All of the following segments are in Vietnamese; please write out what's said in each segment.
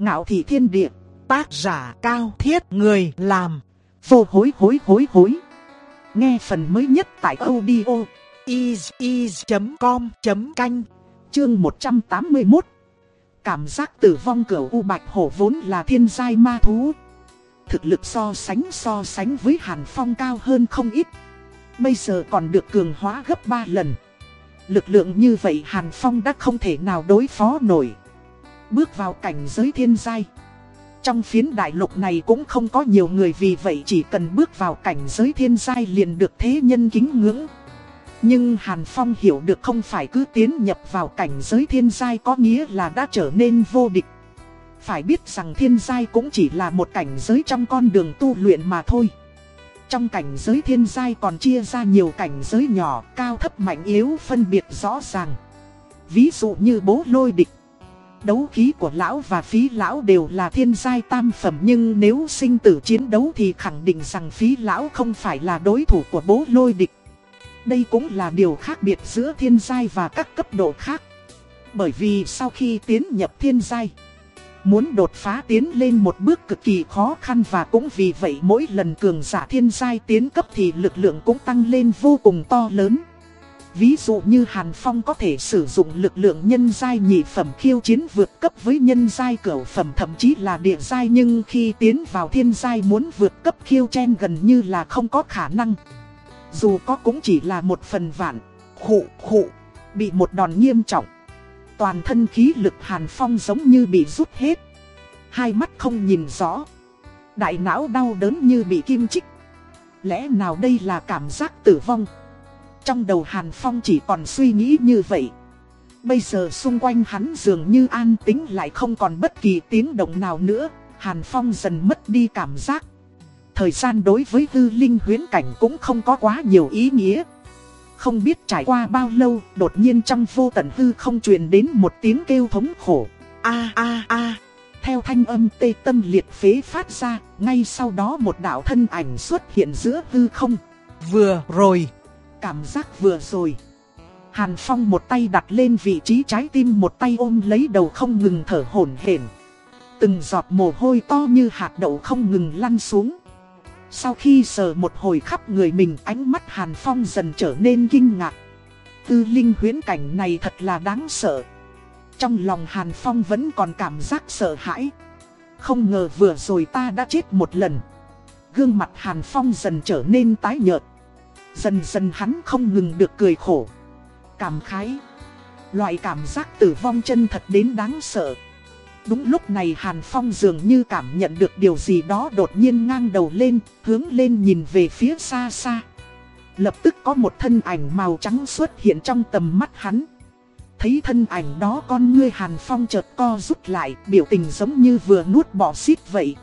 Ngạo thị thiên địa, tác giả cao thiết người làm, vô hối hối hối hối. Nghe phần mới nhất tại audio is.com.canh, chương 181. Cảm giác tử vong cửa U Bạch Hổ vốn là thiên giai ma thú. Thực lực so sánh so sánh với Hàn Phong cao hơn không ít. Bây giờ còn được cường hóa gấp 3 lần. Lực lượng như vậy Hàn Phong đã không thể nào đối phó nổi. Bước vào cảnh giới thiên giai. Trong phiến đại lục này cũng không có nhiều người vì vậy chỉ cần bước vào cảnh giới thiên giai liền được thế nhân kính ngưỡng. Nhưng Hàn Phong hiểu được không phải cứ tiến nhập vào cảnh giới thiên giai có nghĩa là đã trở nên vô địch. Phải biết rằng thiên giai cũng chỉ là một cảnh giới trong con đường tu luyện mà thôi. Trong cảnh giới thiên giai còn chia ra nhiều cảnh giới nhỏ, cao thấp mạnh yếu phân biệt rõ ràng. Ví dụ như bố lôi địch. Đấu khí của lão và phí lão đều là thiên giai tam phẩm nhưng nếu sinh tử chiến đấu thì khẳng định rằng phí lão không phải là đối thủ của bố lôi địch. Đây cũng là điều khác biệt giữa thiên giai và các cấp độ khác. Bởi vì sau khi tiến nhập thiên giai, muốn đột phá tiến lên một bước cực kỳ khó khăn và cũng vì vậy mỗi lần cường giả thiên giai tiến cấp thì lực lượng cũng tăng lên vô cùng to lớn. Ví dụ như Hàn Phong có thể sử dụng lực lượng nhân giai nhị phẩm khiêu chiến vượt cấp với nhân giai cửu phẩm thậm chí là địa giai nhưng khi tiến vào thiên giai muốn vượt cấp khiêu chen gần như là không có khả năng. Dù có cũng chỉ là một phần vạn, khụ khụ, bị một đòn nghiêm trọng. Toàn thân khí lực Hàn Phong giống như bị rút hết. Hai mắt không nhìn rõ. Đại não đau đớn như bị kim chích. Lẽ nào đây là cảm giác tử vong? Trong đầu Hàn Phong chỉ còn suy nghĩ như vậy. Bây giờ xung quanh hắn dường như an tĩnh lại không còn bất kỳ tiếng động nào nữa. Hàn Phong dần mất đi cảm giác. Thời gian đối với hư linh huyến cảnh cũng không có quá nhiều ý nghĩa. Không biết trải qua bao lâu, đột nhiên trong vô tận hư không truyền đến một tiếng kêu thống khổ. A a a. Theo thanh âm tê tâm liệt phế phát ra, ngay sau đó một đạo thân ảnh xuất hiện giữa hư không. Vừa rồi. Cảm giác vừa rồi. Hàn Phong một tay đặt lên vị trí trái tim, một tay ôm lấy đầu không ngừng thở hổn hển. Từng giọt mồ hôi to như hạt đậu không ngừng lăn xuống. Sau khi sờ một hồi khắp người mình, ánh mắt Hàn Phong dần trở nên kinh ngạc. Tư linh huyến cảnh này thật là đáng sợ. Trong lòng Hàn Phong vẫn còn cảm giác sợ hãi. Không ngờ vừa rồi ta đã chết một lần. Gương mặt Hàn Phong dần trở nên tái nhợt. Dần dần hắn không ngừng được cười khổ. Cảm khái. Loại cảm giác tử vong chân thật đến đáng sợ. Đúng lúc này Hàn Phong dường như cảm nhận được điều gì đó đột nhiên ngang đầu lên, hướng lên nhìn về phía xa xa. Lập tức có một thân ảnh màu trắng xuất hiện trong tầm mắt hắn. Thấy thân ảnh đó con ngươi Hàn Phong chợt co rút lại, biểu tình giống như vừa nuốt bỏ xít vậy.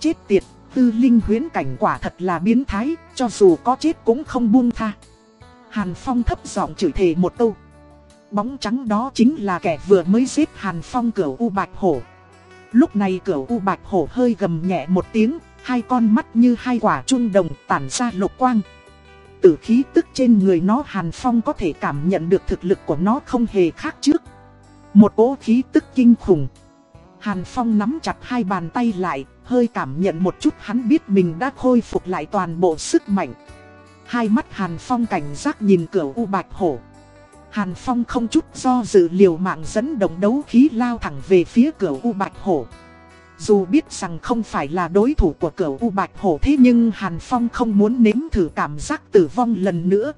Chết tiệt, tư linh huyến cảnh quả thật là biến thái, cho dù có chết cũng không buông tha. Hàn Phong thấp giọng chửi thề một câu. Bóng trắng đó chính là kẻ vừa mới giết Hàn Phong cửa U Bạch Hổ. Lúc này cửa U Bạch Hổ hơi gầm nhẹ một tiếng, hai con mắt như hai quả trung đồng tản ra lục quang. Tử khí tức trên người nó Hàn Phong có thể cảm nhận được thực lực của nó không hề khác trước. Một cỗ khí tức kinh khủng. Hàn Phong nắm chặt hai bàn tay lại, hơi cảm nhận một chút hắn biết mình đã khôi phục lại toàn bộ sức mạnh. Hai mắt Hàn Phong cảnh giác nhìn cửa U Bạch Hổ. Hàn Phong không chút do dự liều mạng dẫn động đấu khí lao thẳng về phía cửa U Bạch Hổ. Dù biết rằng không phải là đối thủ của cửa U Bạch Hổ thế nhưng Hàn Phong không muốn nếm thử cảm giác tử vong lần nữa.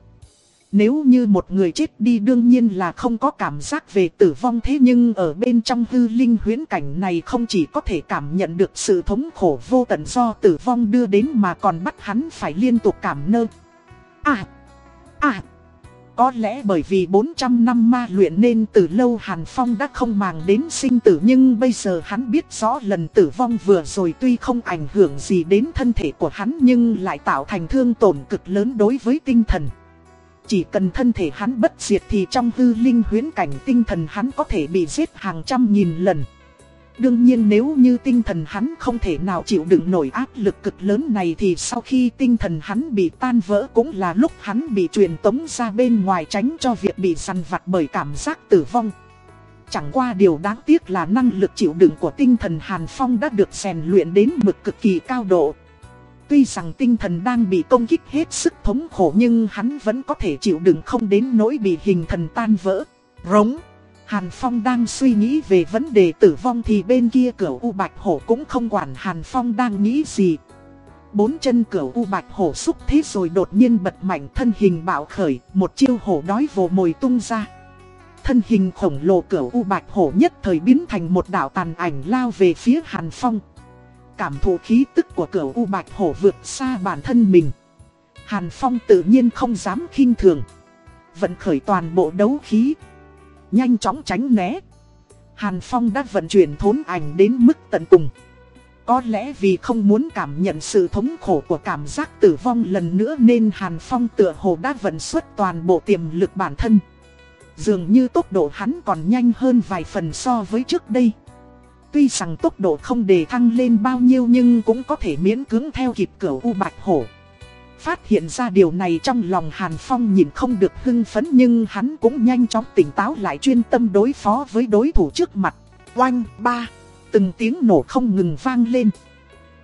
Nếu như một người chết đi đương nhiên là không có cảm giác về tử vong thế nhưng ở bên trong hư linh huyến cảnh này không chỉ có thể cảm nhận được sự thống khổ vô tận do tử vong đưa đến mà còn bắt hắn phải liên tục cảm nơ. À! À! Có lẽ bởi vì 400 năm ma luyện nên từ lâu Hàn Phong đã không màng đến sinh tử nhưng bây giờ hắn biết rõ lần tử vong vừa rồi tuy không ảnh hưởng gì đến thân thể của hắn nhưng lại tạo thành thương tổn cực lớn đối với tinh thần. Chỉ cần thân thể hắn bất diệt thì trong hư linh huyến cảnh tinh thần hắn có thể bị giết hàng trăm nghìn lần. Đương nhiên nếu như tinh thần hắn không thể nào chịu đựng nổi áp lực cực lớn này thì sau khi tinh thần hắn bị tan vỡ cũng là lúc hắn bị truyền tống ra bên ngoài tránh cho việc bị săn vặt bởi cảm giác tử vong. Chẳng qua điều đáng tiếc là năng lực chịu đựng của tinh thần Hàn Phong đã được rèn luyện đến mực cực kỳ cao độ. Tuy rằng tinh thần đang bị công kích hết sức thống khổ nhưng hắn vẫn có thể chịu đựng không đến nỗi bị hình thần tan vỡ. Rống. Hàn Phong đang suy nghĩ về vấn đề tử vong thì bên kia cửa U Bạch Hổ cũng không quản Hàn Phong đang nghĩ gì. Bốn chân cửa U Bạch Hổ xúc thế rồi đột nhiên bật mạnh thân hình bạo khởi, một chiêu hổ đói vồ mồi tung ra. Thân hình khổng lồ cửa U Bạch Hổ nhất thời biến thành một đạo tàn ảnh lao về phía Hàn Phong. Cảm thụ khí tức của cửa U Bạch Hổ vượt xa bản thân mình. Hàn Phong tự nhiên không dám khinh thường. Vận khởi toàn bộ đấu khí. Nhanh chóng tránh né. Hàn Phong đã vận chuyển thốn ảnh đến mức tận cùng. Có lẽ vì không muốn cảm nhận sự thống khổ của cảm giác tử vong lần nữa nên Hàn Phong tựa hồ đã vận xuất toàn bộ tiềm lực bản thân. Dường như tốc độ hắn còn nhanh hơn vài phần so với trước đây. Tuy rằng tốc độ không đề thăng lên bao nhiêu nhưng cũng có thể miễn cưỡng theo kịp cửa U Bạch Hổ. Phát hiện ra điều này trong lòng Hàn Phong nhìn không được hưng phấn nhưng hắn cũng nhanh chóng tỉnh táo lại chuyên tâm đối phó với đối thủ trước mặt. Oanh, ba, từng tiếng nổ không ngừng vang lên.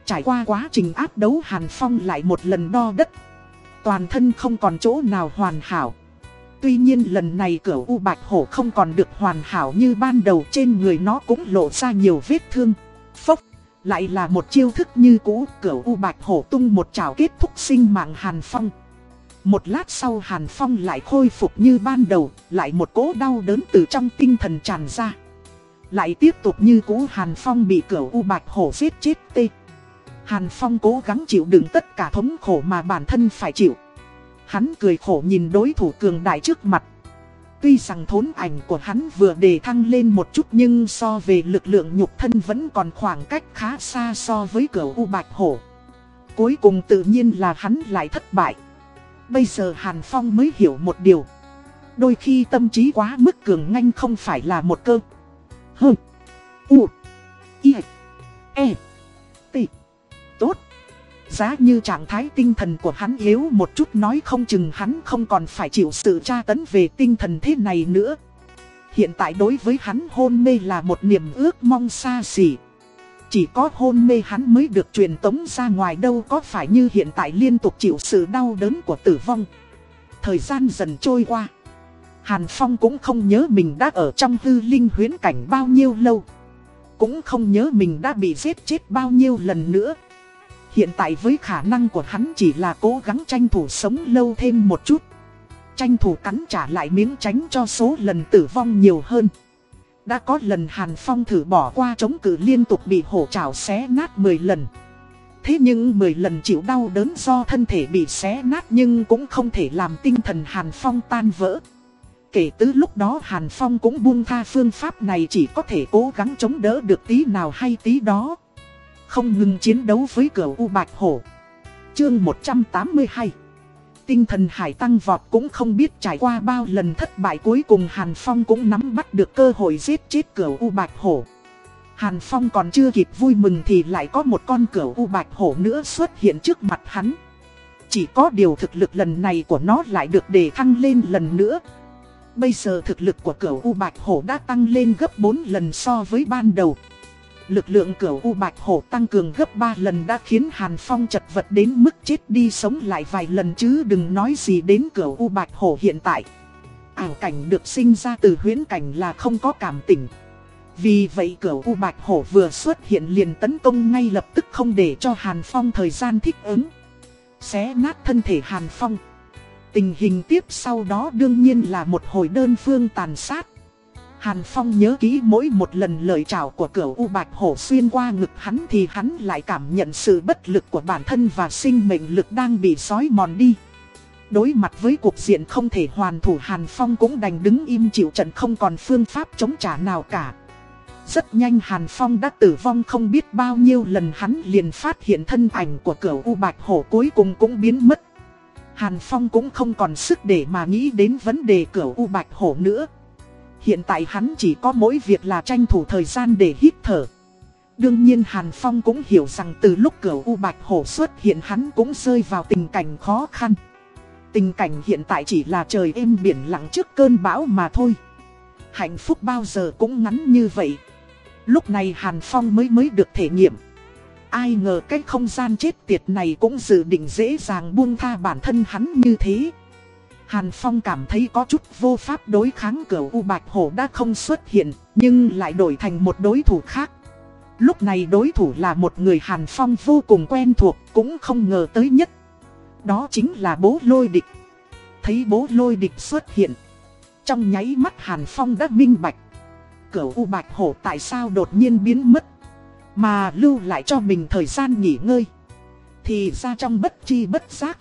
Trải qua quá trình áp đấu Hàn Phong lại một lần đo đất. Toàn thân không còn chỗ nào hoàn hảo. Tuy nhiên lần này cửa U Bạch Hổ không còn được hoàn hảo như ban đầu trên người nó cũng lộ ra nhiều vết thương. Phốc, lại là một chiêu thức như cũ, cửa U Bạch Hổ tung một trào kết thúc sinh mạng Hàn Phong. Một lát sau Hàn Phong lại khôi phục như ban đầu, lại một cỗ đau đớn từ trong tinh thần tràn ra. Lại tiếp tục như cũ Hàn Phong bị cửa U Bạch Hổ giết chết tê. Hàn Phong cố gắng chịu đựng tất cả thống khổ mà bản thân phải chịu. Hắn cười khổ nhìn đối thủ cường đại trước mặt. Tuy rằng thốn ảnh của hắn vừa đề thăng lên một chút nhưng so về lực lượng nhục thân vẫn còn khoảng cách khá xa so với cửa U Bạch Hổ. Cuối cùng tự nhiên là hắn lại thất bại. Bây giờ Hàn Phong mới hiểu một điều. Đôi khi tâm trí quá mức cường nhanh không phải là một cơ. Hơ. U. I. E. T. Tốt. Giá như trạng thái tinh thần của hắn yếu một chút nói không chừng hắn không còn phải chịu sự tra tấn về tinh thần thế này nữa. Hiện tại đối với hắn hôn mê là một niềm ước mong xa xỉ. Chỉ có hôn mê hắn mới được truyền tống ra ngoài đâu có phải như hiện tại liên tục chịu sự đau đớn của tử vong. Thời gian dần trôi qua. Hàn Phong cũng không nhớ mình đã ở trong hư linh huyến cảnh bao nhiêu lâu. Cũng không nhớ mình đã bị giết chết bao nhiêu lần nữa. Hiện tại với khả năng của hắn chỉ là cố gắng tranh thủ sống lâu thêm một chút. Tranh thủ cắn trả lại miếng tránh cho số lần tử vong nhiều hơn. Đã có lần Hàn Phong thử bỏ qua chống cự liên tục bị hổ trào xé nát 10 lần. Thế nhưng 10 lần chịu đau đớn do thân thể bị xé nát nhưng cũng không thể làm tinh thần Hàn Phong tan vỡ. Kể từ lúc đó Hàn Phong cũng buông tha phương pháp này chỉ có thể cố gắng chống đỡ được tí nào hay tí đó. Không ngừng chiến đấu với cửa U Bạch Hổ. Chương 182 Tinh thần hải tăng vọt cũng không biết trải qua bao lần thất bại cuối cùng Hàn Phong cũng nắm bắt được cơ hội giết chết cửa U Bạch Hổ. Hàn Phong còn chưa kịp vui mừng thì lại có một con cửa U Bạch Hổ nữa xuất hiện trước mặt hắn. Chỉ có điều thực lực lần này của nó lại được đề thăng lên lần nữa. Bây giờ thực lực của cửa U Bạch Hổ đã tăng lên gấp 4 lần so với ban đầu. Lực lượng cửa U Bạch Hổ tăng cường gấp 3 lần đã khiến Hàn Phong chật vật đến mức chết đi sống lại vài lần chứ đừng nói gì đến cửa U Bạch Hổ hiện tại. Ảo cảnh được sinh ra từ huyễn cảnh là không có cảm tình. Vì vậy cửa U Bạch Hổ vừa xuất hiện liền tấn công ngay lập tức không để cho Hàn Phong thời gian thích ứng. Xé nát thân thể Hàn Phong. Tình hình tiếp sau đó đương nhiên là một hồi đơn phương tàn sát. Hàn Phong nhớ kỹ mỗi một lần lời chào của cửu U Bạch Hổ xuyên qua ngực hắn thì hắn lại cảm nhận sự bất lực của bản thân và sinh mệnh lực đang bị sói mòn đi. Đối mặt với cuộc diện không thể hoàn thủ, Hàn Phong cũng đành đứng im chịu trận không còn phương pháp chống trả nào cả. Rất nhanh Hàn Phong đã tử vong không biết bao nhiêu lần, hắn liền phát hiện thân ảnh của cửu U Bạch Hổ cuối cùng cũng biến mất. Hàn Phong cũng không còn sức để mà nghĩ đến vấn đề cửa U Bạch Hổ nữa. Hiện tại hắn chỉ có mỗi việc là tranh thủ thời gian để hít thở. Đương nhiên Hàn Phong cũng hiểu rằng từ lúc cửa U Bạch Hổ xuất hiện hắn cũng rơi vào tình cảnh khó khăn. Tình cảnh hiện tại chỉ là trời êm biển lặng trước cơn bão mà thôi. Hạnh phúc bao giờ cũng ngắn như vậy. Lúc này Hàn Phong mới mới được thể nghiệm. Ai ngờ cái không gian chết tiệt này cũng dự định dễ dàng buông tha bản thân hắn như thế. Hàn Phong cảm thấy có chút vô pháp đối kháng cửa U Bạch Hổ đã không xuất hiện, nhưng lại đổi thành một đối thủ khác. Lúc này đối thủ là một người Hàn Phong vô cùng quen thuộc, cũng không ngờ tới nhất. Đó chính là bố lôi địch. Thấy bố lôi địch xuất hiện. Trong nháy mắt Hàn Phong đã minh bạch. Cửu U Bạch Hổ tại sao đột nhiên biến mất. Mà lưu lại cho mình thời gian nghỉ ngơi. Thì ra trong bất chi bất giác.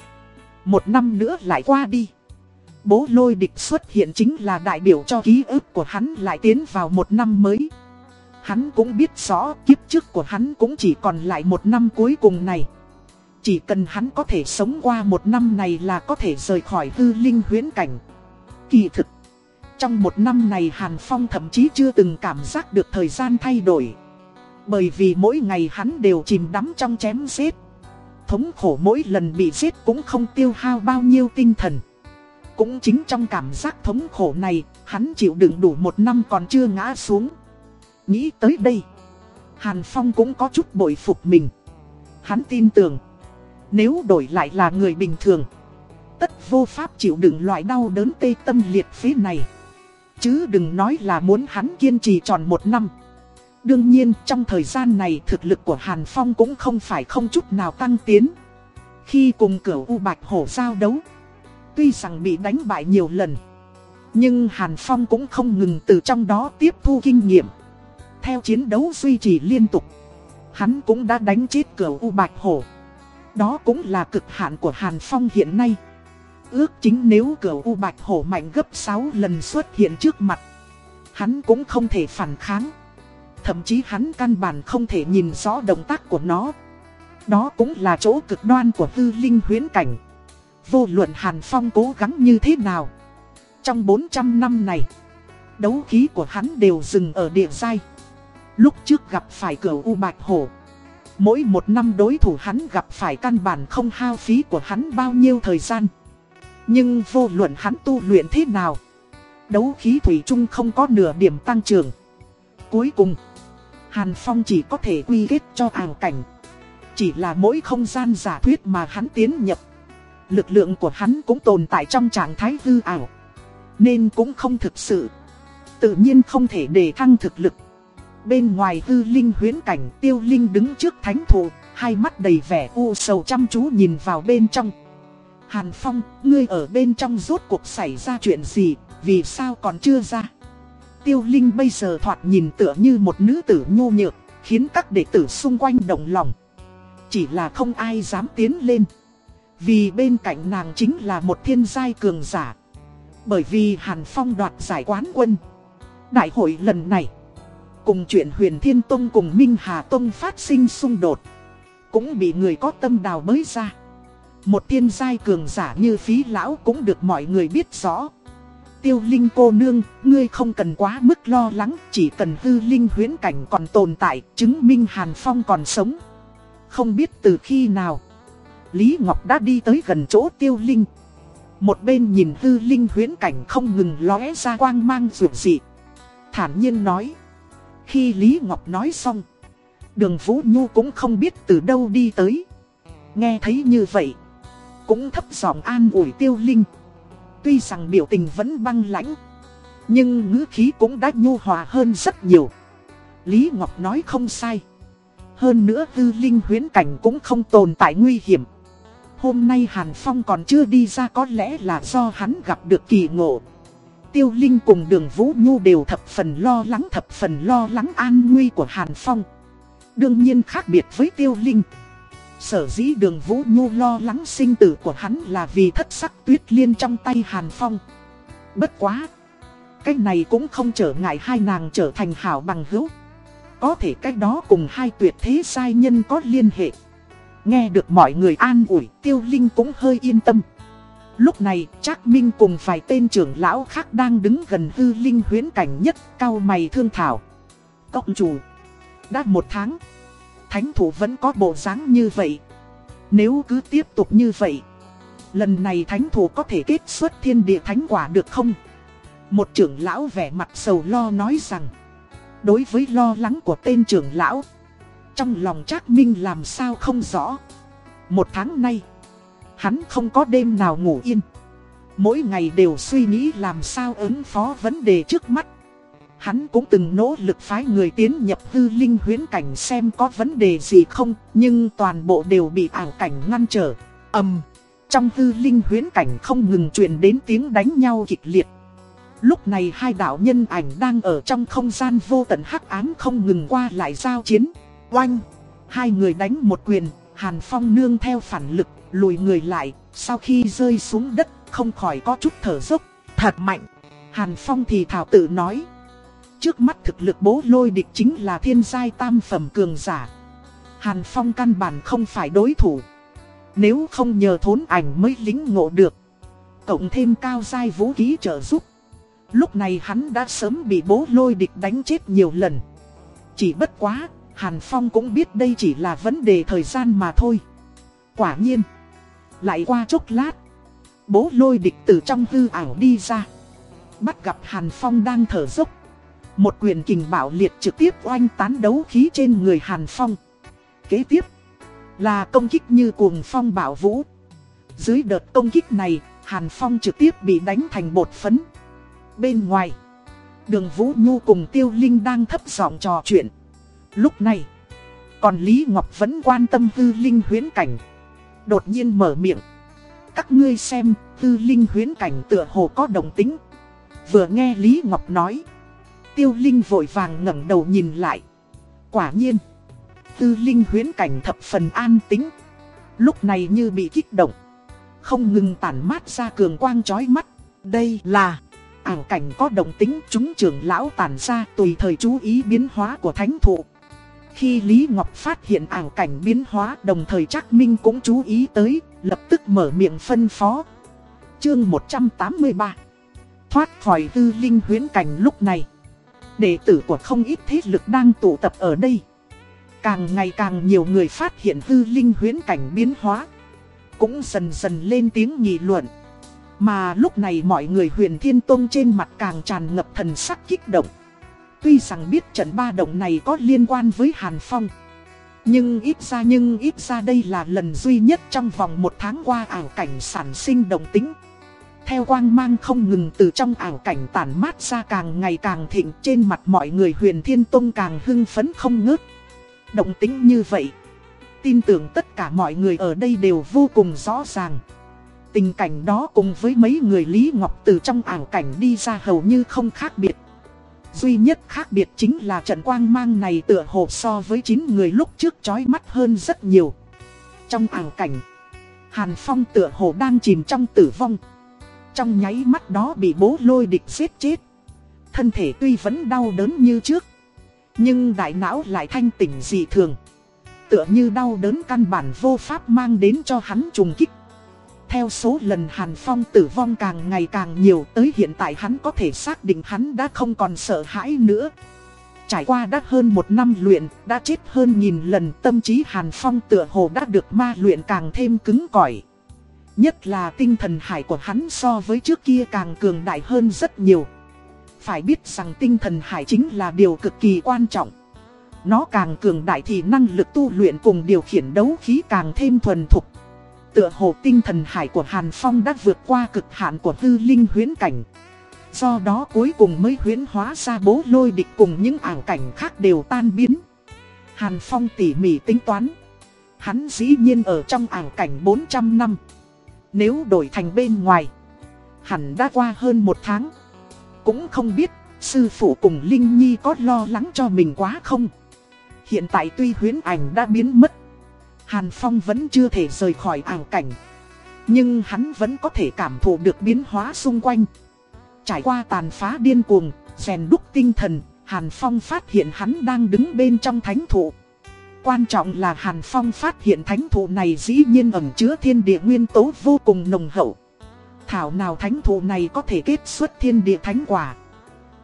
Một năm nữa lại qua đi. Bố lôi địch xuất hiện chính là đại biểu cho ký ức của hắn lại tiến vào một năm mới. Hắn cũng biết rõ kiếp trước của hắn cũng chỉ còn lại một năm cuối cùng này. Chỉ cần hắn có thể sống qua một năm này là có thể rời khỏi hư linh huyến cảnh. Kỳ thực, trong một năm này Hàn Phong thậm chí chưa từng cảm giác được thời gian thay đổi. Bởi vì mỗi ngày hắn đều chìm đắm trong chém giết. Thống khổ mỗi lần bị giết cũng không tiêu hao bao nhiêu tinh thần. Cũng chính trong cảm giác thống khổ này, hắn chịu đựng đủ một năm còn chưa ngã xuống. Nghĩ tới đây, Hàn Phong cũng có chút bội phục mình. Hắn tin tưởng, nếu đổi lại là người bình thường, tất vô pháp chịu đựng loại đau đớn tê tâm liệt phế này. Chứ đừng nói là muốn hắn kiên trì tròn một năm. Đương nhiên trong thời gian này thực lực của Hàn Phong cũng không phải không chút nào tăng tiến. Khi cùng cửa U Bạch Hổ giao đấu, tuy rằng bị đánh bại nhiều lần. Nhưng Hàn Phong cũng không ngừng từ trong đó tiếp thu kinh nghiệm. Theo chiến đấu duy trì liên tục, hắn cũng đã đánh chết cửa U Bạch Hổ. Đó cũng là cực hạn của Hàn Phong hiện nay. Ước chính nếu cửa U Bạch Hổ mạnh gấp 6 lần xuất hiện trước mặt, hắn cũng không thể phản kháng. Thậm chí hắn căn bản không thể nhìn rõ động tác của nó. Đó cũng là chỗ cực đoan của hư linh huyến cảnh. Vô luận Hàn Phong cố gắng như thế nào. Trong 400 năm này, đấu khí của hắn đều dừng ở địa giai. Lúc trước gặp phải cửa U Bạch Hổ. Mỗi một năm đối thủ hắn gặp phải căn bản không hao phí của hắn bao nhiêu thời gian. Nhưng vô luận hắn tu luyện thế nào, đấu khí thủy chung không có nửa điểm tăng trưởng. Cuối cùng, Hàn Phong chỉ có thể quy kết cho ảo cảnh. Chỉ là mỗi không gian giả thuyết mà hắn tiến nhập. Lực lượng của hắn cũng tồn tại trong trạng thái hư ảo. Nên cũng không thực sự. Tự nhiên không thể đề thăng thực lực. Bên ngoài hư linh huyến cảnh tiêu linh đứng trước thánh thụ, hai mắt đầy vẻ u sầu chăm chú nhìn vào bên trong. Hàn Phong, ngươi ở bên trong rốt cuộc xảy ra chuyện gì, vì sao còn chưa ra? Tiêu Linh bây giờ thoạt nhìn tựa như một nữ tử nhô nhược, khiến các đệ tử xung quanh động lòng. Chỉ là không ai dám tiến lên. Vì bên cạnh nàng chính là một thiên giai cường giả. Bởi vì Hàn Phong đoạt giải quán quân. Đại hội lần này, cùng chuyện huyền Thiên Tông cùng Minh Hà Tông phát sinh xung đột. Cũng bị người có tâm đào bới ra. Một thiên giai cường giả như phí lão cũng được mọi người biết rõ. Tiêu Linh cô nương, ngươi không cần quá mức lo lắng, chỉ cần hư linh huyễn cảnh còn tồn tại, chứng minh Hàn Phong còn sống. Không biết từ khi nào, Lý Ngọc đã đi tới gần chỗ Tiêu Linh. Một bên nhìn hư linh huyến cảnh không ngừng lóe ra quang mang rượu dị. Thản nhiên nói. Khi Lý Ngọc nói xong, đường Vũ Nhu cũng không biết từ đâu đi tới. Nghe thấy như vậy, cũng thấp giọng an ủi Tiêu Linh. Tuy rằng biểu tình vẫn băng lãnh Nhưng ngữ khí cũng đã nhu hòa hơn rất nhiều Lý Ngọc nói không sai Hơn nữa hư linh huyến cảnh cũng không tồn tại nguy hiểm Hôm nay Hàn Phong còn chưa đi ra có lẽ là do hắn gặp được kỳ ngộ Tiêu Linh cùng đường Vũ Nhu đều thập phần lo lắng, thập phần lo lắng an nguy của Hàn Phong Đương nhiên khác biệt với Tiêu Linh Sở dĩ đường Vũ Nhu lo lắng sinh tử của hắn là vì thất sắc tuyết liên trong tay Hàn Phong. Bất quá. Cái này cũng không trở ngại hai nàng trở thành hảo bằng hữu. Có thể cái đó cùng hai tuyệt thế sai nhân có liên hệ. Nghe được mọi người an ủi tiêu linh cũng hơi yên tâm. Lúc này Trác Minh cùng vài tên trưởng lão khác đang đứng gần hư linh huyến cảnh nhất cao mày thương thảo. Cộng chủ. Đã một tháng thánh thủ vẫn có bộ dáng như vậy. Nếu cứ tiếp tục như vậy, lần này thánh thủ có thể kết xuất thiên địa thánh quả được không? Một trưởng lão vẻ mặt sầu lo nói rằng Đối với lo lắng của tên trưởng lão trong lòng Trác Minh làm sao không rõ. Một tháng nay, Hắn không có đêm nào ngủ yên. Mỗi ngày đều suy nghĩ làm sao ứng phó vấn đề trước mắt. Hắn cũng từng nỗ lực phái người tiến nhập hư linh huyến cảnh xem có vấn đề gì không, Nhưng toàn bộ đều bị ảo cảnh ngăn trở. Âm Trong hư linh huyến cảnh không ngừng truyền đến tiếng đánh nhau kịch liệt. Lúc này hai đạo nhân ảnh đang ở trong không gian vô tận hắc ám không ngừng qua lại giao chiến. Oanh Hai người đánh một quyền Hàn Phong nương theo phản lực lùi người lại Sau khi rơi xuống đất không khỏi có chút thở dốc Thật mạnh. Hàn Phong thì thảo tự nói Trước mắt thực lực bố lôi địch chính là thiên giai tam phẩm cường giả. Hàn Phong căn bản không phải đối thủ. Nếu không nhờ thốn ảnh mới lính ngộ được Cộng thêm cao giai vũ khí trợ giúp Lúc này hắn đã sớm bị bố lôi địch đánh chết nhiều lần. Chỉ bất quá, Hàn Phong cũng biết đây chỉ là vấn đề thời gian mà thôi Quả nhiên Lại qua chốc lát Bố lôi địch từ trong hư ảo đi ra Bắt gặp Hàn Phong đang thở dốc một quyền kình bảo liệt trực tiếp oanh tán đấu khí trên người Hàn Phong. Kế tiếp là công kích như cuồng phong bảo vũ. Dưới đợt công kích này, Hàn Phong trực tiếp bị đánh thành bột phấn. Bên ngoài, đường Vũ Nhu cùng Tiêu Linh đang thấp giọng trò chuyện. Lúc này, còn Lý Ngọc vẫn quan tâm hư linh huyến cảnh. Đột nhiên mở miệng. Các ngươi xem, hư linh huyến cảnh tựa hồ có đồng tính. Vừa nghe Lý Ngọc nói. Tiêu Linh vội vàng ngẩng đầu nhìn lại. Quả nhiên, tư linh huyến cảnh thập phần an tính. Lúc này như bị kích động. Không ngừng tản mát ra cường quang chói mắt. Đây là ảng cảnh có đồng tính chúng trưởng lão tản ra tùy thời chú ý biến hóa của thánh thụ. Khi Lý Ngọc phát hiện ảo cảnh biến hóa đồng thời Trác Minh cũng chú ý tới, lập tức mở miệng phân phó. Chương 183 Thoát khỏi tư linh huyến cảnh lúc này. Đệ tử của không ít thế lực đang tụ tập ở đây. Càng ngày càng nhiều người phát hiện hư linh huyến cảnh biến hóa. Cũng dần dần lên tiếng nghị luận. Mà lúc này mọi người huyền thiên tông trên mặt càng tràn ngập thần sắc kích động. Tuy rằng biết trận ba động này có liên quan với Hàn Phong. Nhưng ít ra, nhưng ít ra đây là lần duy nhất trong vòng một tháng qua ảo cảnh sản sinh động tính. Theo quang mang không ngừng từ trong ảo cảnh tản mát ra càng ngày càng thịnh, trên mặt mọi người huyền thiên tông càng hưng phấn không ngớt. Động tính như vậy. Tin tưởng tất cả mọi người ở đây đều vô cùng rõ ràng. Tình cảnh đó cùng với mấy người Lý Ngọc từ trong ảo cảnh đi ra hầu như không khác biệt. Duy nhất khác biệt chính là trận quang mang này tựa hồ so với 9 người lúc trước chói mắt hơn rất nhiều. Trong ảo cảnh, Hàn Phong tựa hồ đang chìm trong tử vong. Trong nháy mắt đó bị bố lôi địch giết chết. Thân thể tuy vẫn đau đớn như trước. Nhưng đại não lại thanh tỉnh dị thường. Tựa như đau đớn căn bản vô pháp mang đến cho hắn trùng kích. Theo số lần Hàn Phong tử vong càng ngày càng nhiều tới hiện tại hắn có thể xác định hắn đã không còn sợ hãi nữa. Trải qua đã hơn một năm luyện, đã chết hơn nghìn lần tâm trí Hàn Phong tựa hồ đã được ma luyện càng thêm cứng cỏi. Nhất là tinh thần hải của hắn so với trước kia càng cường đại hơn rất nhiều. Phải biết rằng tinh thần hải chính là điều cực kỳ quan trọng. Nó càng cường đại thì năng lực tu luyện cùng điều khiển đấu khí càng thêm thuần thục. Tựa hồ tinh thần hải của Hàn Phong đã vượt qua cực hạn của hư linh huyến cảnh. Do đó cuối cùng mới huyến hóa ra bố lôi địch cùng những ảo cảnh khác đều tan biến. Hàn Phong tỉ mỉ tính toán. Hắn dĩ nhiên ở trong ảo cảnh 400 năm. Nếu đổi thành bên ngoài, hẳn đã qua hơn một tháng. Cũng không biết, sư phụ cùng Linh Nhi có lo lắng cho mình quá không? Hiện tại tuy huyến ảnh đã biến mất, Hàn Phong vẫn chưa thể rời khỏi ảo cảnh. Nhưng hắn vẫn có thể cảm thụ được biến hóa xung quanh. Trải qua tàn phá điên cuồng, rèn đúc tinh thần, Hàn Phong phát hiện hắn đang đứng bên trong thánh thụ. Quan trọng là Hàn Phong phát hiện thánh thụ này dĩ nhiên ẩn chứa thiên địa nguyên tố vô cùng nồng hậu. Thảo nào thánh thụ này có thể kết xuất thiên địa thánh quả.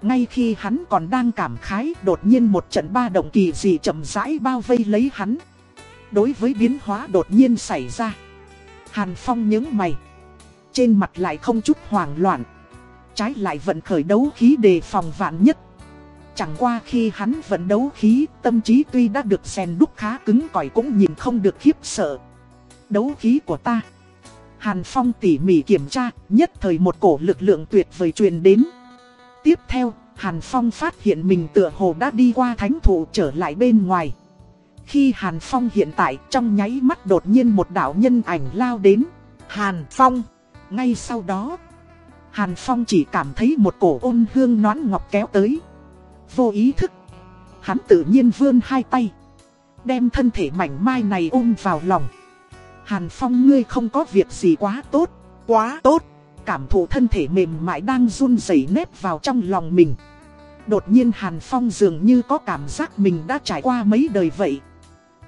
Ngay khi hắn còn đang cảm khái, đột nhiên một trận ba động kỳ dị chậm rãi bao vây lấy hắn. Đối với biến hóa đột nhiên xảy ra, Hàn Phong nhớ mày. Trên mặt lại không chút hoảng loạn. trái lại vận khởi đấu khí đề phòng vạn nhất. Chẳng qua khi hắn vận đấu khí, tâm trí tuy đã được rèn đúc khá cứng cỏi cũng nhìn không được khiếp sợ. Đấu khí của ta. Hàn Phong tỉ mỉ kiểm tra, nhất thời một cổ lực lượng tuyệt vời truyền đến. Tiếp theo, Hàn Phong phát hiện mình tựa hồ đã đi qua thánh thủ trở lại bên ngoài. Khi Hàn Phong hiện tại trong nháy mắt đột nhiên một đạo nhân ảnh lao đến. Hàn Phong. Ngay sau đó, Hàn Phong chỉ cảm thấy một cổ ôn hương nón ngọc kéo tới. Vô ý thức, hắn tự nhiên vươn hai tay. Đem thân thể mảnh mai này ôm vào lòng. Hàn Phong ngươi không có việc gì quá tốt, quá tốt. Cảm thụ thân thể mềm mại đang run rẩy nếp vào trong lòng mình. Đột nhiên Hàn Phong dường như có cảm giác mình đã trải qua mấy đời vậy.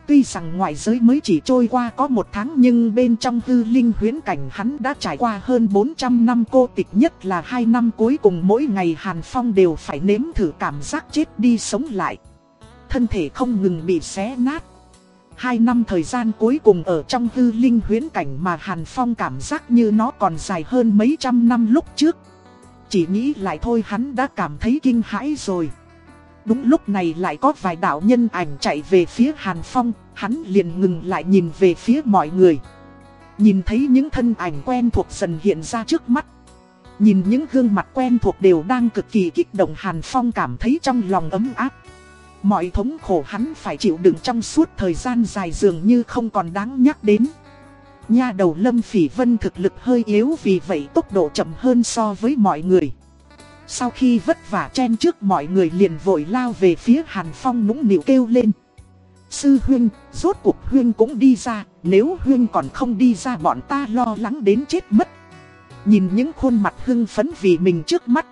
Tuy rằng ngoại giới mới chỉ trôi qua có một tháng nhưng bên trong hư linh huyến cảnh hắn đã trải qua hơn 400 năm cô tịch nhất là 2 năm cuối cùng mỗi ngày Hàn Phong đều phải nếm thử cảm giác chết đi sống lại. Thân thể không ngừng bị xé nát. Hai năm thời gian cuối cùng ở trong hư linh huyến cảnh mà Hàn Phong cảm giác như nó còn dài hơn mấy trăm năm lúc trước. Chỉ nghĩ lại thôi hắn đã cảm thấy kinh hãi rồi. Đúng lúc này lại có vài đạo nhân ảnh chạy về phía Hàn Phong, hắn liền ngừng lại nhìn về phía mọi người. Nhìn thấy những thân ảnh quen thuộc dần hiện ra trước mắt. Nhìn những gương mặt quen thuộc đều đang cực kỳ kích động Hàn Phong cảm thấy trong lòng ấm áp. Mọi thống khổ hắn phải chịu đựng trong suốt thời gian dài dường như không còn đáng nhắc đến. Nha đầu Lâm Phỉ Vân thực lực hơi yếu vì vậy tốc độ chậm hơn so với mọi người. Sau khi vất vả chen trước mọi người liền vội lao về phía Hàn Phong nũng nịu kêu lên. Sư Huyên, rốt cuộc Huyên cũng đi ra, nếu Huyên còn không đi ra bọn ta lo lắng đến chết mất. Nhìn những khuôn mặt hưng phấn vì mình trước mắt.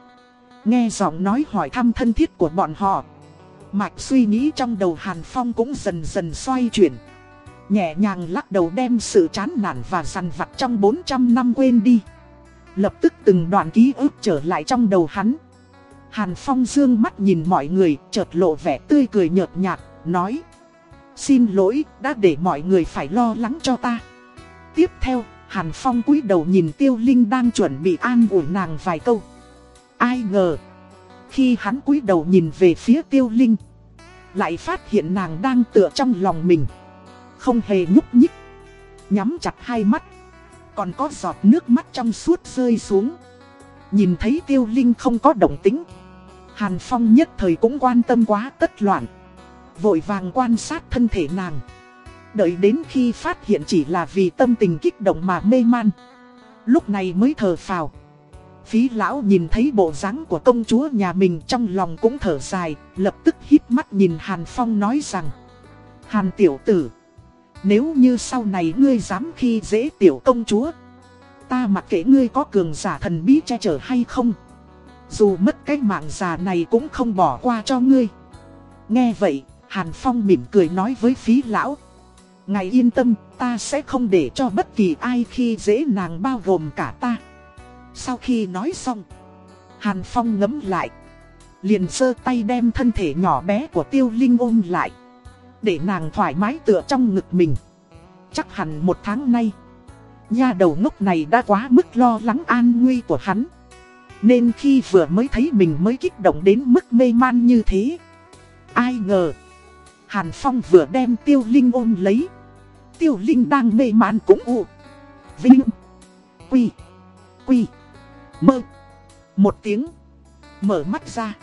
Nghe giọng nói hỏi thăm thân thiết của bọn họ. Mạch suy nghĩ trong đầu Hàn Phong cũng dần dần xoay chuyển. Nhẹ nhàng lắc đầu đem sự chán nản và rằn vặt trong 400 năm quên đi. Lập tức từng đoạn ký ức trở lại trong đầu hắn. Hàn Phong dương mắt nhìn mọi người, chợt lộ vẻ tươi cười nhợt nhạt, nói. Xin lỗi, đã để mọi người phải lo lắng cho ta. Tiếp theo, Hàn Phong cúi đầu nhìn Tiêu Linh đang chuẩn bị an ủi nàng vài câu. Ai ngờ, khi hắn cúi đầu nhìn về phía Tiêu Linh, lại phát hiện nàng đang tựa trong lòng mình. Không hề nhúc nhích, nhắm chặt hai mắt. Còn có giọt nước mắt trong suốt rơi xuống. Nhìn thấy tiêu linh không có động tính. Hàn Phong nhất thời cũng quan tâm quá tất loạn. Vội vàng quan sát thân thể nàng. Đợi đến khi phát hiện chỉ là vì tâm tình kích động mà mê man. Lúc này mới thở phào. Phí lão nhìn thấy bộ dáng của công chúa nhà mình trong lòng cũng thở dài, Lập tức hít mắt nhìn Hàn Phong nói rằng, Hàn tiểu tử nếu như sau này ngươi dám khi dễ tiểu công chúa Ta mặc kệ ngươi có cường giả thần bí che chở hay không? Dù mất cái mạng già này cũng không bỏ qua cho ngươi. Nghe vậy, Hàn Phong mỉm cười nói với phí lão. Ngài yên tâm, ta sẽ không để cho bất kỳ ai khi dễ nàng bao gồm cả ta. Sau khi nói xong Hàn Phong ngấm lại Liền sơ tay đem thân thể nhỏ bé của tiêu linh ôm lại để nàng thoải mái tựa trong ngực mình. Chắc hẳn một tháng nay, Nha đầu ngốc này đã quá mức lo lắng an nguy của hắn. Nên khi vừa mới thấy mình mới kích động đến mức mê man như thế, Ai ngờ, Hàn Phong vừa đem Tiêu Linh ôm lấy. Tiêu Linh đang mê man cũng u, Vinh, Quy Quy, Mơ. Một tiếng, Mở mắt ra.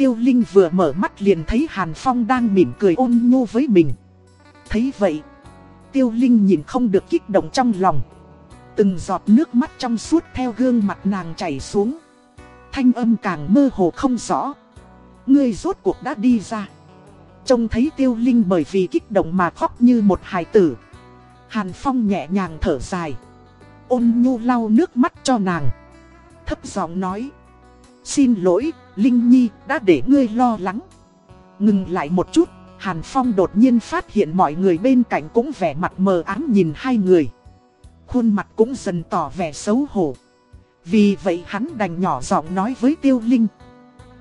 Tiêu Linh vừa mở mắt liền thấy Hàn Phong đang mỉm cười ôn nhu với mình. Thấy vậy, Tiêu Linh nhìn không được kích động trong lòng. Từng giọt nước mắt trong suốt theo gương mặt nàng chảy xuống. Thanh âm càng mơ hồ không rõ. Ngươi rốt cuộc đã đi ra. Trông thấy Tiêu Linh bởi vì kích động mà khóc như một hài tử. Hàn Phong nhẹ nhàng thở dài. Ôn nhu lau nước mắt cho nàng. Thấp giọng nói. Xin lỗi, Linh Nhi đã để ngươi lo lắng. Ngừng lại một chút, Hàn Phong đột nhiên phát hiện mọi người bên cạnh cũng vẻ mặt mờ ám nhìn hai người. Khuôn mặt cũng dần tỏ vẻ xấu hổ. Vì vậy hắn đành nhỏ giọng nói với Tiêu Linh.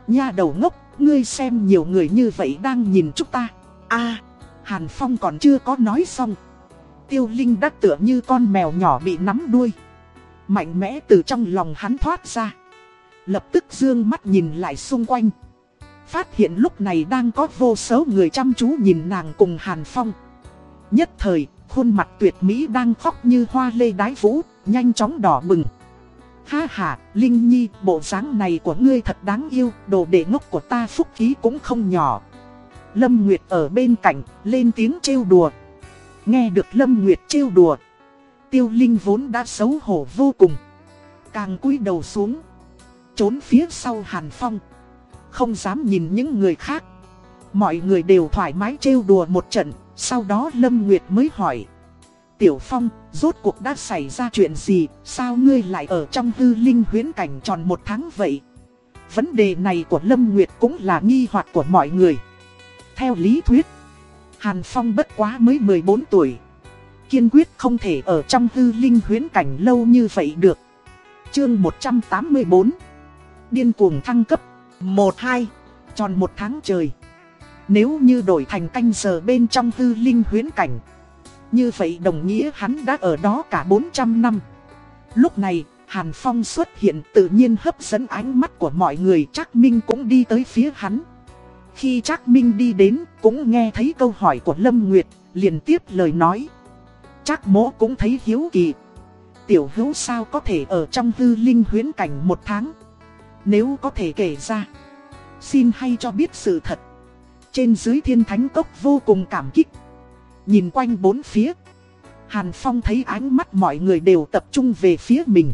Nha đầu ngốc, ngươi xem nhiều người như vậy đang nhìn chúng ta. a Hàn Phong còn chưa có nói xong. Tiêu Linh đã tựa như con mèo nhỏ bị nắm đuôi. Mạnh mẽ từ trong lòng hắn thoát ra. Lập tức dương mắt nhìn lại xung quanh. Phát hiện lúc này đang có vô số người chăm chú nhìn nàng cùng Hàn Phong. Nhất thời, khuôn mặt tuyệt mỹ đang khóc như hoa lê đái vũ, nhanh chóng đỏ bừng. Ha ha, Linh Nhi, bộ dáng này của ngươi thật đáng yêu, đồ đệ ngốc của ta phúc khí cũng không nhỏ. Lâm Nguyệt ở bên cạnh, lên tiếng trêu đùa. Nghe được Lâm Nguyệt trêu đùa Tiêu Linh vốn đã xấu hổ vô cùng. Càng cúi đầu xuống Trốn phía sau Hàn Phong. Không dám nhìn những người khác. Mọi người đều thoải mái trêu đùa một trận Sau đó Lâm Nguyệt mới hỏi. Tiểu Phong, rốt cuộc đã xảy ra chuyện gì? Sao ngươi lại ở trong hư linh huyến cảnh tròn một tháng vậy? Vấn đề này của Lâm Nguyệt cũng là nghi hoặc của mọi người. Theo lý thuyết Hàn Phong bất quá mới 14 tuổi. Kiên quyết không thể ở trong hư linh huyến cảnh lâu như vậy được. Chương 184 Điên cuồng thăng cấp. 1-2 Tròn một tháng trời. Nếu như đổi thành canh giờ bên trong hư linh huyến cảnh, Như vậy đồng nghĩa hắn đã ở đó cả 400 năm. Lúc này, Hàn Phong xuất hiện tự nhiên hấp dẫn ánh mắt của mọi người, Trác Minh cũng đi tới phía hắn. Khi Trác Minh đi đến, cũng nghe thấy câu hỏi của Lâm Nguyệt, liền tiếp lời nói. Trác mỗ cũng thấy hiếu kỳ. Tiểu hữu sao có thể ở trong hư linh huyến cảnh một tháng. Nếu có thể kể ra, xin hay cho biết sự thật. Trên dưới thiên thánh cốc vô cùng cảm kích. Nhìn quanh bốn phía, Hàn Phong thấy ánh mắt mọi người đều tập trung về phía mình.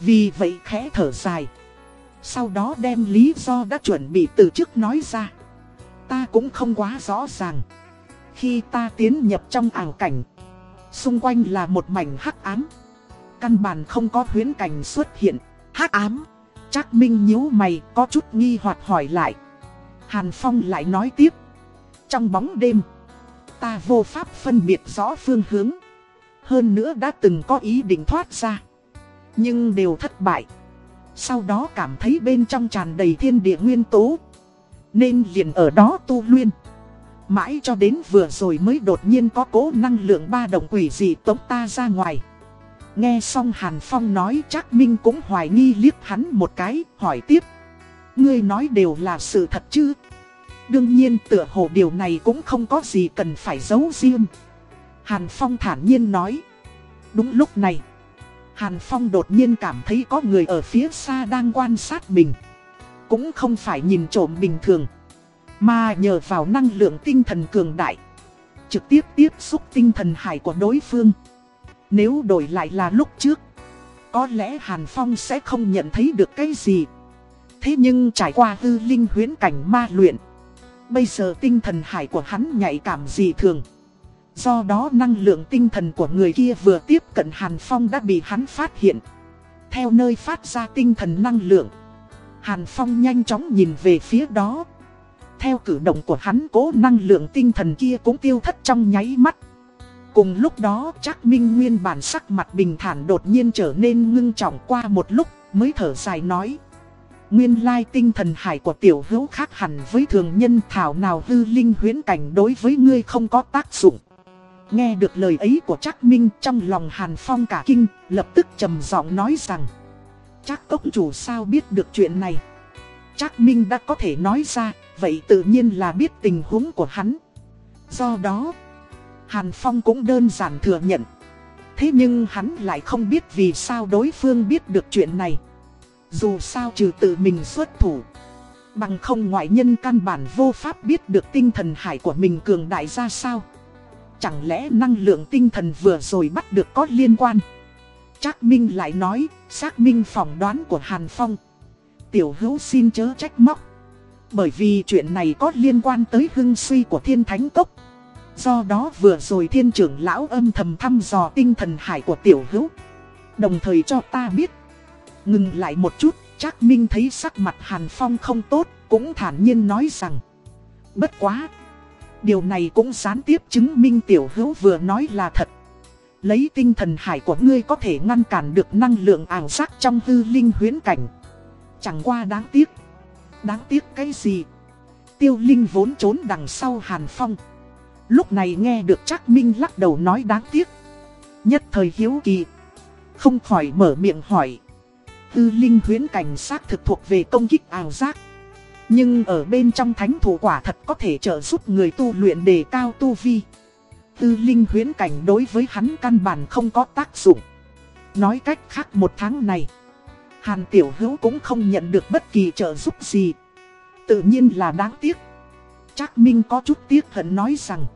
Vì vậy khẽ thở dài. Sau đó đem lý do đã chuẩn bị từ trước nói ra. Ta cũng không quá rõ ràng. Khi ta tiến nhập trong ảo cảnh, xung quanh là một mảnh hắc ám. Căn bản không có huyến cảnh xuất hiện. hắc ám. Trác Minh nhíu mày có chút nghi hoặc hỏi lại. Hàn Phong lại nói tiếp. Trong bóng đêm, ta vô pháp phân biệt rõ phương hướng. Hơn nữa đã từng có ý định thoát ra. Nhưng đều thất bại. Sau đó cảm thấy bên trong tràn đầy thiên địa nguyên tố. Nên liền ở đó tu luyện. Mãi cho đến vừa rồi mới đột nhiên có cố năng lượng ba đồng quỷ dị tống ta ra ngoài. Nghe xong Hàn Phong nói chắc Minh cũng hoài nghi liếc hắn một cái, hỏi tiếp. Ngươi nói đều là sự thật chứ? Đương nhiên tựa hồ điều này cũng không có gì cần phải giấu riêng. Hàn Phong thản nhiên nói. Đúng lúc này, Hàn Phong đột nhiên cảm thấy có người ở phía xa đang quan sát mình. Cũng không phải nhìn trộm bình thường, mà nhờ vào năng lượng tinh thần cường đại. Trực tiếp tiếp xúc tinh thần hải của đối phương. Nếu đổi lại là lúc trước, Có lẽ Hàn Phong sẽ không nhận thấy được cái gì. Thế nhưng trải qua hư linh huyến cảnh ma luyện, Bây giờ tinh thần hải của hắn nhạy cảm gì thường. Do đó năng lượng tinh thần của người kia vừa tiếp cận Hàn Phong đã bị hắn phát hiện. Theo nơi phát ra tinh thần năng lượng, Hàn Phong nhanh chóng nhìn về phía đó. Theo cử động của hắn, cố năng lượng tinh thần kia cũng tiêu thất trong nháy mắt. Cùng lúc đó chắc Minh Nguyên bản sắc mặt bình thản đột nhiên trở nên ngưng trọng qua một lúc mới thở dài nói. Nguyên lai tinh thần hải của tiểu hữu khác hẳn với thường nhân thảo nào hư linh huyến cảnh đối với ngươi không có tác dụng. Nghe được lời ấy của chắc Minh trong lòng Hàn Phong cả kinh, lập tức trầm giọng nói rằng Chắc cốc chủ sao biết được chuyện này Chắc Minh đã có thể nói ra, vậy tự nhiên là biết tình huống của hắn Do đó Hàn Phong cũng đơn giản thừa nhận. Thế nhưng hắn lại không biết vì sao đối phương biết được chuyện này. Dù sao trừ tự mình xuất thủ. Bằng không ngoại nhân căn bản vô pháp biết được tinh thần hải của mình cường đại ra sao. Chẳng lẽ năng lượng tinh thần vừa rồi bắt được có liên quan. Trác Minh lại nói, xác minh phỏng đoán của Hàn Phong. Tiểu hữu xin chớ trách móc. Bởi vì chuyện này có liên quan tới hưng suy của thiên thánh cốc. Do đó vừa rồi thiên trưởng lão âm thầm thăm dò tinh thần hải của tiểu hữu. Đồng thời cho ta biết. Ngừng lại một chút, chắc Minh thấy sắc mặt Hàn Phong không tốt Cũng thản nhiên nói rằng. Bất quá. Điều này cũng gián tiếp chứng minh tiểu hữu vừa nói là thật. Lấy tinh thần hải của ngươi có thể ngăn cản được năng lượng ảo giác trong hư linh huyến cảnh. Chẳng qua đáng tiếc. Đáng tiếc cái gì? Tiêu linh vốn trốn đằng sau Hàn Phong. Lúc này nghe được chắc Minh lắc đầu nói đáng tiếc. Nhất thời hiếu kỳ. Không khỏi mở miệng hỏi. Tư linh huyến cảnh sát thực thuộc về công kích ảo giác. Nhưng ở bên trong thánh thủ quả thật có thể trợ giúp người tu luyện đề cao tu vi. Tư linh huyến cảnh đối với hắn căn bản không có tác dụng. Nói cách khác một tháng này, Hàn Tiểu Hữu cũng không nhận được bất kỳ trợ giúp gì. Tự nhiên là đáng tiếc. Trác Minh có chút tiếc hận nói rằng,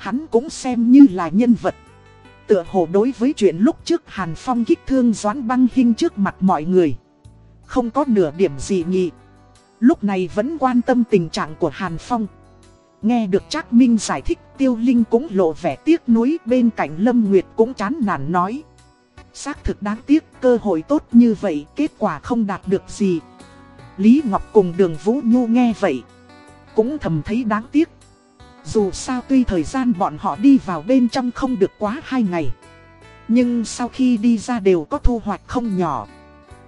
hắn cũng xem như là nhân vật. Tựa hồ đối với chuyện lúc trước Hàn Phong kích thương Doãn Băng Hinh trước mặt mọi người. Không có nửa điểm gì nhị. Lúc này vẫn quan tâm tình trạng của Hàn Phong. Nghe được Trác Minh giải thích, Tiêu Linh cũng lộ vẻ tiếc nuối, bên cạnh Lâm Nguyệt cũng chán nản nói. Xác thực đáng tiếc, cơ hội tốt như vậy, kết quả không đạt được gì. Lý Ngọc cùng đường Vũ Nhu nghe vậy. Cũng thầm thấy đáng tiếc. Dù sao tuy thời gian bọn họ đi vào bên trong không được quá hai ngày. Nhưng sau khi đi ra đều có thu hoạch không nhỏ.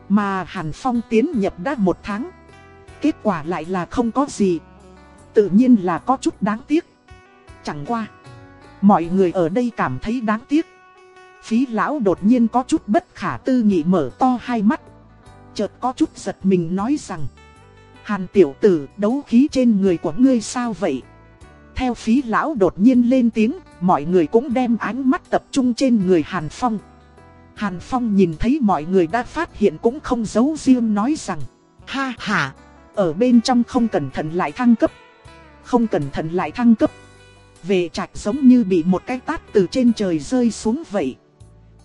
Mà Hàn Phong tiến nhập đã một tháng. Kết quả lại là không có gì. Tự nhiên là có chút đáng tiếc. Chẳng qua. Mọi người ở đây cảm thấy đáng tiếc. Phí lão đột nhiên có chút bất khả tư nghị mở to hai mắt. Chợt có chút giật mình nói rằng. Hàn tiểu tử, đấu khí trên người của ngươi sao vậy? Theo phí lão đột nhiên lên tiếng, mọi người cũng đem ánh mắt tập trung trên người Hàn Phong. Hàn Phong nhìn thấy mọi người đã phát hiện cũng không giấu riêng nói rằng Ha ha, ở bên trong không cẩn thận lại thăng cấp Không cẩn thận lại thăng cấp. Về trạch giống như bị một cái tát từ trên trời rơi xuống vậy.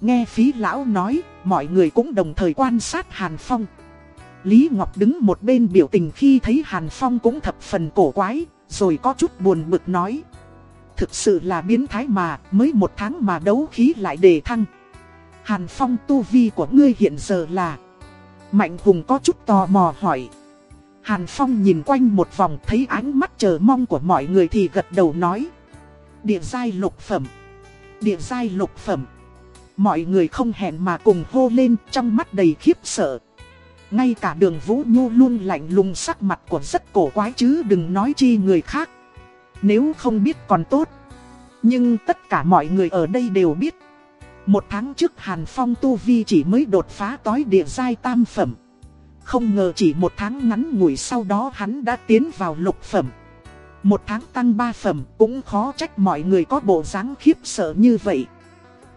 Nghe phí lão nói, mọi người cũng đồng thời quan sát Hàn Phong. Lý Ngọc đứng một bên biểu tình khi thấy Hàn Phong cũng thập phần cổ quái rồi có chút buồn bực nói. Thực sự là biến thái mà, Mới một tháng mà đấu khí lại đề thăng. Hàn Phong tu vi của ngươi hiện giờ là. Mạnh Hùng có chút tò mò hỏi. Hàn Phong nhìn quanh một vòng, thấy ánh mắt chờ mong của mọi người thì gật đầu nói. Địa giai lục phẩm. Địa giai lục phẩm. Mọi người không hẹn mà cùng hô lên, trong mắt đầy khiếp sợ ngay cả đường Vũ Nhu luôn lạnh lùng sắc mặt của rất cổ quái chứ đừng nói chi người khác. Nếu không biết còn tốt. Nhưng tất cả mọi người ở đây đều biết. Một tháng trước Hàn Phong Tu Vi chỉ mới đột phá tối địa giai tam phẩm. Không ngờ chỉ một tháng ngắn ngủi sau đó hắn đã tiến vào lục phẩm. Một tháng tăng ba phẩm cũng khó trách mọi người có bộ dáng khiếp sợ như vậy.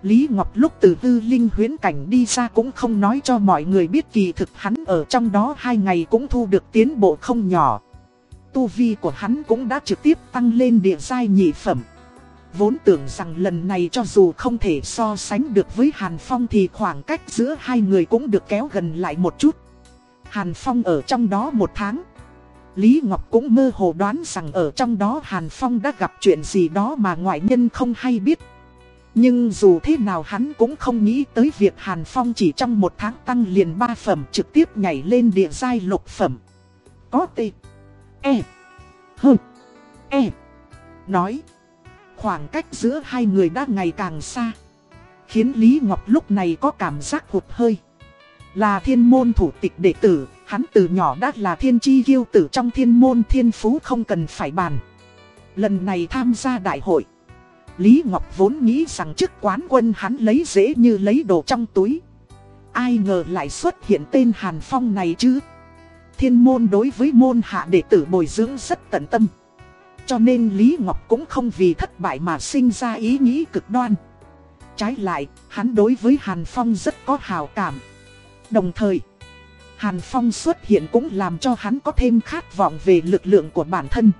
Lý Ngọc lúc từ tư linh huyến cảnh đi ra cũng không nói cho mọi người biết kỳ thực hắn ở trong đó hai ngày cũng thu được tiến bộ không nhỏ. Tu vi của hắn cũng đã trực tiếp tăng lên địa giai nhị phẩm. Vốn tưởng rằng lần này cho dù không thể so sánh được với Hàn Phong thì khoảng cách giữa hai người cũng được kéo gần lại một chút. Hàn Phong ở trong đó một tháng. Lý Ngọc cũng mơ hồ đoán rằng ở trong đó Hàn Phong đã gặp chuyện gì đó mà ngoại nhân không hay biết. Nhưng dù thế nào hắn cũng không nghĩ tới việc Hàn Phong chỉ trong một tháng tăng liền ba phẩm trực tiếp nhảy lên địa giai lục phẩm. Có T. E. H. E. Nói. Khoảng cách giữa hai người đã ngày càng xa. Khiến Lý Ngọc lúc này có cảm giác hụt hơi. Là thiên môn thủ tịch đệ tử, hắn từ nhỏ đã là thiên chi kiêu tử trong thiên môn thiên phú không cần phải bàn. Lần này tham gia đại hội. Lý Ngọc vốn nghĩ rằng chức quán quân hắn lấy dễ như lấy đồ trong túi. Ai ngờ lại xuất hiện tên Hàn Phong này chứ. Thiên môn đối với môn hạ đệ tử bồi dưỡng rất tận tâm. Cho nên Lý Ngọc cũng không vì thất bại mà sinh ra ý nghĩ cực đoan. Trái lại, hắn đối với Hàn Phong rất có hào cảm. Đồng thời, Hàn Phong xuất hiện cũng làm cho hắn có thêm khát vọng về lực lượng của bản thân.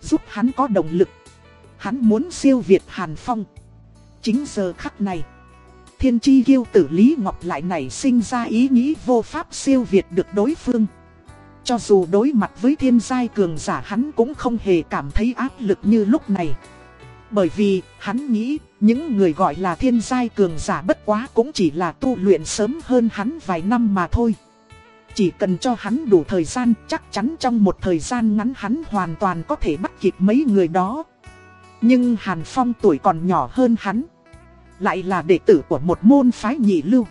Giúp hắn có động lực Hắn muốn siêu việt Hàn Phong. Chính giờ khắc này, thiên chi kiêu tử Lý Ngọc lại nảy sinh ra ý nghĩ vô pháp siêu việt được đối phương. Cho dù đối mặt với thiên giai cường giả hắn cũng không hề cảm thấy áp lực như lúc này. Bởi vì, hắn nghĩ, những người gọi là thiên giai cường giả bất quá cũng chỉ là tu luyện sớm hơn hắn vài năm mà thôi. Chỉ cần cho hắn đủ thời gian, chắc chắn trong một thời gian ngắn hắn hoàn toàn có thể bắt kịp mấy người đó. Nhưng Hàn Phong tuổi còn nhỏ hơn hắn. Lại là đệ tử của một môn phái nhị lưu.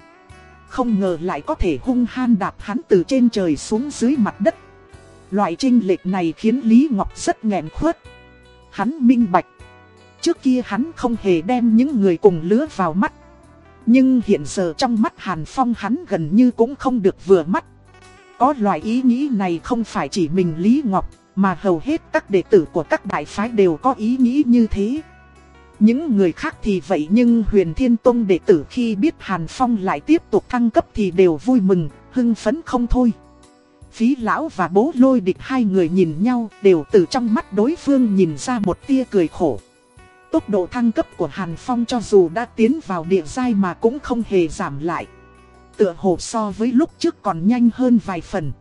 Không ngờ lại có thể hung han đạp hắn từ trên trời xuống dưới mặt đất. Loại trinh lệch này khiến Lý Ngọc rất nghẹn khuất. Hắn minh bạch. Trước kia hắn không hề đem những người cùng lứa vào mắt. Nhưng hiện giờ trong mắt Hàn Phong hắn gần như cũng không được vừa mắt. Có loại ý nghĩ này không phải chỉ mình Lý Ngọc, mà hầu hết các đệ tử của các đại phái đều có ý nghĩ như thế. Những người khác thì vậy nhưng huyền thiên tông đệ tử khi biết Hàn Phong lại tiếp tục thăng cấp thì đều vui mừng, hưng phấn không thôi. Phí lão và bố lôi địch hai người nhìn nhau đều từ trong mắt đối phương nhìn ra một tia cười khổ. Tốc độ thăng cấp của Hàn Phong cho dù đã tiến vào địa giai mà cũng không hề giảm lại. Tựa hồ so với lúc trước còn nhanh hơn vài phần.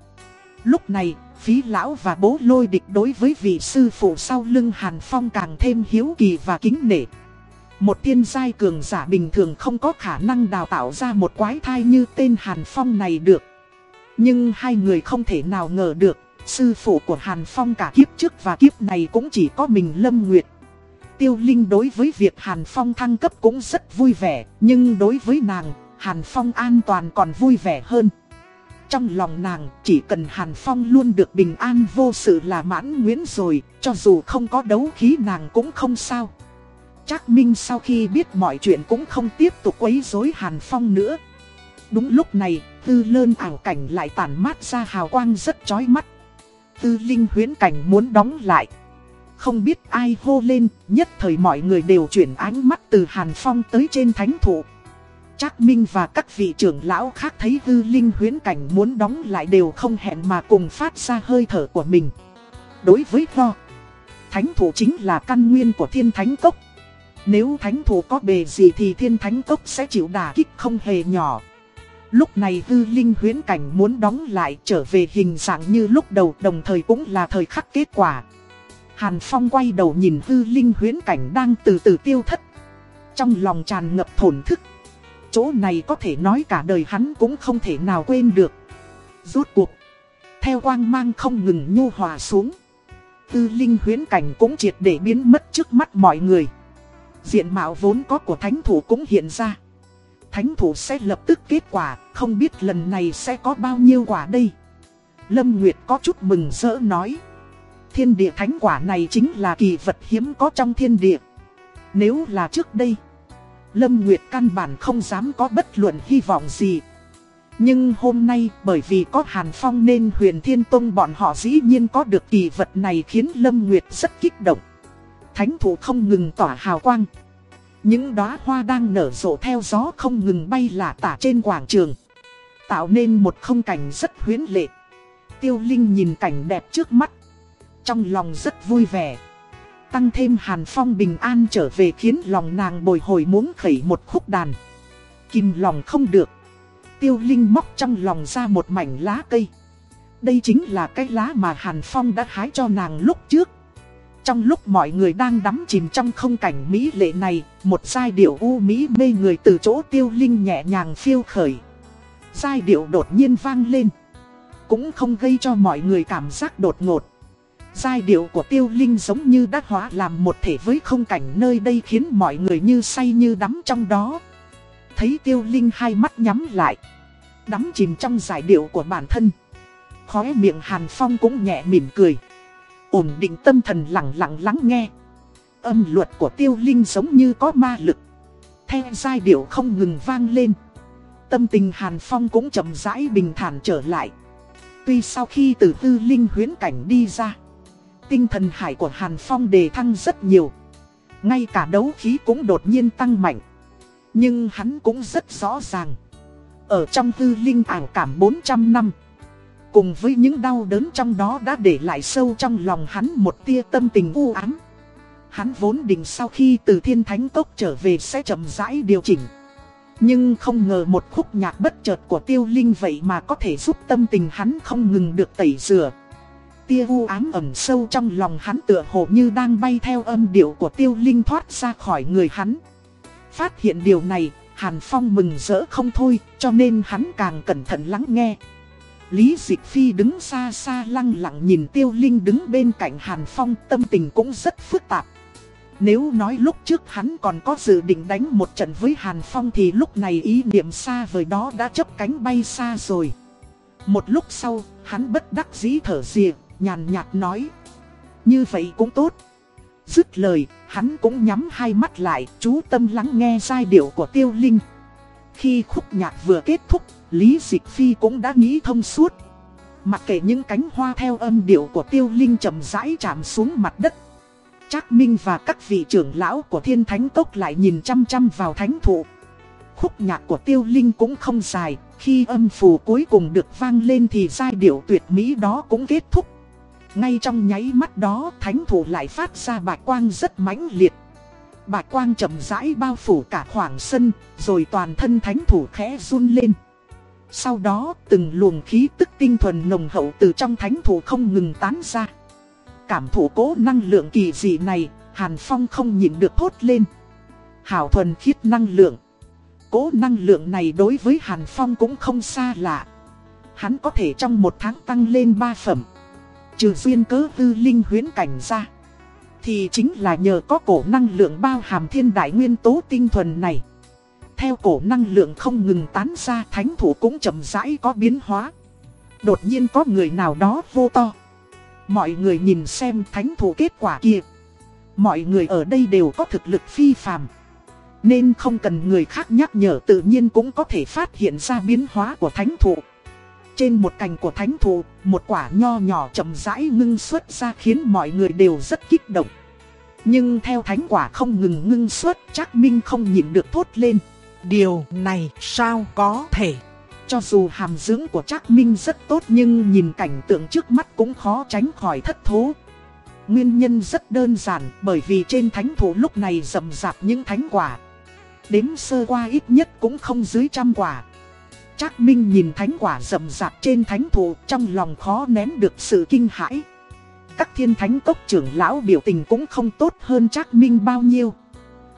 Lúc này, phí lão và bố lôi địch đối với vị sư phụ sau lưng Hàn Phong càng thêm hiếu kỳ và kính nể. Một thiên giai cường giả bình thường không có khả năng đào tạo ra một quái thai như tên Hàn Phong này được. Nhưng hai người không thể nào ngờ được, sư phụ của Hàn Phong cả kiếp trước và kiếp này cũng chỉ có mình Lâm Nguyệt. Tiêu Linh đối với việc Hàn Phong thăng cấp cũng rất vui vẻ, nhưng đối với nàng, Hàn Phong an toàn còn vui vẻ hơn. Trong lòng nàng, chỉ cần Hàn Phong luôn được bình an vô sự là mãn nguyện rồi, cho dù không có đấu khí nàng cũng không sao. Trác Minh sau khi biết mọi chuyện cũng không tiếp tục quấy rối Hàn Phong nữa. Đúng lúc này, tư lơn ảo cảnh lại tản mát ra hào quang rất chói mắt. Tư linh huyến cảnh muốn đóng lại. Không biết ai hô lên, nhất thời mọi người đều chuyển ánh mắt từ Hàn Phong tới trên thánh thụ. Trác Minh và các vị trưởng lão khác thấy hư linh huyến cảnh muốn đóng lại đều không hẹn mà cùng phát ra hơi thở của mình. Đối với Ho, thánh thủ chính là căn nguyên của thiên thánh cốc. Nếu thánh thủ có bề gì thì thiên thánh cốc sẽ chịu đả kích không hề nhỏ. Lúc này hư linh huyến cảnh muốn đóng lại trở về hình dạng như lúc đầu đồng thời cũng là thời khắc kết quả. Hàn Phong quay đầu nhìn hư linh huyến cảnh đang từ từ tiêu thất. Trong lòng tràn ngập thổn thức. Chỗ này có thể nói cả đời hắn cũng không thể nào quên được. Rốt cuộc. Theo quang mang không ngừng nhu hòa xuống. Tư linh huyến cảnh cũng triệt để biến mất trước mắt mọi người. Diện mạo vốn có của thánh thủ cũng hiện ra. Thánh thủ sẽ lập tức kết quả, không biết lần này sẽ có bao nhiêu quả đây. Lâm Nguyệt có chút mừng rỡ nói. Thiên địa thánh quả này chính là kỳ vật hiếm có trong thiên địa. Nếu là trước đây, Lâm Nguyệt căn bản không dám có bất luận hy vọng gì. Nhưng hôm nay, bởi vì có Hàn Phong nên huyền Thiên Tông bọn họ dĩ nhiên có được kỳ vật này khiến Lâm Nguyệt rất kích động. Thánh thủ không ngừng tỏa hào quang. Những đóa hoa đang nở rộ theo gió không ngừng bay lả tả trên quảng trường. Tạo nên một không cảnh rất huyến lệ. Tiêu Linh nhìn cảnh đẹp trước mắt. Trong lòng rất vui vẻ. Tăng thêm Hàn Phong bình an trở về khiến lòng nàng bồi hồi muốn khẩy một khúc đàn. Kìm lòng không được. Tiêu Linh móc trong lòng ra một mảnh lá cây. Đây chính là cái lá mà Hàn Phong đã hái cho nàng lúc trước. Trong lúc mọi người đang đắm chìm trong không cảnh mỹ lệ này, một giai điệu u mỹ mê người từ chỗ tiêu linh nhẹ nhàng phiêu khởi. Giai điệu đột nhiên vang lên. Cũng không gây cho mọi người cảm giác đột ngột. Giai điệu của tiêu linh giống như đã hóa làm một thể với không cảnh nơi đây khiến mọi người như say như đắm trong đó. Thấy tiêu linh hai mắt nhắm lại. Đắm chìm trong giải điệu của bản thân. Khóe miệng Hàn Phong cũng nhẹ mỉm cười. Ổn định tâm thần lặng lặng lắng nghe. Âm luật của tiêu linh giống như có ma lực. Theo giai điệu không ngừng vang lên. Tâm tình Hàn Phong cũng chậm rãi bình thản trở lại. Tuy sau khi từ tư linh huyến cảnh đi ra tinh thần hải của Hàn Phong đề thăng rất nhiều. Ngay cả đấu khí cũng đột nhiên tăng mạnh. Nhưng hắn cũng rất rõ ràng. Ở trong tư linh ảo cảm 400 năm. Cùng với những đau đớn trong đó đã để lại sâu trong lòng hắn một tia tâm tình u ám. Hắn vốn định sau khi từ thiên thánh tốc trở về sẽ chậm rãi điều chỉnh. Nhưng không ngờ một khúc nhạc bất chợt của tiêu linh vậy mà có thể giúp tâm tình hắn không ngừng được tẩy rửa tia u ám ẩn sâu trong lòng hắn tựa hồ như đang bay theo âm điệu của tiêu linh thoát ra khỏi người hắn. Phát hiện điều này, Hàn Phong mừng rỡ không thôi, cho nên hắn càng cẩn thận lắng nghe. Lý Dịch Phi đứng xa xa lăng lặng nhìn tiêu linh đứng bên cạnh Hàn Phong tâm tình cũng rất phức tạp. Nếu nói lúc trước hắn còn có dự định đánh một trận với Hàn Phong thì lúc này ý niệm xa vời đó đã chấp cánh bay xa rồi. Một lúc sau, hắn bất đắc dĩ thở diệt nhàn nhạt nói. Như vậy cũng tốt. Dứt lời, hắn cũng nhắm hai mắt lại, chú tâm lắng nghe giai điệu của tiêu linh. Khi khúc nhạc vừa kết thúc, Lý Dịch Phi cũng đã nghĩ thông suốt. Mặc kệ những cánh hoa theo âm điệu của tiêu linh chậm rãi chạm xuống mặt đất. Trác Minh và các vị trưởng lão của thiên thánh tốc lại nhìn chăm chăm vào thánh thụ. Khúc nhạc của tiêu linh cũng không dài, khi âm phù cuối cùng được vang lên thì giai điệu tuyệt mỹ đó cũng kết thúc. Ngay trong nháy mắt đó thánh thủ lại phát ra bạch quang rất mãnh liệt. Bạch quang chậm rãi bao phủ cả khoảng sân, rồi toàn thân thánh thủ khẽ run lên. Sau đó từng luồng khí tức tinh thuần nồng hậu từ trong thánh thủ không ngừng tán ra. Cảm thụ cố năng lượng kỳ dị này, Hàn Phong không nhịn được thốt lên. Hảo thuần khiết năng lượng. Cố năng lượng này đối với Hàn Phong cũng không xa lạ. Hắn có thể trong một tháng tăng lên 3 phẩm. Trừ duyên cớ tư linh huyến cảnh ra. Thì chính là nhờ có cổ năng lượng bao hàm thiên đại nguyên tố tinh thuần này. Theo cổ năng lượng không ngừng tán ra, thánh thủ cũng chậm rãi có biến hóa. Đột nhiên có người nào đó vô to. Mọi người nhìn xem thánh thủ kết quả kia. Mọi người ở đây đều có thực lực phi phàm. Nên không cần người khác nhắc nhở, tự nhiên cũng có thể phát hiện ra biến hóa của thánh thủ trên một cành của thánh thụ, một quả nho nhỏ chậm rãi ngưng xuất ra khiến mọi người đều rất kích động. Nhưng theo thánh quả không ngừng ngưng xuất, chắc Minh không nhịn được thốt lên. Điều này sao có thể? Cho dù hàm dưỡng của Trác Minh rất tốt nhưng nhìn cảnh tượng trước mắt cũng khó tránh khỏi thất thố. Nguyên nhân rất đơn giản bởi vì trên thánh thụ lúc này rầm rạp những thánh quả. Đếm sơ qua ít nhất cũng không dưới trăm quả. Trác Minh nhìn thánh quả rậm rạp trên thánh thụ trong lòng khó nén được sự kinh hãi. Các thiên thánh tốc trưởng lão biểu tình cũng không tốt hơn Trác Minh bao nhiêu.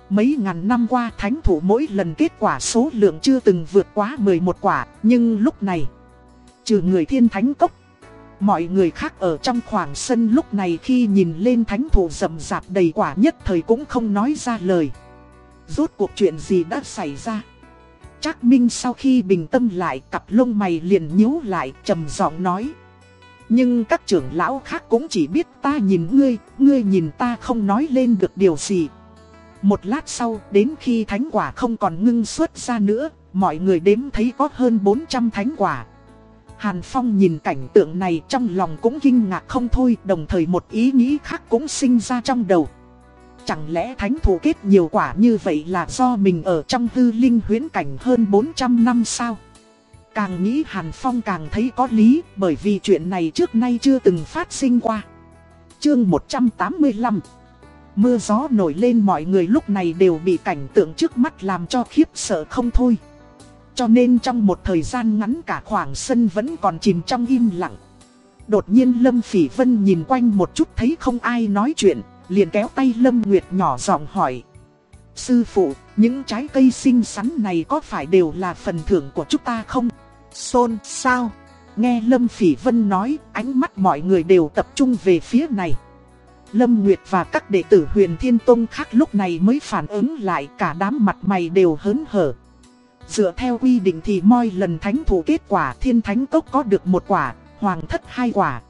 Mấy ngàn năm qua thánh thủ mỗi lần kết quả số lượng chưa từng vượt quá 11 quả, nhưng lúc này, trừ người thiên thánh cốc, mọi người khác ở trong khoảng sân lúc này khi nhìn lên thánh thủ rậm rạp đầy quả nhất thời cũng không nói ra lời. Rốt cuộc chuyện gì đã xảy ra? Trác Minh sau khi bình tâm lại cặp lông mày liền nhíu lại trầm giọng nói. Nhưng các trưởng lão khác cũng chỉ biết ta nhìn ngươi, ngươi nhìn ta không nói lên được điều gì. Một lát sau, đến khi thánh quả không còn ngưng xuất ra nữa, mọi người đếm thấy có hơn 400 thánh quả. Hàn Phong nhìn cảnh tượng này trong lòng cũng kinh ngạc không thôi, đồng thời một ý nghĩ khác cũng sinh ra trong đầu. Chẳng lẽ thánh thủ kết nhiều quả như vậy là do mình ở trong hư linh huyễn cảnh hơn 400 năm sao? Càng nghĩ Hàn Phong càng thấy có lý bởi vì chuyện này trước nay chưa từng phát sinh qua. Chương 185 Mưa gió nổi lên mọi người lúc này đều bị cảnh tượng trước mắt làm cho khiếp sợ không thôi. Cho nên trong một thời gian ngắn cả khoảng sân vẫn còn chìm trong im lặng. Đột nhiên Lâm Phỉ Vân nhìn quanh một chút thấy không ai nói chuyện, liền kéo tay Lâm Nguyệt nhỏ giọng hỏi. Sư phụ, những trái cây xinh xắn này có phải đều là phần thưởng của chúng ta không? Xôn sao? Nghe Lâm Phỉ Vân nói, ánh mắt mọi người đều tập trung về phía này. Lâm Nguyệt và các đệ tử huyền Thiên Tông khác lúc này mới phản ứng lại cả đám mặt mày đều hớn hở. Dựa theo quy định thì mỗi lần thánh thủ kết quả thiên thánh cốc có được một quả, hoàng thất hai quả.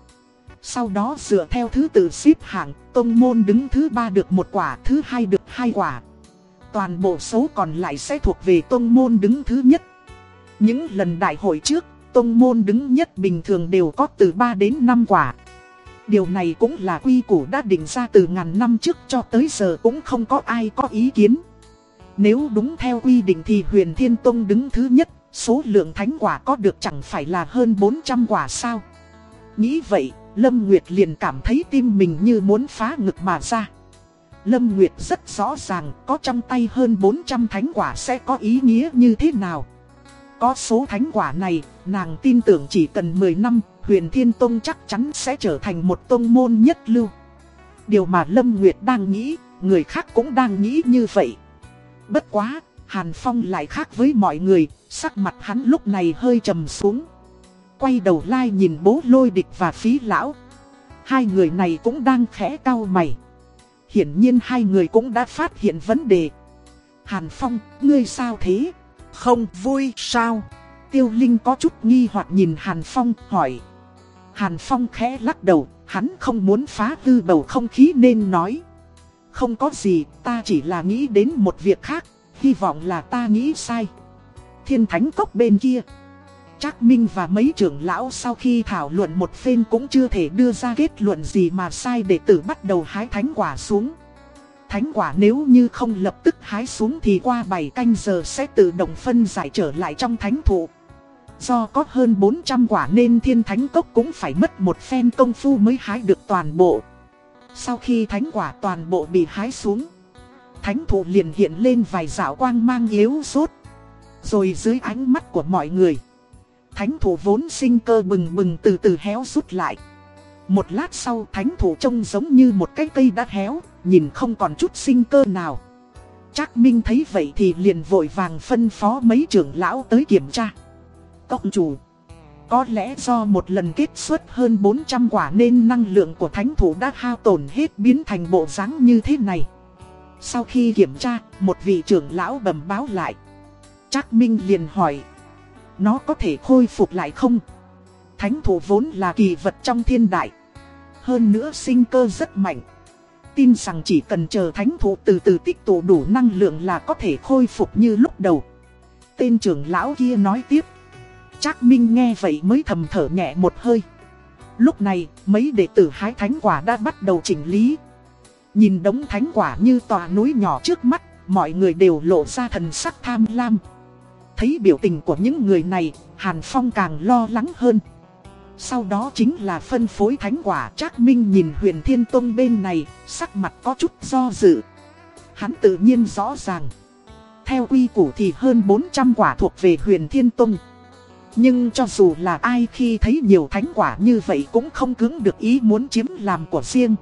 Sau đó dựa theo thứ tự xếp hạng, tông môn đứng thứ ba được một quả, thứ hai được hai quả. Toàn bộ số còn lại sẽ thuộc về tông môn đứng thứ nhất. Những lần đại hội trước, tông môn đứng nhất bình thường đều có từ 3 đến 5 quả. Điều này cũng là quy củ đã định ra từ ngàn năm trước cho tới giờ cũng không có ai có ý kiến. Nếu đúng theo quy định thì huyền thiên tông đứng thứ nhất, số lượng thánh quả có được chẳng phải là hơn 400 quả sao. Nghĩ vậy, Lâm Nguyệt liền cảm thấy tim mình như muốn phá ngực mà ra. Lâm Nguyệt rất rõ ràng có trong tay hơn 400 thánh quả sẽ có ý nghĩa như thế nào. Có số thánh quả này, nàng tin tưởng chỉ cần 10 năm, huyền thiên tông chắc chắn sẽ trở thành một tông môn nhất lưu. Điều mà Lâm Nguyệt đang nghĩ, người khác cũng đang nghĩ như vậy. Bất quá, Hàn Phong lại khác với mọi người, sắc mặt hắn lúc này hơi trầm xuống. Quay đầu lai nhìn bố lôi địch và phí lão. Hai người này cũng đang khẽ cau mày. Hiển nhiên hai người cũng đã phát hiện vấn đề. Hàn Phong, ngươi sao thế? Không vui sao? Tiêu Linh có chút nghi hoặc nhìn Hàn Phong hỏi. Hàn Phong khẽ lắc đầu, hắn không muốn phá hư bầu không khí nên nói. Không có gì, ta chỉ là nghĩ đến một việc khác, hy vọng là ta nghĩ sai. Thiên thánh cốc bên kia Trác Minh và mấy trưởng lão sau khi thảo luận một phen cũng chưa thể đưa ra kết luận gì mà sai đệ tử bắt đầu hái thánh quả xuống. Thánh quả nếu như không lập tức hái xuống thì qua 7 canh giờ sẽ tự động phân giải trở lại trong thánh thụ. Do có hơn 400 quả nên thiên thánh cốc cũng phải mất một phen công phu mới hái được toàn bộ. Sau khi thánh quả toàn bộ bị hái xuống, thánh thụ liền hiện lên vài dạo quang mang yếu sốt Rồi dưới ánh mắt của mọi người Thánh thủ vốn sinh cơ bừng bừng từ từ héo rút lại. Một lát sau thánh thủ trông giống như một cái cây đã héo Nhìn không còn chút sinh cơ nào. Trác Minh thấy vậy thì liền vội vàng phân phó mấy trưởng lão tới kiểm tra. Cộng chủ Có lẽ do một lần kết xuất hơn 400 quả nên năng lượng của thánh thủ đã hao tổn hết biến thành bộ dáng như thế này. Sau khi kiểm tra, một vị trưởng lão bẩm báo lại. Trác Minh liền hỏi nó có thể khôi phục lại không? Thánh thủ vốn là kỳ vật trong thiên đại. Hơn nữa sinh cơ rất mạnh. Tin rằng chỉ cần chờ thánh thủ từ từ tích tụ đủ năng lượng là có thể khôi phục như lúc đầu. Tên trưởng lão kia nói tiếp. Trác Minh nghe vậy mới thầm thở nhẹ một hơi. Lúc này, mấy đệ tử hái thánh quả đã bắt đầu chỉnh lý. Nhìn đống thánh quả như tòa núi nhỏ trước mắt, mọi người đều lộ ra thần sắc tham lam. Thấy biểu tình của những người này, Hàn Phong càng lo lắng hơn. Sau đó chính là phân phối thánh quả Trác Minh nhìn huyền thiên tông bên này, sắc mặt có chút do dự. Hắn tự nhiên rõ ràng. Theo quy củ thì hơn 400 quả thuộc về huyền thiên tông. Nhưng cho dù là ai khi thấy nhiều thánh quả như vậy cũng không cứng được ý muốn chiếm làm của riêng.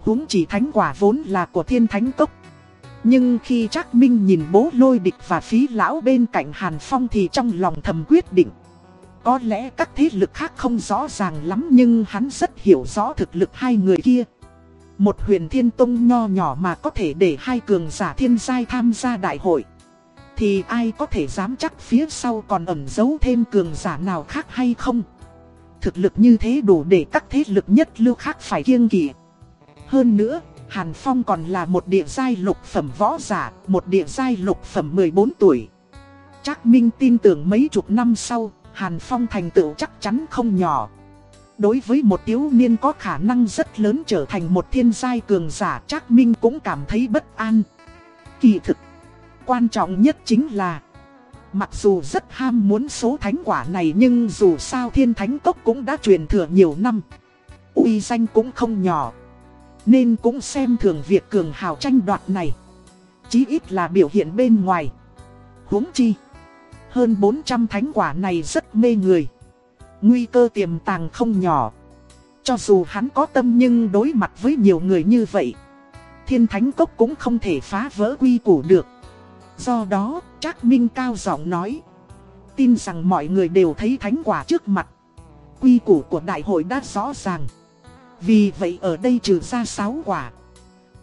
huống chỉ thánh quả vốn là của thiên thánh tốc. Nhưng khi Trác Minh nhìn bố lôi địch và phí lão bên cạnh Hàn Phong thì trong lòng thầm quyết định. Có lẽ các thế lực khác không rõ ràng lắm nhưng hắn rất hiểu rõ thực lực hai người kia. Một huyền thiên tông nho nhỏ mà có thể để hai cường giả thiên giai tham gia đại hội. Thì ai có thể dám chắc phía sau còn ẩn giấu thêm cường giả nào khác hay không? Thực lực như thế đủ để các thế lực nhất lưu khác phải kiêng kỵ. Hơn nữa, Hàn Phong còn là một địa giai lục phẩm võ giả, một địa giai lục phẩm 14 tuổi. Trác Minh tin tưởng mấy chục năm sau, Hàn Phong thành tựu chắc chắn không nhỏ. Đối với một thiếu niên có khả năng rất lớn trở thành một thiên giai cường giả Trác Minh cũng cảm thấy bất an. Kỳ thực, quan trọng nhất chính là Mặc dù rất ham muốn số thánh quả này nhưng dù sao thiên thánh cốc cũng đã truyền thừa nhiều năm uy danh cũng không nhỏ nên cũng xem thường việc cường hào tranh đoạt này. Chí ít là biểu hiện bên ngoài. Huống chi Hơn 400 thánh quả này rất mê người. Nguy cơ tiềm tàng không nhỏ. Cho dù hắn có tâm nhưng đối mặt với nhiều người như vậy Thiên thánh cốc cũng không thể phá vỡ quy củ được. Do đó, Trác Minh cao giọng nói Tin rằng mọi người đều thấy thánh quả trước mặt. Quy củ của đại hội đã rõ ràng vì vậy ở đây trừ ra 6 quả,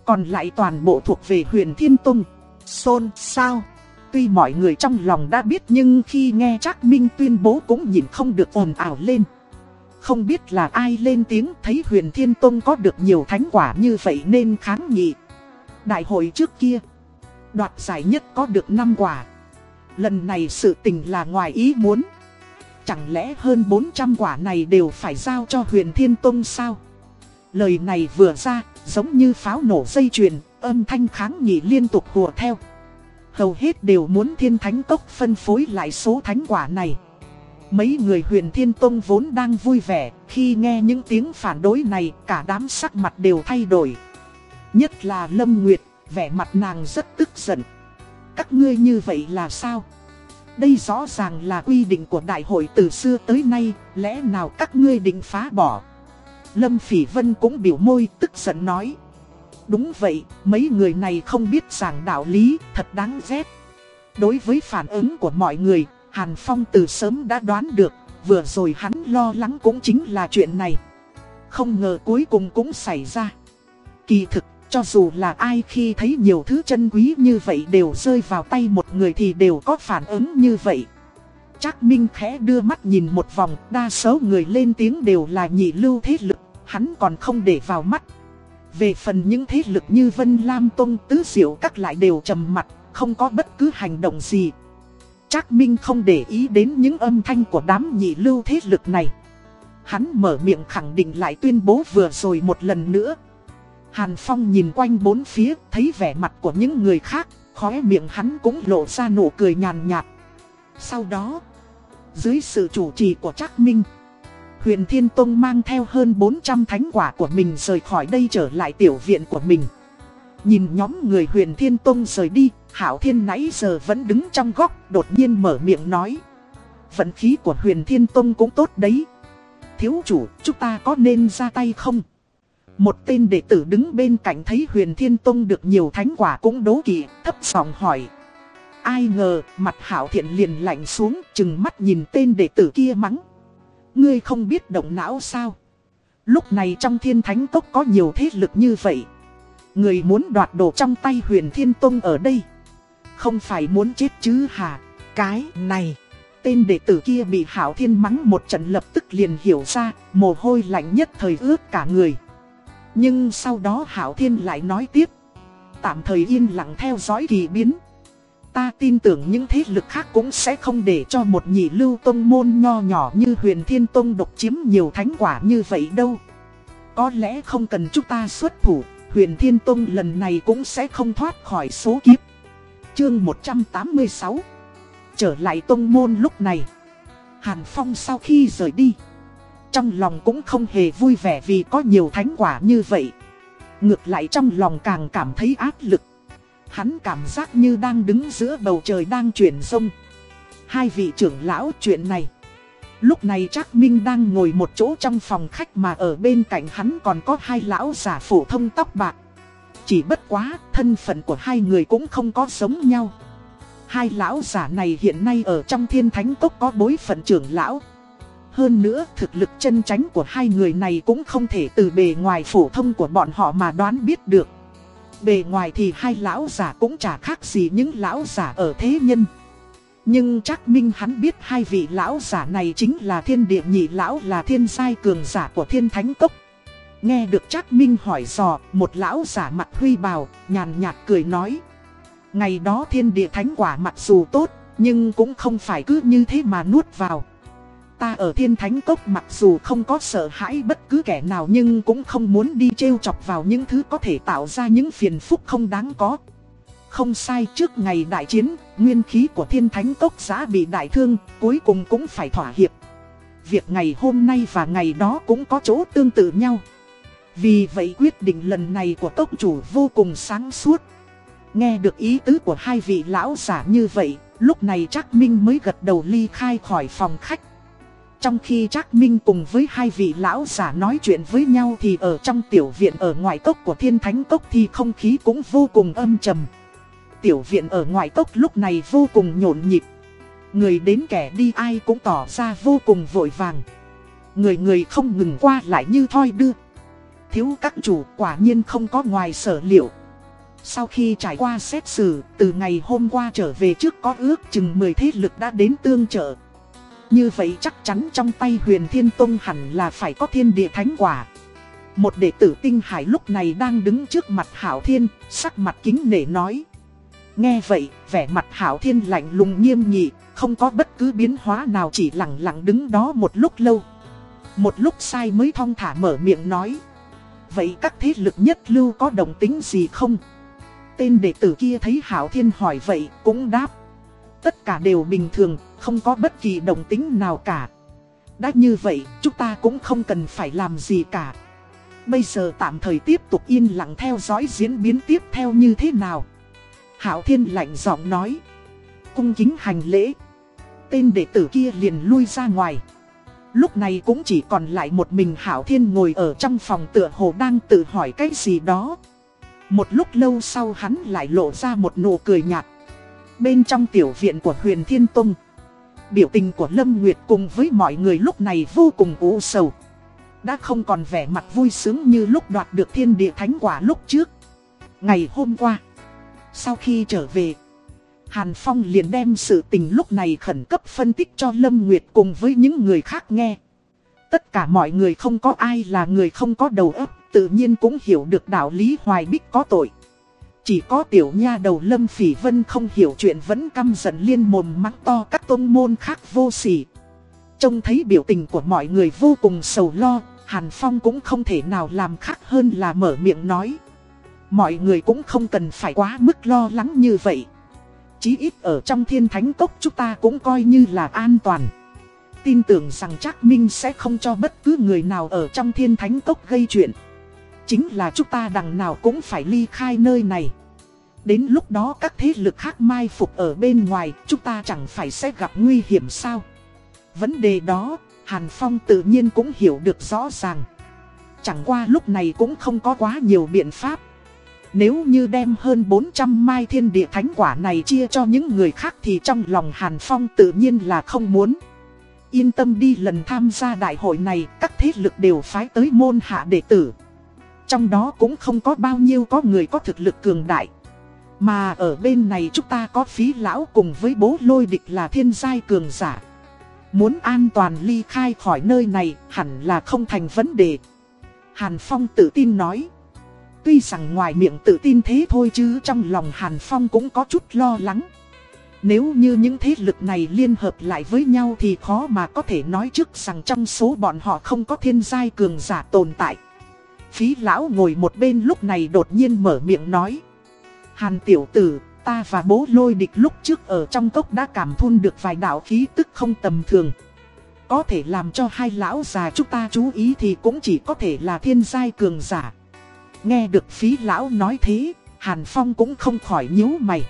Còn lại toàn bộ thuộc về huyền Thiên Tông Xôn sao Tuy mọi người trong lòng đã biết nhưng khi nghe Trác Minh tuyên bố cũng nhìn không được ồn ào lên. Không biết là ai lên tiếng thấy huyền Thiên Tông có được nhiều thánh quả như vậy nên kháng nghị. Đại hội trước kia, Đoạt giải nhất có được 5 quả. Lần này sự tình là ngoài ý muốn. Chẳng lẽ hơn 400 quả này đều phải giao cho huyền Thiên Tông sao? Lời này vừa ra, giống như pháo nổ dây chuyền, âm thanh kháng nghị liên tục hùa theo. Hầu hết đều muốn thiên thánh cốc phân phối lại số thánh quả này. Mấy người huyền thiên tông vốn đang vui vẻ, khi nghe những tiếng phản đối này, cả đám sắc mặt đều thay đổi. Nhất là Lâm Nguyệt, vẻ mặt nàng rất tức giận. Các ngươi như vậy là sao? Đây rõ ràng là quy định của đại hội từ xưa tới nay, lẽ nào các ngươi định phá bỏ? Lâm Phỉ Vân cũng biểu môi tức giận nói. Đúng vậy, mấy người này không biết giảng đạo lý, thật đáng ghét. Đối với phản ứng của mọi người, Hàn Phong từ sớm đã đoán được, vừa rồi hắn lo lắng cũng chính là chuyện này. Không ngờ cuối cùng cũng xảy ra. Kỳ thực, cho dù là ai khi thấy nhiều thứ chân quý như vậy đều rơi vào tay một người thì đều có phản ứng như vậy. Trác Minh khẽ đưa mắt nhìn một vòng, đa số người lên tiếng đều là nhị lưu thế lực hắn còn không để vào mắt. Về phần những thế lực như Vân Lam Tông Tứ Diệu các lại đều trầm mặt, không có bất cứ hành động gì. Trác Minh không để ý đến những âm thanh của đám nhị lưu thế lực này. Hắn mở miệng khẳng định lại tuyên bố vừa rồi một lần nữa. Hàn Phong nhìn quanh bốn phía, thấy vẻ mặt của những người khác, khóe miệng hắn cũng lộ ra nụ cười nhàn nhạt. Sau đó, dưới sự chủ trì của Trác Minh, Huyền Thiên Tông mang theo hơn 400 thánh quả của mình rời khỏi đây trở lại tiểu viện của mình. Nhìn nhóm người Huyền Thiên Tông rời đi, Hảo Thiên nãy giờ vẫn đứng trong góc, đột nhiên mở miệng nói. Vận khí của Huyền Thiên Tông cũng tốt đấy. Thiếu chủ, chúng ta có nên ra tay không? Một tên đệ tử đứng bên cạnh thấy Huyền Thiên Tông được nhiều thánh quả cũng đố kỵ, thấp giọng hỏi. Ai ngờ, mặt Hảo Thiện liền lạnh xuống, chừng mắt nhìn tên đệ tử kia mắng. Ngươi không biết động não sao? Lúc này trong thiên thánh tốc có nhiều thế lực như vậy. Người muốn đoạt đồ trong tay huyền thiên tông ở đây. Không phải muốn chết chứ hả? Cái này. Tên đệ tử kia bị hảo thiên mắng một trận lập tức liền hiểu ra, mồ hôi lạnh nhất thời ướt cả người. Nhưng sau đó hảo thiên lại nói tiếp. Tạm thời yên lặng theo dõi kỳ biến. Ta tin tưởng những thế lực khác cũng sẽ không để cho một nhị lưu tông môn nho nhỏ như huyền thiên tông độc chiếm nhiều thánh quả như vậy đâu. Có lẽ không cần chúng ta xuất thủ, huyền thiên tông lần này cũng sẽ không thoát khỏi số kiếp. Chương 186 Trở lại tông môn lúc này. Hàn Phong sau khi rời đi. Trong lòng cũng không hề vui vẻ vì có nhiều thánh quả như vậy. Ngược lại trong lòng càng cảm thấy áp lực. Hắn cảm giác như đang đứng giữa bầu trời đang chuyển sông. Hai vị trưởng lão chuyện này. Lúc này Trác Minh đang ngồi một chỗ trong phòng khách mà ở bên cạnh hắn còn có hai lão giả phổ thông tóc bạc. Chỉ bất quá, thân phận của hai người cũng không có giống nhau. Hai lão giả này hiện nay ở trong thiên thánh cốc có bối phận trưởng lão. Hơn nữa, thực lực chân tránh của hai người này cũng không thể từ bề ngoài phổ thông của bọn họ mà đoán biết được. Bề ngoài thì hai lão giả cũng chả khác gì những lão giả ở thế nhân. Nhưng chắc minh hắn biết hai vị lão giả này chính là thiên địa nhị lão là thiên sai cường giả của thiên thánh cốc. Nghe được chắc minh hỏi dò, một lão giả mặt huy bào, nhàn nhạt cười nói. Ngày đó thiên địa thánh quả mặc dù tốt, nhưng cũng không phải cứ như thế mà nuốt vào. Ta ở thiên thánh cốc mặc dù không có sợ hãi bất cứ kẻ nào nhưng cũng không muốn đi trêu chọc vào những thứ có thể tạo ra những phiền phúc không đáng có. Không sai trước ngày đại chiến, nguyên khí của thiên thánh cốc giá bị đại thương, cuối cùng cũng phải thỏa hiệp. Việc ngày hôm nay và ngày đó cũng có chỗ tương tự nhau. Vì vậy quyết định lần này của tốc chủ vô cùng sáng suốt. Nghe được ý tứ của hai vị lão giả như vậy, lúc này chắc Minh mới gật đầu ly khai khỏi phòng khách. Trong khi Trác Minh cùng với hai vị lão giả nói chuyện với nhau thì ở trong tiểu viện ở ngoài cốc của thiên thánh cốc thì không khí cũng vô cùng âm trầm. Tiểu viện ở ngoài cốc lúc này vô cùng nhộn nhịp. Người đến kẻ đi ai cũng tỏ ra vô cùng vội vàng. Người người không ngừng qua lại như thoi đưa. Thiếu các chủ quả nhiên không có ngoài sở liệu. Sau khi trải qua xét xử, từ ngày hôm qua trở về trước có ước chừng 10 thế lực đã đến tương trợ. Như vậy chắc chắn trong tay huyền thiên tông hẳn là phải có thiên địa thánh quả. Một đệ tử tinh hải lúc này đang đứng trước mặt hảo thiên, sắc mặt kính nể nói. Nghe vậy, vẻ mặt hảo thiên lạnh lùng nghiêm nghị, không có bất cứ biến hóa nào chỉ lặng lặng đứng đó một lúc lâu. Một lúc sai mới thong thả mở miệng nói. Vậy các thế lực nhất lưu có đồng tính gì không? Tên đệ tử kia thấy hảo thiên hỏi vậy cũng đáp. Tất cả đều bình thường, không có bất kỳ đồng tính nào cả. Đã như vậy, chúng ta cũng không cần phải làm gì cả. Bây giờ tạm thời tiếp tục yên lặng theo dõi diễn biến tiếp theo như thế nào. Hảo Thiên lạnh giọng nói. Cung kính hành lễ. Tên đệ tử kia liền lui ra ngoài. Lúc này cũng chỉ còn lại một mình Hảo Thiên ngồi ở trong phòng tựa hồ đang tự hỏi cái gì đó. Một lúc lâu sau hắn lại lộ ra một nụ cười nhạt. Bên trong tiểu viện của huyền Thiên Tông. Biểu tình của Lâm Nguyệt cùng với mọi người lúc này vô cùng u sầu. Đã không còn vẻ mặt vui sướng như lúc đoạt được thiên địa thánh quả lúc trước. Ngày hôm qua, Sau khi trở về, Hàn Phong liền đem sự tình lúc này khẩn cấp phân tích cho Lâm Nguyệt cùng với những người khác nghe. Tất cả mọi người không có ai là người không có đầu óc, Tự nhiên cũng hiểu được đạo lý hoài bích có tội. Chỉ có tiểu nha đầu Lâm Phỉ Vân không hiểu chuyện vẫn căm giận liên mồm mắng to các tôn môn khác vô sỉ. Trông thấy biểu tình của mọi người vô cùng sầu lo, Hàn Phong cũng không thể nào làm khác hơn là mở miệng nói. Mọi người cũng không cần phải quá mức lo lắng như vậy. Chí ít ở trong thiên thánh cốc chúng ta cũng coi như là an toàn. Tin tưởng rằng Trác Minh sẽ không cho bất cứ người nào ở trong thiên thánh cốc gây chuyện. Chính là chúng ta đằng nào cũng phải ly khai nơi này. Đến lúc đó các thế lực khác mai phục ở bên ngoài, chúng ta chẳng phải sẽ gặp nguy hiểm sao? Vấn đề đó, Hàn Phong tự nhiên cũng hiểu được rõ ràng. Chẳng qua lúc này cũng không có quá nhiều biện pháp. Nếu như đem hơn 400 mai thiên địa thánh quả này chia cho những người khác thì trong lòng Hàn Phong tự nhiên là không muốn. Yên tâm đi lần tham gia đại hội này các thế lực đều phái tới môn hạ đệ tử. Trong đó cũng không có bao nhiêu có người có thực lực cường đại. Mà ở bên này chúng ta có phí lão cùng với bố lôi địch là thiên giai cường giả. Muốn an toàn ly khai khỏi nơi này hẳn là không thành vấn đề. Hàn Phong tự tin nói. Tuy rằng ngoài miệng tự tin thế thôi chứ trong lòng Hàn Phong cũng có chút lo lắng. Nếu như những thế lực này liên hợp lại với nhau thì khó mà có thể nói trước rằng trong số bọn họ không có thiên giai cường giả tồn tại. Phí lão ngồi một bên lúc này đột nhiên mở miệng nói. Hàn tiểu tử, ta và bố lôi địch lúc trước ở trong cốc đã cảm thun được vài đạo khí tức không tầm thường. Có thể làm cho hai lão già chúng ta chú ý thì cũng chỉ có thể là thiên giai cường giả. Nghe được phí lão nói thế, Hàn Phong cũng không khỏi nhíu mày.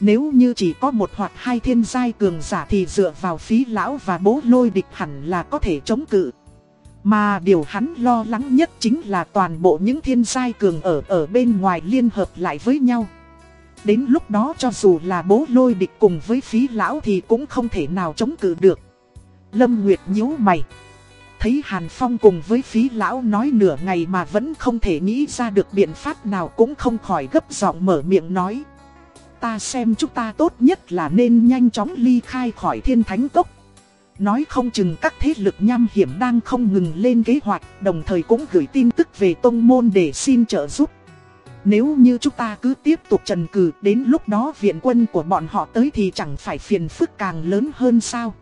Nếu như chỉ có một hoặc hai thiên giai cường giả thì dựa vào phí lão và bố lôi địch hẳn là có thể chống cự. Mà điều hắn lo lắng nhất chính là toàn bộ những thiên giai cường ở ở bên ngoài liên hợp lại với nhau. Đến lúc đó cho dù là bố lôi địch cùng với phí lão thì cũng không thể nào chống cự được. Lâm Nguyệt nhíu mày. Thấy Hàn Phong cùng với phí lão nói nửa ngày mà vẫn không thể nghĩ ra được biện pháp nào cũng không khỏi gấp giọng mở miệng nói. Ta xem chúng ta tốt nhất là nên nhanh chóng ly khai khỏi thiên thánh cốc. Nói không chừng các thế lực nham hiểm đang không ngừng lên kế hoạch, đồng thời cũng gửi tin tức về tông môn để xin trợ giúp. Nếu như chúng ta cứ tiếp tục trần cử đến lúc đó viện quân của bọn họ tới thì chẳng phải phiền phức càng lớn hơn sao.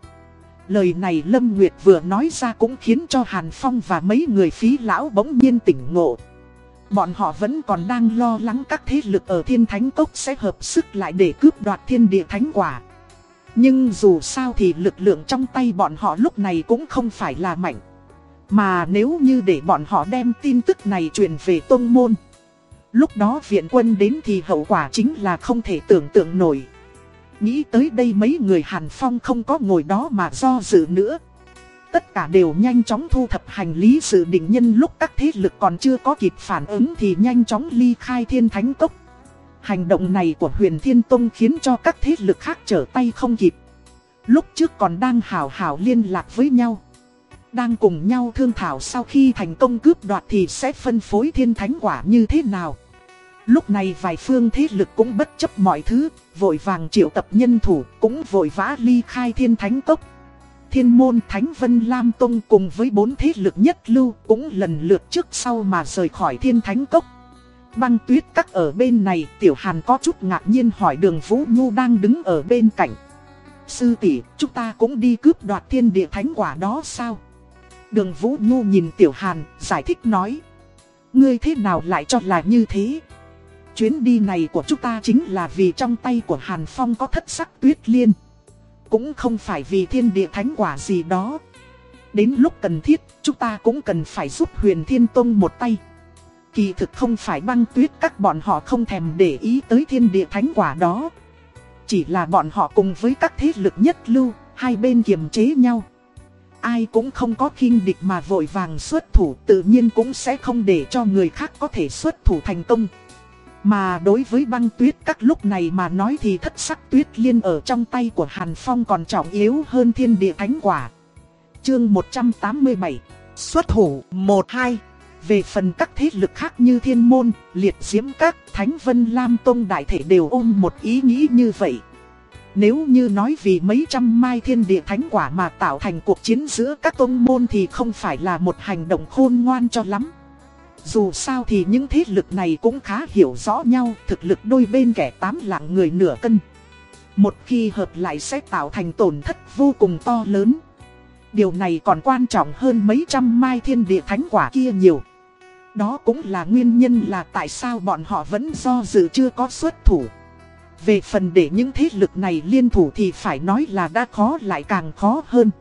Lời này Lâm Nguyệt vừa nói ra cũng khiến cho Hàn Phong và mấy người phí lão bỗng nhiên tỉnh ngộ. Bọn họ vẫn còn đang lo lắng các thế lực ở thiên thánh cốc sẽ hợp sức lại để cướp đoạt thiên địa thánh quả. Nhưng dù sao thì lực lượng trong tay bọn họ lúc này cũng không phải là mạnh. Mà nếu như để bọn họ đem tin tức này truyền về tôn môn. Lúc đó viện quân đến thì hậu quả chính là không thể tưởng tượng nổi. Nghĩ tới đây mấy người Hàn Phong không có ngồi đó mà do dự nữa. Tất cả đều nhanh chóng thu thập hành lý sự định nhân lúc các thế lực còn chưa có kịp phản ứng thì nhanh chóng ly khai thiên thánh cốc. Hành động này của huyền thiên tông khiến cho các thế lực khác trở tay không kịp. Lúc trước còn đang hào hào liên lạc với nhau. Đang cùng nhau thương thảo sau khi thành công cướp đoạt thì sẽ phân phối thiên thánh quả như thế nào. Lúc này vài phương thế lực cũng bất chấp mọi thứ, vội vàng triệu tập nhân thủ, cũng vội vã ly khai thiên thánh cốc. Thiên môn Thánh Vân Lam Tông cùng với bốn thế lực nhất lưu cũng lần lượt trước sau mà rời khỏi thiên thánh cốc. Băng tuyết các ở bên này tiểu hàn có chút ngạc nhiên hỏi đường Vũ Nhu đang đứng ở bên cạnh. Sư tỷ chúng ta cũng đi cướp đoạt thiên địa thánh quả đó sao? Đường Vũ Nhu nhìn tiểu hàn giải thích nói. Ngươi thế nào lại cho là như thế? Chuyến đi này của chúng ta chính là vì trong tay của Hàn Phong có thất sắc tuyết liên. Cũng không phải vì thiên địa thánh quả gì đó. Đến lúc cần thiết, chúng ta cũng cần phải giúp huyền thiên tông một tay. Kỳ thực không phải băng tuyết các bọn họ không thèm để ý tới thiên địa thánh quả đó. Chỉ là bọn họ cùng với các thế lực nhất lưu, hai bên kiềm chế nhau. Ai cũng không có khinh địch mà vội vàng xuất thủ tự nhiên cũng sẽ không để cho người khác có thể xuất thủ thành công. Mà đối với băng tuyết các lúc này mà nói thì thất sắc tuyết liên ở trong tay của Hàn Phong còn trọng yếu hơn thiên địa thánh quả. Chương 187 Xuất thủ 1-2 về phần các thế lực khác như thiên môn, liệt diễm các, thánh vân lam tông đại thể đều ôm một ý nghĩ như vậy. Nếu như nói vì mấy trăm mai thiên địa thánh quả mà tạo thành cuộc chiến giữa các tông môn thì không phải là một hành động khôn ngoan cho lắm. Dù sao thì những thế lực này cũng khá hiểu rõ nhau, thực lực đôi bên kẻ tám lạng người nửa cân. Một khi hợp lại sẽ tạo thành tổn thất vô cùng to lớn. Điều này còn quan trọng hơn mấy trăm mai thiên địa thánh quả kia nhiều. Đó cũng là nguyên nhân là tại sao bọn họ vẫn do dự chưa có xuất thủ. Về phần để những thế lực này liên thủ thì phải nói là đã khó lại càng khó hơn.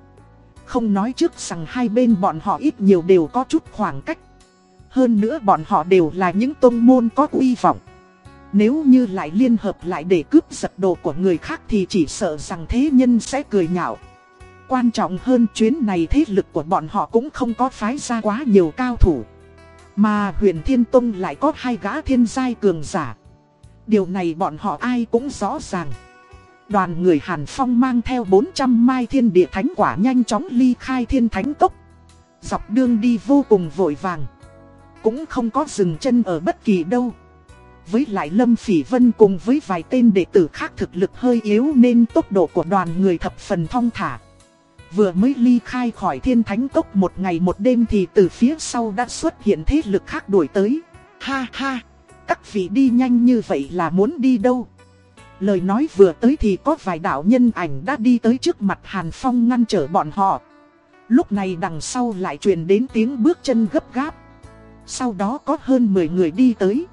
Không nói trước rằng hai bên bọn họ ít nhiều đều có chút khoảng cách. Hơn nữa bọn họ đều là những tôn môn có uy vọng. Nếu như lại liên hợp lại để cướp giật đồ của người khác thì chỉ sợ rằng thế nhân sẽ cười nhạo. Quan trọng hơn chuyến này thế lực của bọn họ cũng không có phái ra quá nhiều cao thủ. Mà huyền Thiên Tông lại có hai gã thiên giai cường giả. Điều này bọn họ ai cũng rõ ràng. Đoàn người Hàn Phong mang theo 400 mai thiên địa thánh quả nhanh chóng ly khai thiên thánh tốc. Dọc đường đi vô cùng vội vàng. Cũng không có dừng chân ở bất kỳ đâu. Với lại Lâm Phỉ Vân cùng với vài tên đệ tử khác thực lực hơi yếu nên tốc độ của đoàn người thập phần thong thả. Vừa mới ly khai khỏi thiên thánh cốc một ngày một đêm thì từ phía sau đã xuất hiện thế lực khác đuổi tới. Ha ha, các vị đi nhanh như vậy là muốn đi đâu? Lời nói vừa tới thì có vài đạo nhân ảnh đã đi tới trước mặt Hàn Phong ngăn trở bọn họ. Lúc này đằng sau lại truyền đến tiếng bước chân gấp gáp. Sau đó có hơn 10 người đi tới.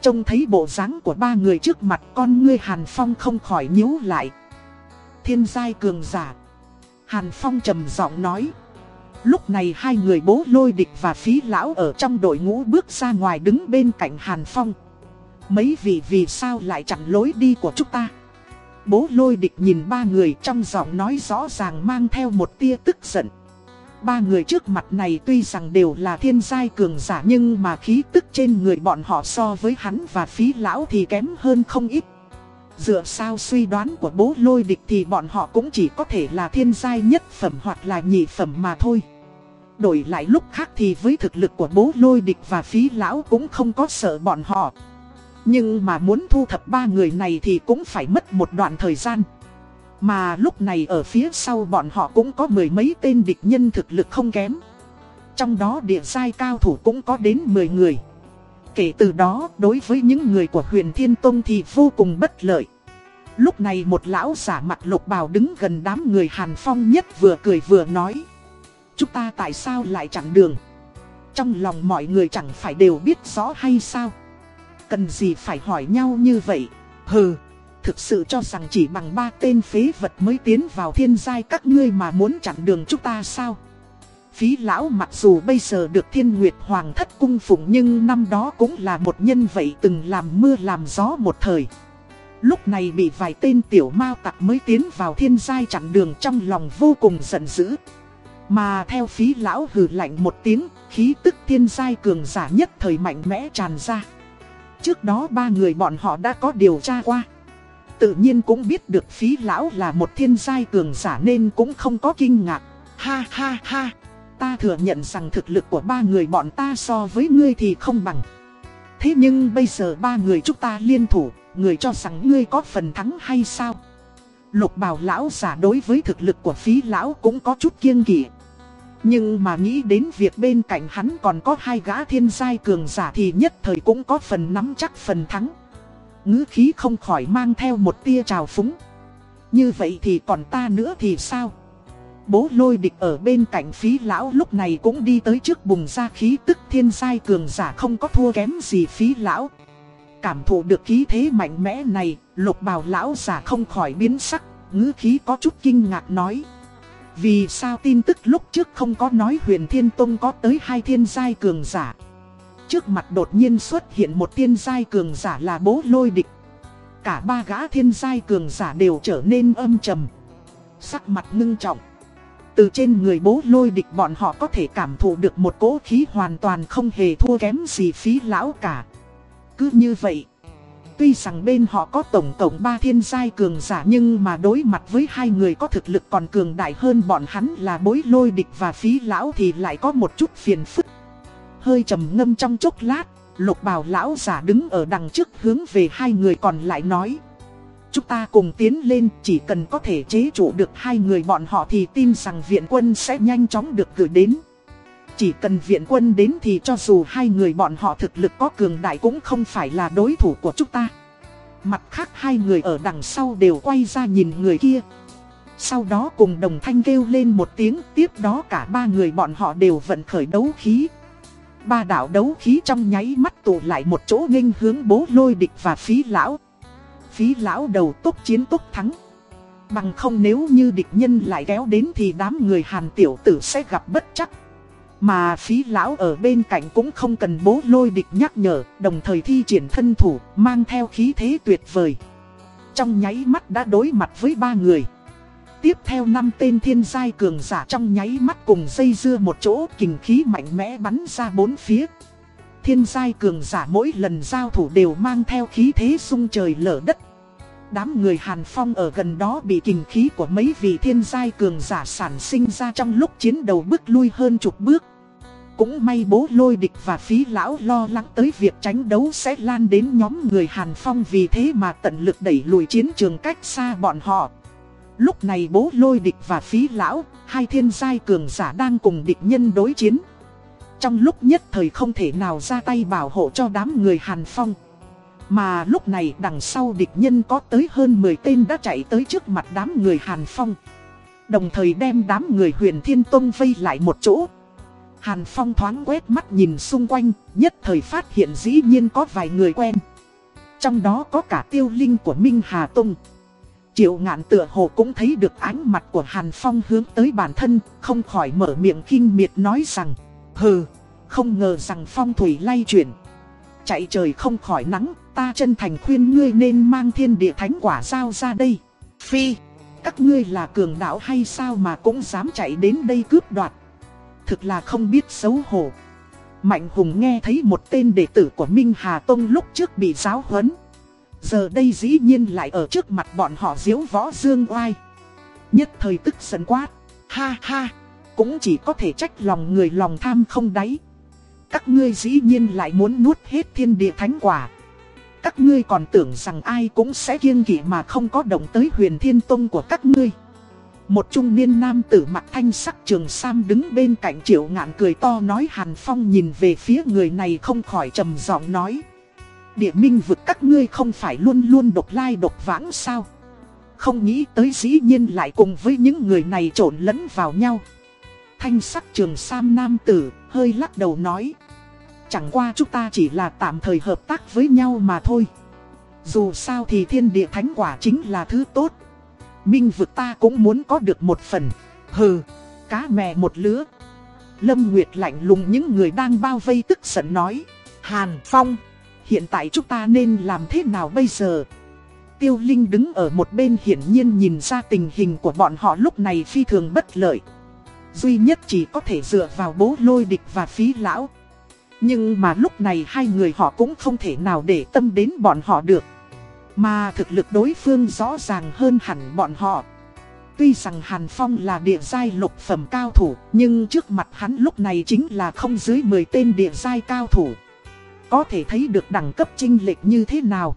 Trông thấy bộ dáng của ba người trước mặt con ngươi Hàn Phong không khỏi nhíu lại. Thiên giai cường giả. Hàn Phong trầm giọng nói. Lúc này hai người bố lôi địch và phí lão ở trong đội ngũ bước ra ngoài đứng bên cạnh Hàn Phong. Mấy vị vì sao lại chặn lối đi của chúng ta? Bố lôi địch nhìn ba người trong giọng nói rõ ràng mang theo một tia tức giận. Ba người trước mặt này tuy rằng đều là thiên giai cường giả nhưng mà khí tức trên người bọn họ so với hắn và phí lão thì kém hơn không ít. Dựa sao suy đoán của bố lôi địch thì bọn họ cũng chỉ có thể là thiên giai nhất phẩm hoặc là nhị phẩm mà thôi. Đổi lại lúc khác thì với thực lực của bố lôi địch và phí lão cũng không có sợ bọn họ. Nhưng mà muốn thu thập ba người này thì cũng phải mất một đoạn thời gian. Mà lúc này ở phía sau bọn họ cũng có mười mấy tên địch nhân thực lực không kém. Trong đó địa giai cao thủ cũng có đến 10 người. Kể từ đó, đối với những người của huyền Thiên Tông thì vô cùng bất lợi. Lúc này một lão giả mặt lục bào đứng gần đám người Hàn Phong nhất vừa cười vừa nói. Chúng ta tại sao lại chặn đường? Trong lòng mọi người chẳng phải đều biết rõ hay sao? Cần gì phải hỏi nhau như vậy? Hừ, thực sự cho rằng chỉ bằng ba tên phế vật mới tiến vào thiên giai các ngươi mà muốn chặn đường chúng ta sao? Phí lão mặc dù bây giờ được thiên nguyệt hoàng thất cung phụng nhưng năm đó cũng là một nhân vậy từng làm mưa làm gió một thời. Lúc này bị vài tên tiểu mao tặc mới tiến vào thiên giai chặn đường trong lòng vô cùng giận dữ. Mà theo phí lão hừ lạnh một tiếng, khí tức thiên giai cường giả nhất thời mạnh mẽ tràn ra. Trước đó ba người bọn họ đã có điều tra qua. Tự nhiên cũng biết được phí lão là một thiên giai cường giả nên cũng không có kinh ngạc. Ha ha ha, ta thừa nhận rằng thực lực của ba người bọn ta so với ngươi thì không bằng. Thế nhưng bây giờ ba người chúng ta liên thủ, người cho rằng ngươi có phần thắng hay sao? Lục bào lão giả đối với thực lực của phí lão cũng có chút kiêng kỵ. Nhưng mà nghĩ đến việc bên cạnh hắn còn có hai gã thiên giai cường giả thì nhất thời cũng có phần nắm chắc phần thắng. ngữ khí không khỏi mang theo một tia trào phúng. Như vậy thì còn ta nữa thì sao? Bố lôi địch ở bên cạnh phí lão lúc này cũng đi tới trước bùng ra khí tức thiên giai cường giả không có thua kém gì phí lão. Cảm thụ được khí thế mạnh mẽ này, lục bào lão giả không khỏi biến sắc, ngữ khí có chút kinh ngạc nói. Vì sao tin tức lúc trước không có nói huyền thiên tông có tới hai thiên giai cường giả Trước mặt đột nhiên xuất hiện một thiên giai cường giả là bố lôi địch Cả ba gã thiên giai cường giả đều trở nên âm trầm Sắc mặt ngưng trọng từ trên người bố lôi địch bọn họ có thể cảm thụ được một cỗ khí hoàn toàn không hề thua kém gì phí lão cả Cứ như vậy Tuy rằng bên họ có tổng tổng ba thiên giai cường giả nhưng mà đối mặt với hai người có thực lực còn cường đại hơn bọn hắn là bối lôi địch và phí lão thì lại có một chút phiền phức. Hơi trầm ngâm trong chốc lát, lục bào lão giả đứng ở đằng trước hướng về hai người còn lại nói. Chúng ta cùng tiến lên chỉ cần có thể chế trụ được hai người bọn họ thì tin rằng viện quân sẽ nhanh chóng được gửi đến. chỉ cần viện quân đến thì cho dù hai người bọn họ thực lực có cường đại cũng không phải là đối thủ của chúng ta. Mặt khác hai người ở đằng sau đều quay ra nhìn người kia. Sau đó cùng đồng thanh kêu lên một tiếng, tiếp đó cả ba người bọn họ đều vận khởi đấu khí. Ba đạo đấu khí trong nháy mắt tụ lại một chỗ nghênh hướng bố lôi địch và phí lão. Phí lão đầu tốc chiến tốc thắng. Bằng không nếu như địch nhân lại kéo đến thì đám người hàn tiểu tử sẽ gặp bất chắc. Mà phí lão ở bên cạnh cũng không cần bố lôi địch nhắc nhở, đồng thời thi triển thân thủ, mang theo khí thế tuyệt vời. Trong nháy mắt đã đối mặt với ba người. Tiếp theo năm tên thiên giai cường giả trong nháy mắt cùng dây dưa một chỗ kình khí mạnh mẽ bắn ra bốn phía. Thiên giai cường giả mỗi lần giao thủ đều mang theo khí thế sung trời lở đất. Đám người Hàn Phong ở gần đó bị kình khí của mấy vị thiên giai cường giả sản sinh ra trong lúc chiến đấu bước lui hơn chục bước. Cũng may bố lôi địch và phí lão lo lắng tới việc tránh đấu sẽ lan đến nhóm người Hàn Phong vì thế mà tận lực đẩy lùi chiến trường cách xa bọn họ. Lúc này bố lôi địch và phí lão, hai thiên giai cường giả đang cùng địch nhân đối chiến. Trong lúc nhất thời không thể nào ra tay bảo hộ cho đám người Hàn Phong. Mà lúc này đằng sau địch nhân có tới hơn 10 tên đã chạy tới trước mặt đám người Hàn Phong. Đồng thời đem đám người huyền Thiên Tông vây lại một chỗ. Hàn Phong thoáng quét mắt nhìn xung quanh, nhất thời phát hiện dĩ nhiên có vài người quen. Trong đó có cả tiêu linh của Minh Hà Tông. Triệu ngạn tựa hồ cũng thấy được ánh mặt của Hàn Phong hướng tới bản thân, không khỏi mở miệng kinh miệt nói rằng Hừ, không ngờ rằng phong thủy lay chuyển. Chạy trời không khỏi nắng, ta chân thành khuyên ngươi nên mang thiên địa thánh quả giao ra đây. Phi, các ngươi là cường đạo hay sao mà cũng dám chạy đến đây cướp đoạt? Thực là không biết xấu hổ. Mạnh Hùng nghe thấy một tên đệ tử của Minh Hà Tông lúc trước bị giáo huấn. Giờ đây dĩ nhiên lại ở trước mặt bọn họ diếu võ dương oai. Nhất thời tức giận quát Ha ha cũng chỉ có thể trách lòng người lòng tham không đáy. Các ngươi dĩ nhiên lại muốn nuốt hết thiên địa thánh quả. Các ngươi còn tưởng rằng ai cũng sẽ kiên kỵ mà không có động tới huyền thiên tông của các ngươi. Một trung niên nam tử mặt thanh sắc trường Sam đứng bên cạnh triệu ngạn cười to nói Hàn Phong nhìn về phía người này không khỏi trầm giọng nói. Địa minh vực các ngươi không phải luôn luôn độc lai độc vãng sao? Không nghĩ tới dĩ nhiên lại cùng với những người này trộn lẫn vào nhau. Thanh sắc trường Sam Nam Tử hơi lắc đầu nói. Chẳng qua chúng ta chỉ là tạm thời hợp tác với nhau mà thôi. Dù sao thì thiên địa thánh quả chính là thứ tốt. Minh vực ta cũng muốn có được một phần. Hừ, cá mè một lứa. Lâm Nguyệt lạnh lùng những người đang bao vây tức giận nói. Hàn Phong Hiện tại chúng ta nên làm thế nào bây giờ? Tiêu Linh đứng ở một bên hiển nhiên nhìn ra tình hình của bọn họ lúc này phi thường bất lợi. Duy nhất chỉ có thể dựa vào bố lôi địch và phí lão. Nhưng mà lúc này hai người họ cũng không thể nào để tâm đến bọn họ được. Mà thực lực đối phương rõ ràng hơn hẳn bọn họ. Tuy rằng Hàn Phong là địa giai lục phẩm cao thủ, nhưng trước mặt hắn lúc này chính là không dưới 10 tên địa giai cao thủ. Có thể thấy được đẳng cấp chinh lệch như thế nào.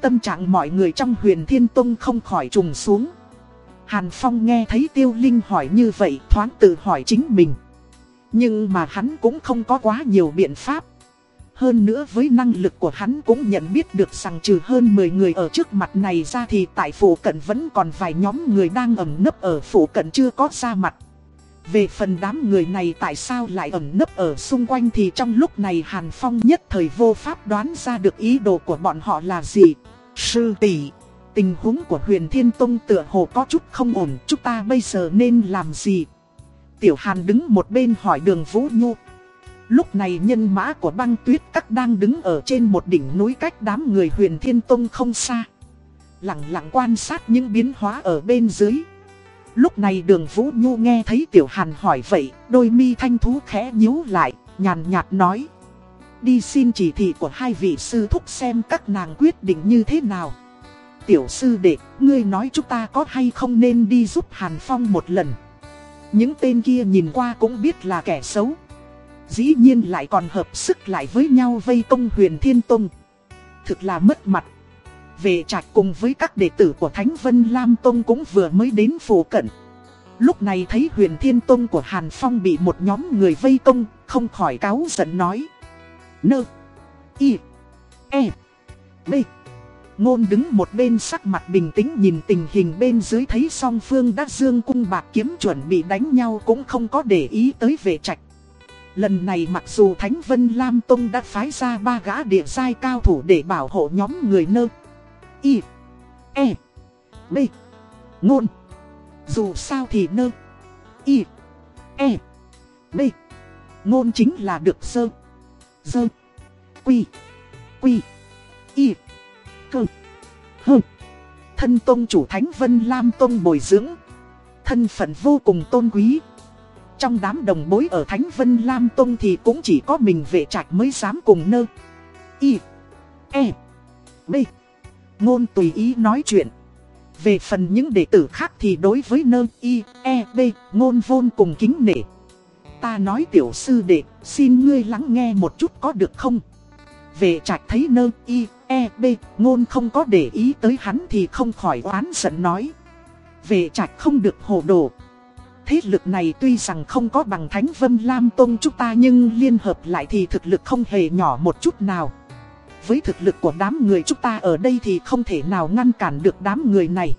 Tâm trạng mọi người trong huyền thiên tông không khỏi trùng xuống. Hàn Phong nghe thấy Tiêu Linh hỏi như vậy thoáng tự hỏi chính mình. Nhưng mà hắn cũng không có quá nhiều biện pháp. Hơn nữa với năng lực của hắn cũng nhận biết được rằng trừ hơn 10 người ở trước mặt này ra thì tại phủ cận vẫn còn vài nhóm người đang ẩn nấp ở phủ cận chưa có ra mặt. Về phần đám người này tại sao lại ẩn nấp ở xung quanh thì trong lúc này Hàn Phong nhất thời vô pháp đoán ra được ý đồ của bọn họ là gì. Sư tỷ, tình huống của huyền Thiên Tông tựa hồ có chút không ổn, chúng ta bây giờ nên làm gì? Tiểu Hàn đứng một bên hỏi đường Vũ Nhu. Lúc này nhân mã của băng tuyết các đang đứng ở trên một đỉnh núi cách đám người huyền Thiên Tông không xa. Lặng lặng quan sát những biến hóa ở bên dưới. Lúc này đường Vũ Nhu nghe thấy Tiểu Hàn hỏi vậy, đôi mi thanh thú khẽ nhíu lại, nhàn nhạt nói. Đi xin chỉ thị của hai vị sư thúc xem các nàng quyết định như thế nào. Tiểu sư đệ, ngươi nói chúng ta có hay không nên đi giúp Hàn Phong một lần. Những tên kia nhìn qua cũng biết là kẻ xấu. Dĩ nhiên lại còn hợp sức lại với nhau vây công huyền thiên tông. Thực là mất mặt. Về trạch cùng với các đệ tử của Thánh Vân Lam Tông cũng vừa mới đến phủ cận. Lúc này thấy huyền thiên tông của Hàn Phong bị một nhóm người vây công, không khỏi cáo giận nói. Nơ, y, e, b. Ngôn đứng một bên sắc mặt bình tĩnh nhìn tình hình bên dưới thấy song phương đã dương cung bạc kiếm chuẩn bị đánh nhau cũng không có để ý tới vệ trạch. Lần này mặc dù Thánh Vân Lam Tông đã phái ra ba gã địa giai cao thủ để bảo hộ nhóm người nơ. Y. E. B. Ngôn. Dù sao thì nơ. Y. E. B. Ngôn chính là được sơ. Dơ. Quy. Quy. Y hừ. Thân tôn chủ Thánh Vân Lam tôn bồi dưỡng. Thân phận vô cùng tôn quý. Trong đám đồng bối ở Thánh Vân Lam Tông thì cũng chỉ có mình vệ trạch mới dám cùng nơ. Y. E. B. Ngôn tùy ý nói chuyện. Về phần những đệ tử khác thì đối với nơ y, e, b, ngôn vôn cùng kính nể. Ta nói tiểu sư đệ, xin ngươi lắng nghe một chút có được không? Về trạch thấy nơ y, e, b, ngôn không có để ý tới hắn thì không khỏi oán giận nói. Về trạch không được hồ đồ. Thế lực này tuy rằng không có bằng thánh vân lam tông chúng ta nhưng liên hợp lại thì thực lực không hề nhỏ một chút nào với thực lực của đám người chúng ta ở đây thì không thể nào ngăn cản được đám người này.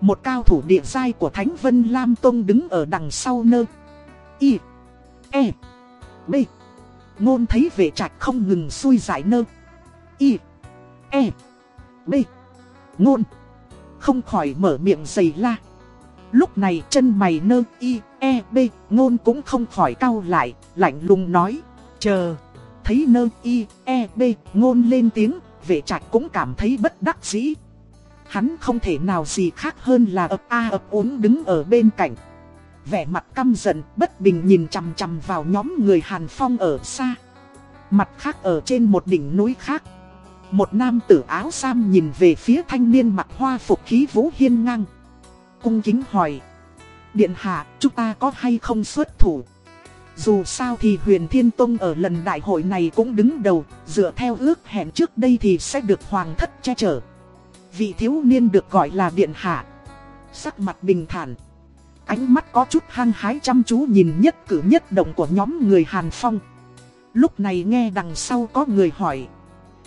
Một cao thủ địa giai của Thánh Vân Lam Tông đứng ở đằng sau nơ. Y. E. B. Ngôn thấy vệ trạch không ngừng xui giải nơ. Y. E. B. Ngôn. Không khỏi mở miệng dày la. Lúc này chân mày nơ y, e, b, ngôn cũng không khỏi cau lại, lạnh lùng nói, chờ thấy nơ y, e, b, ngôn lên tiếng, vệ trạch cũng cảm thấy bất đắc dĩ. Hắn không thể nào gì khác hơn là ập a ập uống đứng ở bên cạnh. Vẻ mặt căm giận, bất bình nhìn chằm chằm vào nhóm người Hàn Phong ở xa. Mặt khác ở trên một đỉnh núi khác. Một nam tử áo sam nhìn về phía thanh niên mặc hoa phục khí vũ hiên ngang. Cung kính hỏi. Điện hạ, chúng ta có hay không xuất thủ? Dù sao thì huyền Thiên Tông ở lần đại hội này cũng đứng đầu, dựa theo ước hẹn trước đây thì sẽ được hoàng thất che chở. Vị thiếu niên được gọi là Điện Hạ. Sắc mặt bình thản. Ánh mắt có chút hăng hái chăm chú nhìn nhất cử nhất động của nhóm người Hàn Phong. Lúc này nghe đằng sau có người hỏi.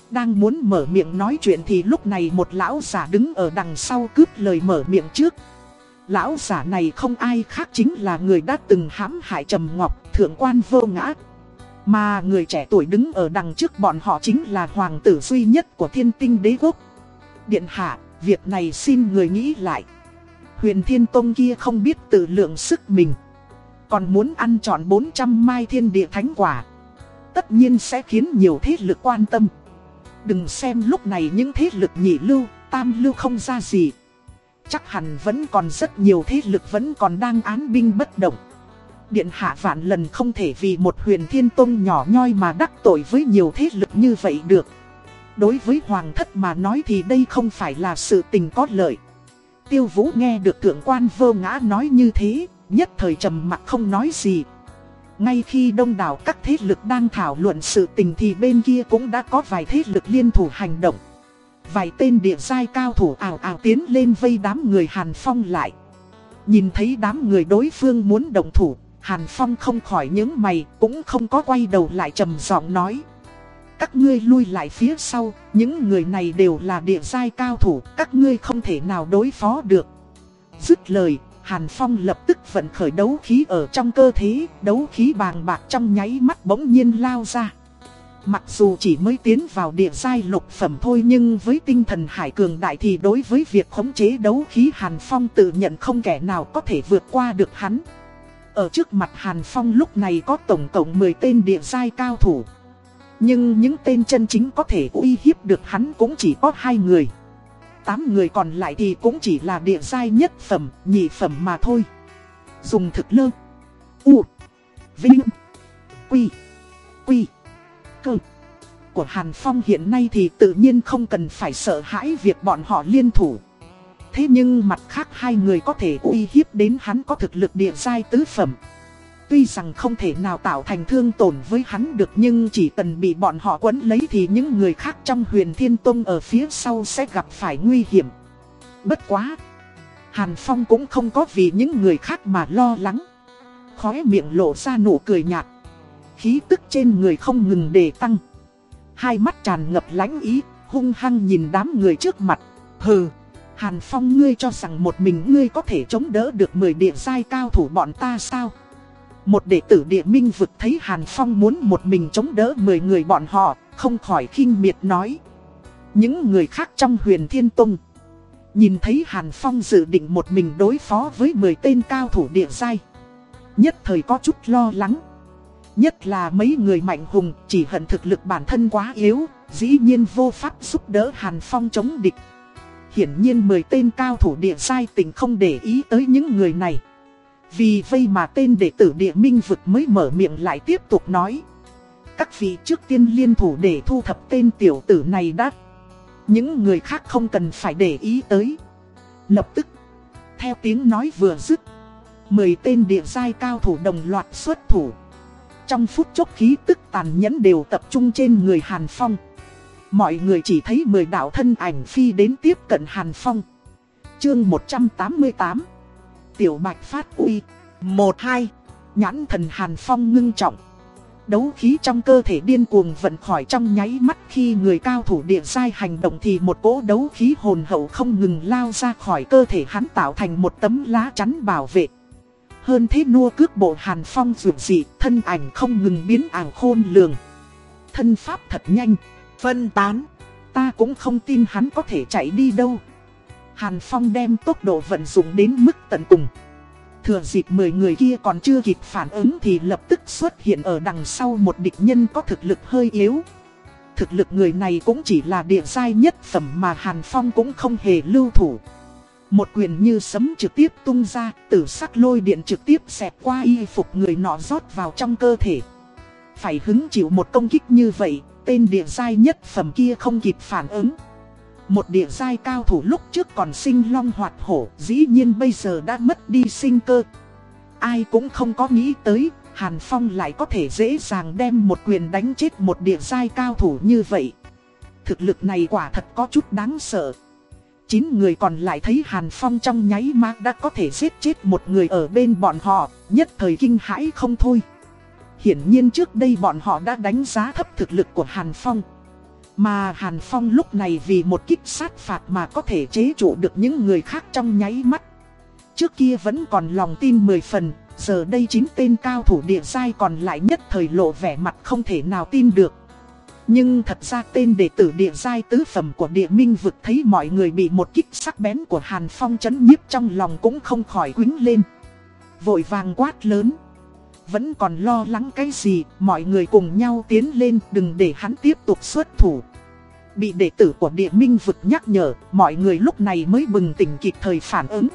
Đang muốn mở miệng nói chuyện thì lúc này một lão giả đứng ở đằng sau cướp lời mở miệng trước. Lão giả này không ai khác chính là người đã từng hãm hại Trầm Ngọc, thượng quan vô ngã. Mà người trẻ tuổi đứng ở đằng trước bọn họ chính là hoàng tử duy nhất của thiên tinh đế quốc. Điện hạ, việc này xin người nghĩ lại. Huyền Thiên Tông kia không biết tự lượng sức mình. Còn muốn ăn trọn 400 mai thiên địa thánh quả. Tất nhiên sẽ khiến nhiều thế lực quan tâm. Đừng xem lúc này những thế lực nhị lưu, tam lưu không ra gì. Chắc hẳn vẫn còn rất nhiều thế lực vẫn còn đang án binh bất động. Điện hạ vạn lần không thể vì một huyền thiên tông nhỏ nhoi mà đắc tội với nhiều thế lực như vậy được. Đối với hoàng thất mà nói thì đây không phải là sự tình có lợi. Tiêu vũ nghe được thượng quan vô ngã nói như thế, nhất thời trầm mặt không nói gì. Ngay khi đông đảo các thế lực đang thảo luận sự tình thì bên kia cũng đã có vài thế lực liên thủ hành động. Vài tên địa giai cao thủ ảo ảo tiến lên vây đám người Hàn Phong lại. Nhìn thấy đám người đối phương muốn động thủ, Hàn Phong không khỏi những mày, cũng không có quay đầu lại trầm giọng nói. Các ngươi lui lại phía sau, những người này đều là địa giai cao thủ, các ngươi không thể nào đối phó được. Dứt lời, Hàn Phong lập tức vận khởi đấu khí ở trong cơ thể, đấu khí bàng bạc trong nháy mắt bỗng nhiên lao ra. Mặc dù chỉ mới tiến vào địa giai lục phẩm thôi nhưng với tinh thần hải cường đại thì đối với việc khống chế đấu khí Hàn Phong tự nhận không kẻ nào có thể vượt qua được hắn. Ở trước mặt Hàn Phong lúc này có tổng cộng 10 tên địa giai cao thủ. Nhưng những tên chân chính có thể uy hiếp được hắn cũng chỉ có hai người. Tám người còn lại thì cũng chỉ là địa giai nhất phẩm, nhị phẩm mà thôi. Dùng thực lơ. U. Vinh. Quy. Quy cơ của Hàn Phong hiện nay thì tự nhiên không cần phải sợ hãi việc bọn họ liên thủ. Thế nhưng mặt khác hai người có thể uy hiếp đến hắn có thực lực địa giai tứ phẩm. Tuy rằng không thể nào tạo thành thương tổn với hắn được nhưng chỉ cần bị bọn họ quấn lấy thì những người khác trong huyền thiên tông ở phía sau sẽ gặp phải nguy hiểm. Bất quá! Hàn Phong cũng không có vì những người khác mà lo lắng. Khóe miệng lộ ra nụ cười nhạt. Khí tức trên người không ngừng đề tăng. Hai mắt tràn ngập lãnh ý, hung hăng nhìn đám người trước mặt. Hừ, Hàn Phong ngươi cho rằng một mình ngươi có thể chống đỡ được 10 địa giai cao thủ bọn ta sao? Một đệ tử địa minh vực thấy Hàn Phong muốn một mình chống đỡ 10 người bọn họ, không khỏi khinh miệt nói. Những người khác trong huyền thiên tông Nhìn thấy Hàn Phong dự định một mình đối phó với 10 tên cao thủ địa giai Nhất thời có chút lo lắng. Nhất là mấy người mạnh hùng chỉ hận thực lực bản thân quá yếu Dĩ nhiên vô pháp giúp đỡ Hàn Phong chống địch. Hiển nhiên 10 tên cao thủ địa giai tình không để ý tới những người này. Vì vây mà tên đệ tử địa minh vực mới mở miệng lại tiếp tục nói Các vị trước tiên liên thủ để thu thập tên tiểu tử này đã những người khác không cần phải để ý tới. Lập tức, theo tiếng nói vừa dứt, mười tên địa giai cao thủ đồng loạt xuất thủ. Trong phút chốc khí tức tàn nhẫn đều tập trung trên người Hàn Phong. Mọi người chỉ thấy mười đạo thân ảnh phi đến tiếp cận Hàn Phong. Chương 188 Tiểu Bạch phát uy 1-2 Nhãn thần Hàn Phong ngưng trọng Đấu khí trong cơ thể điên cuồng vận khỏi trong nháy mắt khi người cao thủ địa sai hành động thì một cỗ đấu khí hồn hậu không ngừng lao ra khỏi cơ thể hắn tạo thành một tấm lá chắn bảo vệ. Hơn thế nua cước bộ hàn phong rượu dị, thân ảnh không ngừng biến ảo khôn lường. Thân pháp thật nhanh, phân tán, ta cũng không tin hắn có thể chạy đi đâu. Hàn phong đem tốc độ vận dụng đến mức tận cùng. Thừa dịp 10 người kia còn chưa kịp phản ứng thì lập tức xuất hiện ở đằng sau một địch nhân có thực lực hơi yếu. Thực lực người này cũng chỉ là địa giai nhất phẩm mà Hàn Phong cũng không hề lưu thủ. Một quyền như sấm trực tiếp tung ra, tử sắc lôi điện trực tiếp xẹp qua y phục người nọ rót vào trong cơ thể. Phải hứng chịu một công kích như vậy, tên địa giai nhất phẩm kia không kịp phản ứng. Một địa giai cao thủ lúc trước còn sinh long hoạt hổ, dĩ nhiên bây giờ đã mất đi sinh cơ. Ai cũng không có nghĩ tới, Hàn Phong lại có thể dễ dàng đem một quyền đánh chết một địa giai cao thủ như vậy. Thực lực này quả thật có chút đáng sợ. Chín người còn lại thấy Hàn Phong trong nháy mắt đã có thể giết chết một người ở bên bọn họ, nhất thời kinh hãi không thôi. Hiển nhiên trước đây bọn họ đã đánh giá thấp thực lực của Hàn Phong. Mà Hàn Phong lúc này vì một kích sát phạt mà có thể chế trụ được những người khác trong nháy mắt. Trước kia vẫn còn lòng tin 10 phần, giờ đây chính tên cao thủ địa giai còn lại nhất thời lộ vẻ mặt không thể nào tin được. Nhưng thật ra tên đệ tử địa giai tứ phẩm của địa minh vực thấy mọi người bị một kích sắc bén của Hàn Phong chấn nhiếp trong lòng cũng không khỏi quính lên. Vội vàng quát lớn. Vẫn còn lo lắng cái gì, mọi người cùng nhau tiến lên đừng để hắn tiếp tục xuất thủ. Bị đệ tử của địa minh vực nhắc nhở, mọi người lúc này mới bừng tỉnh kịp thời phản ứng.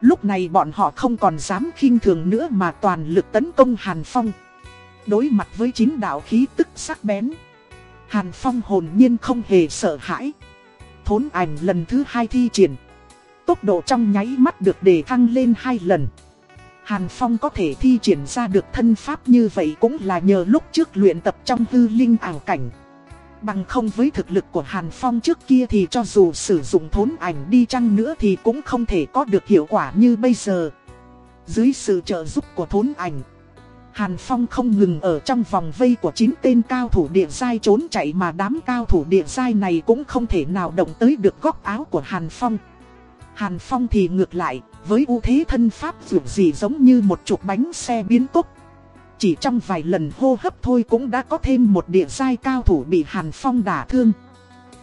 Lúc này bọn họ không còn dám khinh thường nữa mà toàn lực tấn công Hàn Phong. Đối mặt với chín đạo khí tức sắc bén. Hàn Phong hồn nhiên không hề sợ hãi. Thốn ảnh lần thứ hai thi triển. Tốc độ trong nháy mắt được đề thăng lên hai lần. Hàn Phong có thể thi triển ra được thân pháp như vậy cũng là nhờ lúc trước luyện tập trong hư linh ảo cảnh. Bằng không với thực lực của Hàn Phong trước kia thì cho dù sử dụng thốn ảnh đi chăng nữa thì cũng không thể có được hiệu quả như bây giờ. Dưới sự trợ giúp của thốn ảnh, Hàn Phong không ngừng ở trong vòng vây của 9 tên cao thủ địa giai trốn chạy mà đám cao thủ địa giai này cũng không thể nào động tới được góc áo của Hàn Phong. Hàn Phong thì ngược lại, với ưu thế thân pháp dù gì giống như một trục bánh xe biến tốc chỉ trong vài lần hô hấp thôi cũng đã có thêm một địa giai cao thủ bị Hàn Phong đả thương.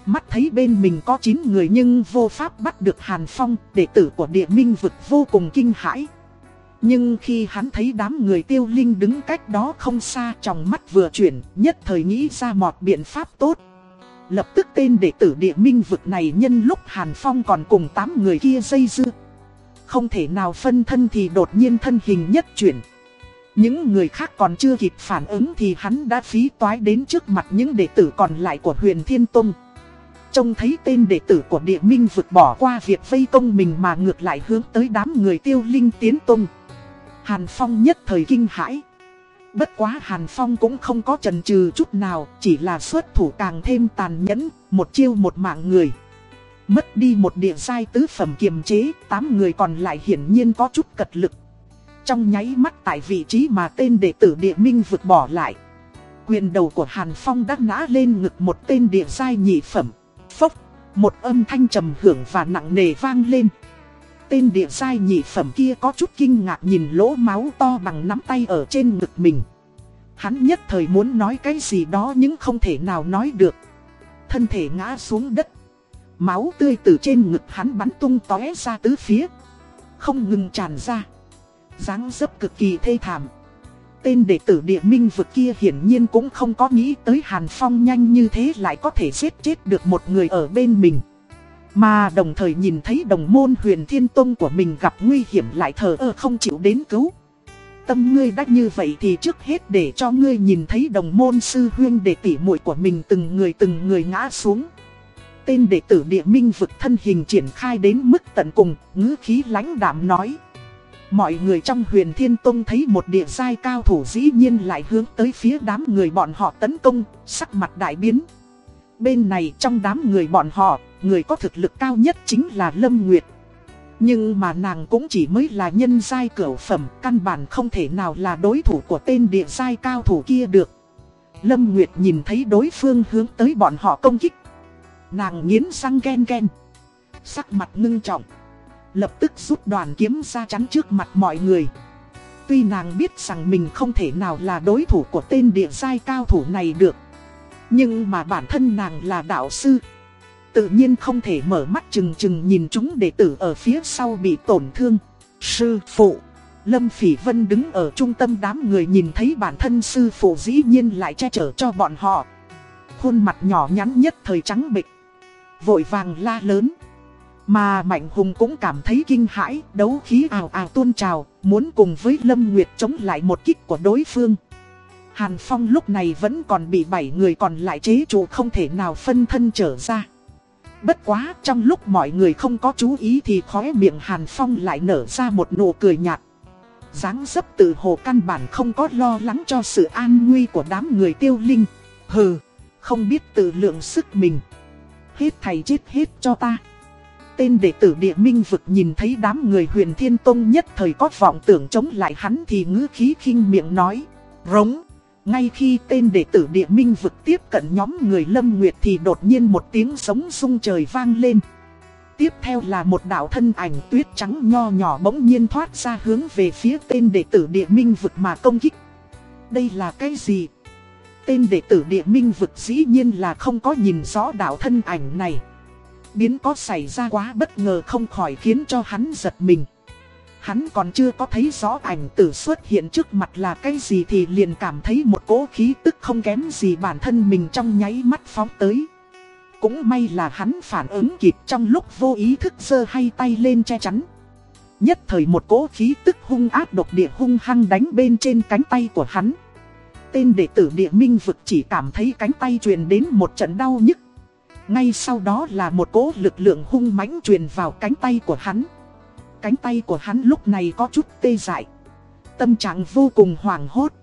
Mắt thấy bên mình có 9 người nhưng vô pháp bắt được Hàn Phong, đệ tử của địa minh vực vô cùng kinh hãi. Nhưng khi hắn thấy đám người tiêu linh đứng cách đó không xa trong mắt vừa chuyển, nhất thời nghĩ ra một biện pháp tốt. Lập tức tên đệ tử địa minh vực này nhân lúc Hàn Phong còn cùng 8 người kia dây dưa. Không thể nào phân thân thì đột nhiên thân hình nhất chuyển. Những người khác còn chưa kịp phản ứng thì hắn đã phí toái đến trước mặt những đệ tử còn lại của huyền Thiên Tông. Trông thấy tên đệ tử của địa minh vượt bỏ qua việc vây công mình mà ngược lại hướng tới đám người tiêu linh tiến tông. Hàn Phong nhất thời kinh hãi. Bất quá Hàn Phong cũng không có chần chừ chút nào, chỉ là xuất thủ càng thêm tàn nhẫn, một chiêu một mạng người. Mất đi một địa giai tứ phẩm kiềm chế, tám người còn lại hiển nhiên có chút cật lực. Trong nháy mắt tại vị trí mà tên đệ tử địa minh vượt bỏ lại. Quyền đầu của Hàn Phong đã ngã lên ngực một tên địa giai nhị phẩm. Phốc, một âm thanh trầm hưởng và nặng nề vang lên. Tên địa giai nhị phẩm kia có chút kinh ngạc nhìn lỗ máu to bằng nắm tay ở trên ngực mình. Hắn nhất thời muốn nói cái gì đó nhưng không thể nào nói được. Thân thể ngã xuống đất. Máu tươi từ trên ngực hắn bắn tung tóe ra tứ phía. Không ngừng tràn ra dáng dấp cực kỳ thê thảm. Tên đệ tử địa minh vực kia hiển nhiên cũng không có nghĩ tới Hàn Phong nhanh như thế lại có thể giết chết được một người ở bên mình. Mà đồng thời nhìn thấy đồng môn huyền thiên tông của mình gặp nguy hiểm lại thờ ơ không chịu đến cứu. Tâm ngươi đã như vậy thì trước hết để cho ngươi nhìn thấy đồng môn sư huyên đệ tỷ muội của mình từng người từng người ngã xuống. Tên đệ tử địa minh vực thân hình triển khai đến mức tận cùng, ngữ khí lãnh đạm nói. Mọi người trong huyền thiên tông thấy một địa giai cao thủ dĩ nhiên lại hướng tới phía đám người bọn họ tấn công, sắc mặt đại biến. Bên này trong đám người bọn họ, người có thực lực cao nhất chính là Lâm Nguyệt. Nhưng mà nàng cũng chỉ mới là nhân giai cửu phẩm, căn bản không thể nào là đối thủ của tên địa giai cao thủ kia được. Lâm Nguyệt nhìn thấy đối phương hướng tới bọn họ công kích. Nàng nghiến răng ghen ghen. Sắc mặt ngưng trọng. Lập tức rút đoàn kiếm ra chắn trước mặt mọi người. Tuy nàng biết rằng mình không thể nào là đối thủ của tên địa giai cao thủ này được. Nhưng mà bản thân nàng là đạo sư. Tự nhiên không thể mở mắt chừng chừng nhìn chúng đệ tử ở phía sau bị tổn thương. Sư phụ. Lâm Phỉ Vân đứng ở trung tâm đám người nhìn thấy bản thân sư phụ dĩ nhiên lại che chở cho bọn họ. Khuôn mặt nhỏ nhắn nhất thời trắng bịch, Vội vàng la lớn. Mà Mạnh Hùng cũng cảm thấy kinh hãi, đấu khí ào ào tuôn trào, muốn cùng với Lâm Nguyệt chống lại một kích của đối phương. Hàn Phong lúc này vẫn còn bị bảy người còn lại chế trụ không thể nào phân thân trở ra. Bất quá trong lúc mọi người không có chú ý thì khóe miệng Hàn Phong lại nở ra một nụ cười nhạt. dáng dấp tự hồ căn bản không có lo lắng cho sự an nguy của đám người tiêu linh. Hừ, không biết tự lượng sức mình. Hết thầy chết hết cho ta. Tên đệ tử địa minh vực nhìn thấy đám người huyền thiên tông nhất thời có vọng tưởng chống lại hắn thì ngữ khí khinh miệng nói. Rống. Ngay khi tên đệ tử địa minh vực tiếp cận nhóm người lâm nguyệt thì đột nhiên một tiếng sống sung trời vang lên. Tiếp theo là một đạo thân ảnh tuyết trắng nho nhỏ bỗng nhiên thoát ra hướng về phía tên đệ tử địa minh vực mà công kích. Đây là cái gì? Tên đệ tử địa minh vực dĩ nhiên là không có nhìn rõ đạo thân ảnh này. Biến có xảy ra quá bất ngờ không khỏi khiến cho hắn giật mình. Hắn còn chưa có thấy rõ ảnh tử xuất hiện trước mặt là cái gì thì liền cảm thấy một cỗ khí tức không kém gì bản thân mình trong nháy mắt phóng tới. Cũng may là hắn phản ứng kịp trong lúc vô ý thức giơ hay tay lên che chắn. Nhất thời một cỗ khí tức hung ác độc địa hung hăng đánh bên trên cánh tay của hắn. Tên đệ tử địa minh vực chỉ cảm thấy cánh tay truyền đến một trận đau nhức. Ngay sau đó là một cỗ lực lượng hung mãnh truyền vào cánh tay của hắn. Cánh tay của hắn lúc này có chút tê dại. Tâm trạng vô cùng hoảng hốt.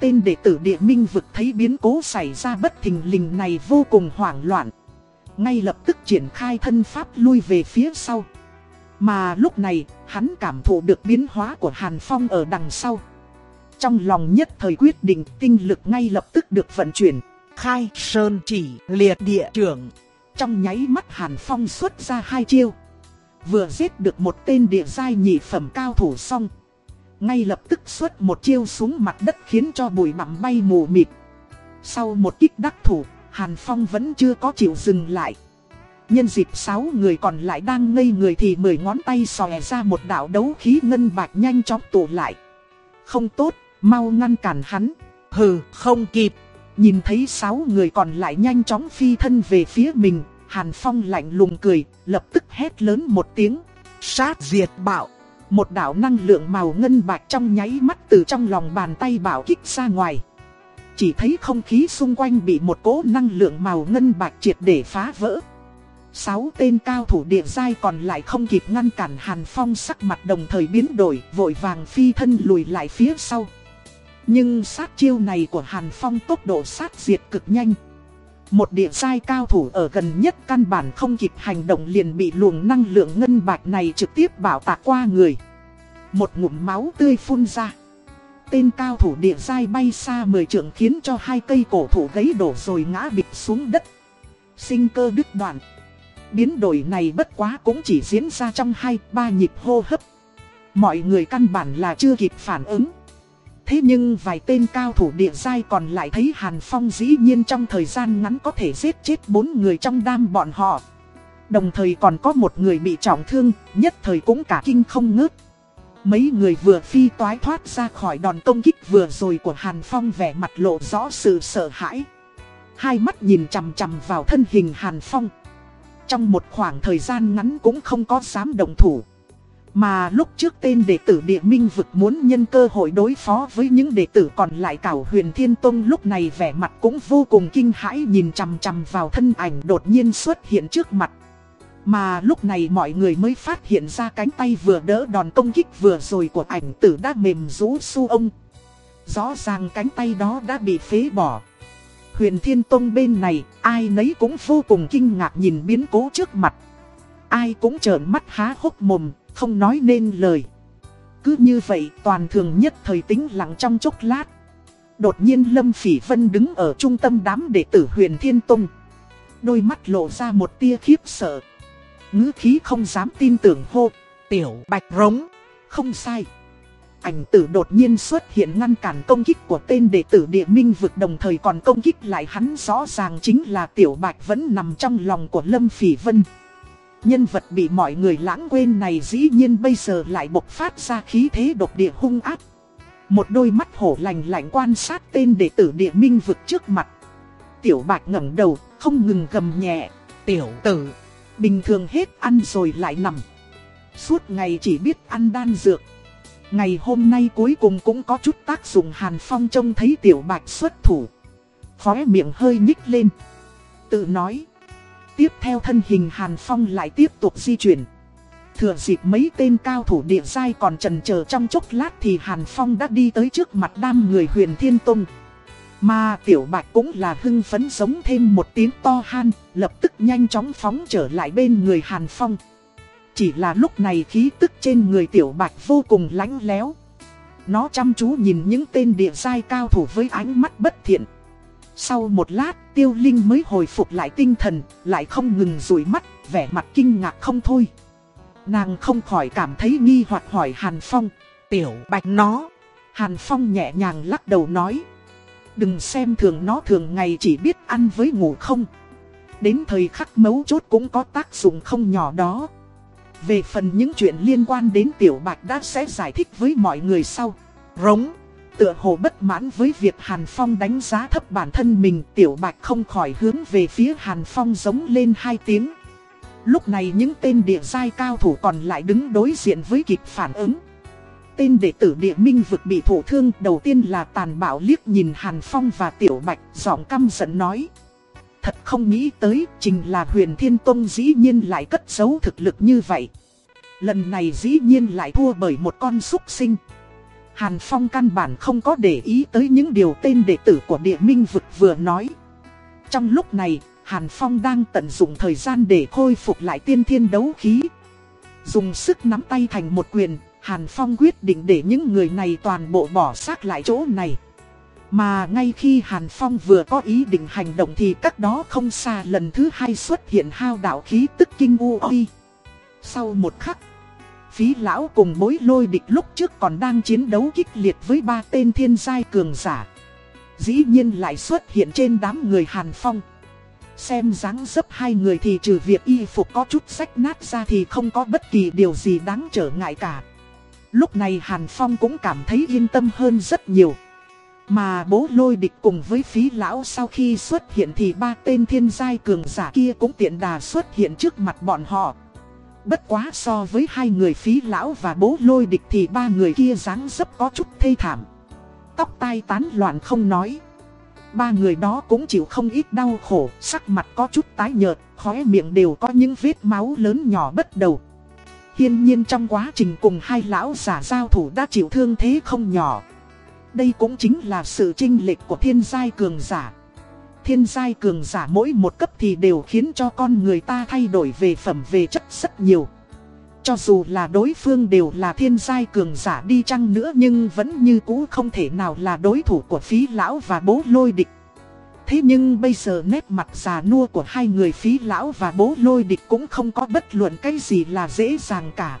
Tên đệ tử địa minh vực thấy biến cố xảy ra bất thình lình này vô cùng hoảng loạn. Ngay lập tức triển khai thân pháp lui về phía sau. Mà lúc này, hắn cảm thụ được biến hóa của Hàn Phong ở đằng sau. Trong lòng nhất thời quyết định tinh lực ngay lập tức được vận chuyển. Khai Sơn chỉ liệt địa trưởng. Trong nháy mắt Hàn Phong xuất ra hai chiêu. Vừa giết được một tên địa giai nhị phẩm cao thủ xong. Ngay lập tức xuất một chiêu xuống mặt đất khiến cho bụi bặm bay mù mịt. Sau một kích đắc thủ, Hàn Phong vẫn chưa có chịu dừng lại. Nhân dịp sáu người còn lại đang ngây người thì mười ngón tay xòe ra một đạo đấu khí ngân bạch nhanh chóng tụ lại. Không tốt, mau ngăn cản hắn. Hừ, không kịp. Nhìn thấy sáu người còn lại nhanh chóng phi thân về phía mình, Hàn Phong lạnh lùng cười, lập tức hét lớn một tiếng. Sát diệt bạo. Một đạo năng lượng màu ngân bạch trong nháy mắt từ trong lòng bàn tay bảo kích ra ngoài. Chỉ thấy không khí xung quanh bị một cỗ năng lượng màu ngân bạch triệt để phá vỡ. Sáu tên cao thủ địa giai còn lại không kịp ngăn cản Hàn Phong sắc mặt đồng thời biến đổi, vội vàng phi thân lùi lại phía sau. Nhưng sát chiêu này của Hàn Phong tốc độ sát diệt cực nhanh. Một địa giai cao thủ ở gần nhất căn bản không kịp hành động liền bị luồng năng lượng ngân bạch này trực tiếp bảo tạc qua người. Một ngụm máu tươi phun ra. Tên cao thủ địa giai bay xa mười trượng khiến cho hai cây cổ thụ gãy đổ rồi ngã bịch xuống đất. Sinh cơ đứt đoạn. Biến đổi này bất quá cũng chỉ diễn ra trong hai, ba nhịp hô hấp. Mọi người căn bản là chưa kịp phản ứng. Thế nhưng vài tên cao thủ địa giai còn lại thấy Hàn Phong dĩ nhiên trong thời gian ngắn có thể giết chết bốn người trong đam bọn họ. Đồng thời còn có một người bị trọng thương, nhất thời cũng cả kinh không ngớt. Mấy người vừa phi toái thoát ra khỏi đòn công kích vừa rồi của Hàn Phong vẻ mặt lộ rõ sự sợ hãi. Hai mắt nhìn chằm chằm vào thân hình Hàn Phong. Trong một khoảng thời gian ngắn cũng không có dám động thủ. Mà lúc trước tên đệ tử địa minh vực muốn nhân cơ hội đối phó với những đệ tử còn lại cảo huyền thiên tông lúc này vẻ mặt cũng vô cùng kinh hãi nhìn chằm chằm vào thân ảnh đột nhiên xuất hiện trước mặt. Mà lúc này mọi người mới phát hiện ra cánh tay vừa đỡ đòn công kích vừa rồi của ảnh tử đã mềm rũ su ông. Rõ ràng cánh tay đó đã bị phế bỏ. Huyền Thiên Tông bên này, ai nấy cũng vô cùng kinh ngạc nhìn biến cố trước mặt. Ai cũng trợn mắt há hốc mồm, không nói nên lời. Cứ như vậy, toàn thường nhất thời tính lặng trong chốc lát. Đột nhiên Lâm Phỉ Vân đứng ở trung tâm đám đệ tử huyền Thiên Tông. Đôi mắt lộ ra một tia khiếp sợ. ngữ khí không dám tin tưởng hô. Tiểu bạch rống. Không sai. Ảnh tử đột nhiên xuất hiện ngăn cản công kích của tên đệ tử địa minh vực, đồng thời còn công kích lại hắn, rõ ràng chính là tiểu bạch vẫn nằm trong lòng của Lâm Phỉ Vân. Nhân vật bị mọi người lãng quên này dĩ nhiên bây giờ lại bộc phát ra khí thế độc địa hung ác. Một đôi mắt hổ lành lạnh quan sát tên đệ tử địa minh vực trước mặt. Tiểu bạch ngẩng đầu, không ngừng gầm nhẹ. Tiểu tử, bình thường hết ăn rồi lại nằm. Suốt ngày chỉ biết ăn đan dược. Ngày hôm nay cuối cùng cũng có chút tác dụng Hàn Phong trông thấy tiểu bạch xuất thủ. Khóe miệng hơi nhích lên. Tự nói. Tiếp theo thân hình Hàn Phong lại tiếp tục di chuyển. Thừa dịp mấy tên cao thủ địa giai còn trần chờ trong chốc lát thì Hàn Phong đã đi tới trước mặt đam người huyền thiên tông. Mà tiểu bạch cũng là hưng phấn giống thêm một tiếng to han, lập tức nhanh chóng phóng trở lại bên người Hàn Phong. Chỉ là lúc này khí tức trên người tiểu bạch vô cùng lánh léo. Nó chăm chú nhìn những tên địa giai cao thủ với ánh mắt bất thiện. Sau một lát, tiêu linh mới hồi phục lại tinh thần, lại không ngừng rủi mắt, vẻ mặt kinh ngạc không thôi. Nàng không khỏi cảm thấy nghi hoặc hỏi Hàn Phong. Tiểu bạch nó. Hàn Phong nhẹ nhàng lắc đầu nói. Đừng xem thường nó thường ngày chỉ biết ăn với ngủ không. Đến thời khắc mấu chốt cũng có tác dụng không nhỏ đó. Về phần những chuyện liên quan đến Tiểu Bạch đã sẽ giải thích với mọi người sau. Rống. Tựa hồ bất mãn với việc Hàn Phong đánh giá thấp bản thân mình. Tiểu Bạch không khỏi hướng về phía Hàn Phong giống lên hai tiếng. Lúc này những tên địa giai cao thủ còn lại đứng đối diện với kịch phản ứng. Tên đệ tử địa minh vực bị thổ thương, đầu tiên là tàn bạo liếc nhìn Hàn Phong và Tiểu Bạch, giọng căm giận nói. Thật không nghĩ tới, trình là huyền thiên tông dĩ nhiên lại cất giấu thực lực như vậy. Lần này dĩ nhiên lại thua bởi một con súc sinh. Hàn Phong căn bản không có để ý tới những điều tên đệ tử của địa minh vực vừa nói. Trong lúc này, Hàn Phong đang tận dụng thời gian để khôi phục lại tiên thiên đấu khí. Dùng sức nắm tay thành một quyền, Hàn Phong quyết định để những người này toàn bộ bỏ xác lại chỗ này. Mà ngay khi Hàn Phong vừa có ý định hành động thì cách đó không xa lần thứ hai xuất hiện hao đạo khí tức kinh u oi. Sau một khắc, Phí lão cùng bối lôi địch lúc trước còn đang chiến đấu kích liệt với ba tên thiên giai cường giả. Dĩ nhiên lại xuất hiện trên đám người Hàn Phong. Xem dáng dấp hai người thì trừ việc y phục có chút rách nát ra thì không có bất kỳ điều gì đáng trở ngại cả. Lúc này Hàn Phong cũng cảm thấy yên tâm hơn rất nhiều. Mà bố lôi địch cùng với phí lão sau khi xuất hiện thì ba tên thiên giai cường giả kia cũng tiện đà xuất hiện trước mặt bọn họ. Bất quá so với hai người phí lão và bố lôi địch thì ba người kia dáng dấp có chút thê thảm. Tóc tai tán loạn không nói. Ba người đó cũng chịu không ít đau khổ, sắc mặt có chút tái nhợt, khóe miệng đều có những vết máu lớn nhỏ bất đầu. Hiên nhiên trong quá trình cùng hai lão giả giao thủ đã chịu thương thế không nhỏ. Đây cũng chính là sự trinh lệch của thiên giai cường giả thiên giai cường giả mỗi một cấp thì đều khiến cho con người ta thay đổi về phẩm về chất rất nhiều. Cho dù là đối phương đều là thiên giai cường giả đi chăng nữa nhưng vẫn như cũ không thể nào là đối thủ của phí lão và bố lôi địch. Thế nhưng bây giờ nét mặt già nua của hai người phí lão và bố lôi địch cũng không có bất luận cái gì là dễ dàng cả.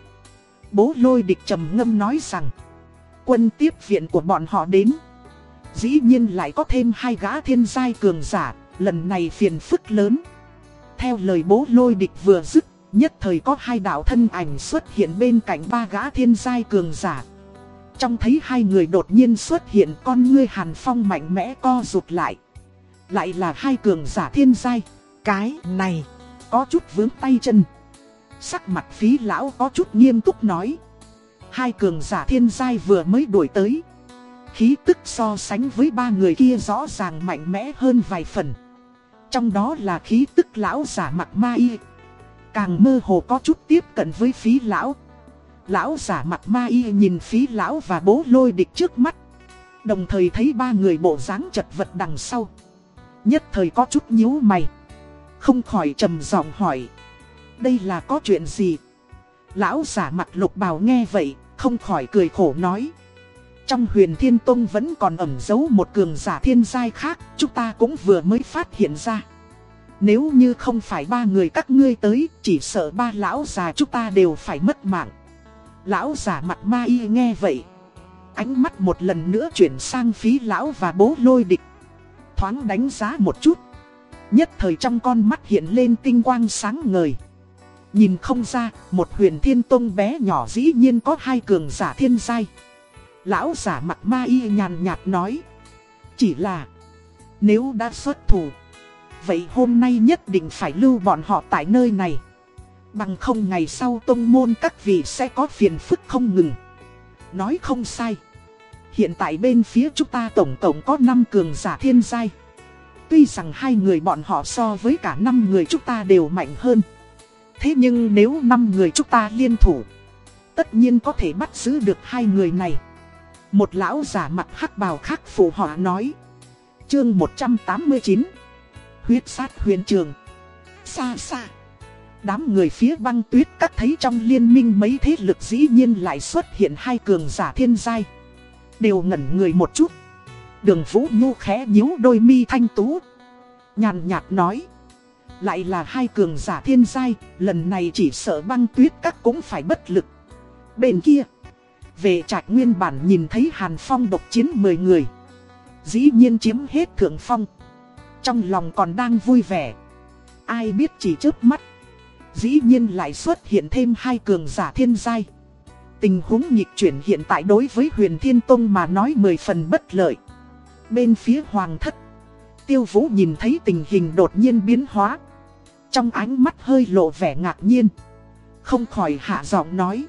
Bố lôi địch trầm ngâm nói rằng, quân tiếp viện của bọn họ đến. Dĩ nhiên lại có thêm hai gã thiên giai cường giả, lần này phiền phức lớn. Theo lời bố lôi địch vừa dứt, nhất thời có hai đạo thân ảnh xuất hiện bên cạnh ba gã thiên giai cường giả. Trong thấy hai người đột nhiên xuất hiện con ngươi hàn phong mạnh mẽ co rụt lại. Lại là hai cường giả thiên giai. Cái này Có chút vướng tay chân. Sắc mặt phí lão có chút nghiêm túc nói. Hai cường giả thiên giai vừa mới đuổi tới. Khí tức so sánh với ba người kia rõ ràng mạnh mẽ hơn vài phần. Trong đó là khí tức lão giả mặt ma y. Càng mơ hồ có chút tiếp cận với phí lão. Lão giả mặt ma y nhìn phí lão và bố lôi địch trước mắt. Đồng thời thấy ba người bộ dáng chật vật đằng sau. Nhất thời có chút nhíu mày. Không khỏi trầm giọng hỏi. Đây là có chuyện gì? Lão giả mặt lục bào nghe vậy, không khỏi cười khổ nói. Trong huyền thiên tông vẫn còn ẩn giấu một cường giả thiên giai khác, chúng ta cũng vừa mới phát hiện ra. Nếu như không phải ba người các ngươi tới, chỉ sợ ba lão già chúng ta đều phải mất mạng. Lão già mặt ma y nghe vậy. Ánh mắt một lần nữa chuyển sang phí lão và bố lôi địch. Thoáng đánh giá một chút. Nhất thời trong con mắt hiện lên tinh quang sáng ngời. Nhìn không ra, một huyền thiên tông bé nhỏ dĩ nhiên có hai cường giả thiên giai. Lão giả mặt ma y nhàn nhạt nói. Chỉ là, nếu đã xuất thủ, vậy hôm nay nhất định phải lưu bọn họ tại nơi này. Bằng không ngày sau tông môn các vị sẽ có phiền phức không ngừng. Nói không sai. Hiện tại bên phía chúng ta tổng tổng có 5 cường giả thiên giai. Tuy rằng hai người bọn họ so với cả 5 người chúng ta đều mạnh hơn. Thế nhưng nếu 5 người chúng ta liên thủ, tất nhiên có thể bắt giữ được hai người này. Một lão giả mặt hắc bào khác phụ họ nói. Chương 189 Huyết sát huyền trường. Xa xa Đám người phía băng tuyết các thấy trong liên minh mấy thế lực dĩ nhiên lại xuất hiện hai cường giả thiên giai. Đều ngẩn người một chút. Đường Vũ Nhu khẽ nhíu đôi mi thanh tú. Nhàn nhạt nói. Lại là hai cường giả thiên giai, Lần này chỉ sợ băng tuyết các cũng phải bất lực. Bên kia. Về trạch nguyên bản nhìn thấy Hàn Phong độc chiến 10 người. Dĩ nhiên chiếm hết thượng phong. Trong lòng còn đang vui vẻ. Ai biết chỉ trước mắt. Dĩ nhiên lại xuất hiện thêm hai cường giả thiên giai. Tình huống nhịp chuyển hiện tại đối với huyền thiên tông mà nói mười phần bất lợi. Bên phía hoàng thất, Tiêu vũ nhìn thấy tình hình đột nhiên biến hóa. Trong ánh mắt hơi lộ vẻ ngạc nhiên. Không khỏi hạ giọng nói.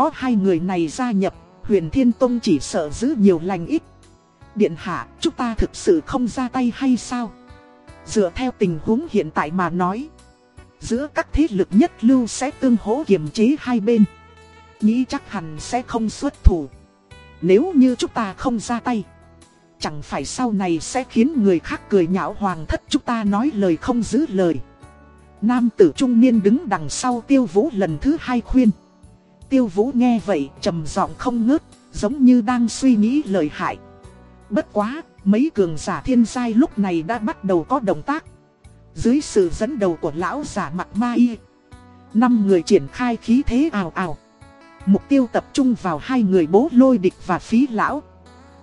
Có hai người này gia nhập, Huyền Thiên Tông chỉ sợ giữ nhiều lành ít. Điện hạ, chúng ta thực sự không ra tay hay sao? Dựa theo tình huống hiện tại mà nói, Giữa các thế lực nhất lưu sẽ tương hỗ kiềm chế hai bên. Nghĩ chắc hẳn sẽ không xuất thủ. Nếu như chúng ta không ra tay, Chẳng phải sau này sẽ khiến người khác cười nhạo hoàng thất chúng ta nói lời không giữ lời. Nam tử trung niên đứng đằng sau tiêu vũ lần thứ hai khuyên. Tiêu vũ nghe vậy trầm giọng không ngớt Giống như đang suy nghĩ lời hại. Bất quá mấy cường giả thiên giai lúc này đã bắt đầu có động tác. Dưới sự dẫn đầu của lão giả mặt ma y Năm người triển khai khí thế ào ào. Mục tiêu tập trung vào hai người bố lôi địch và phí lão.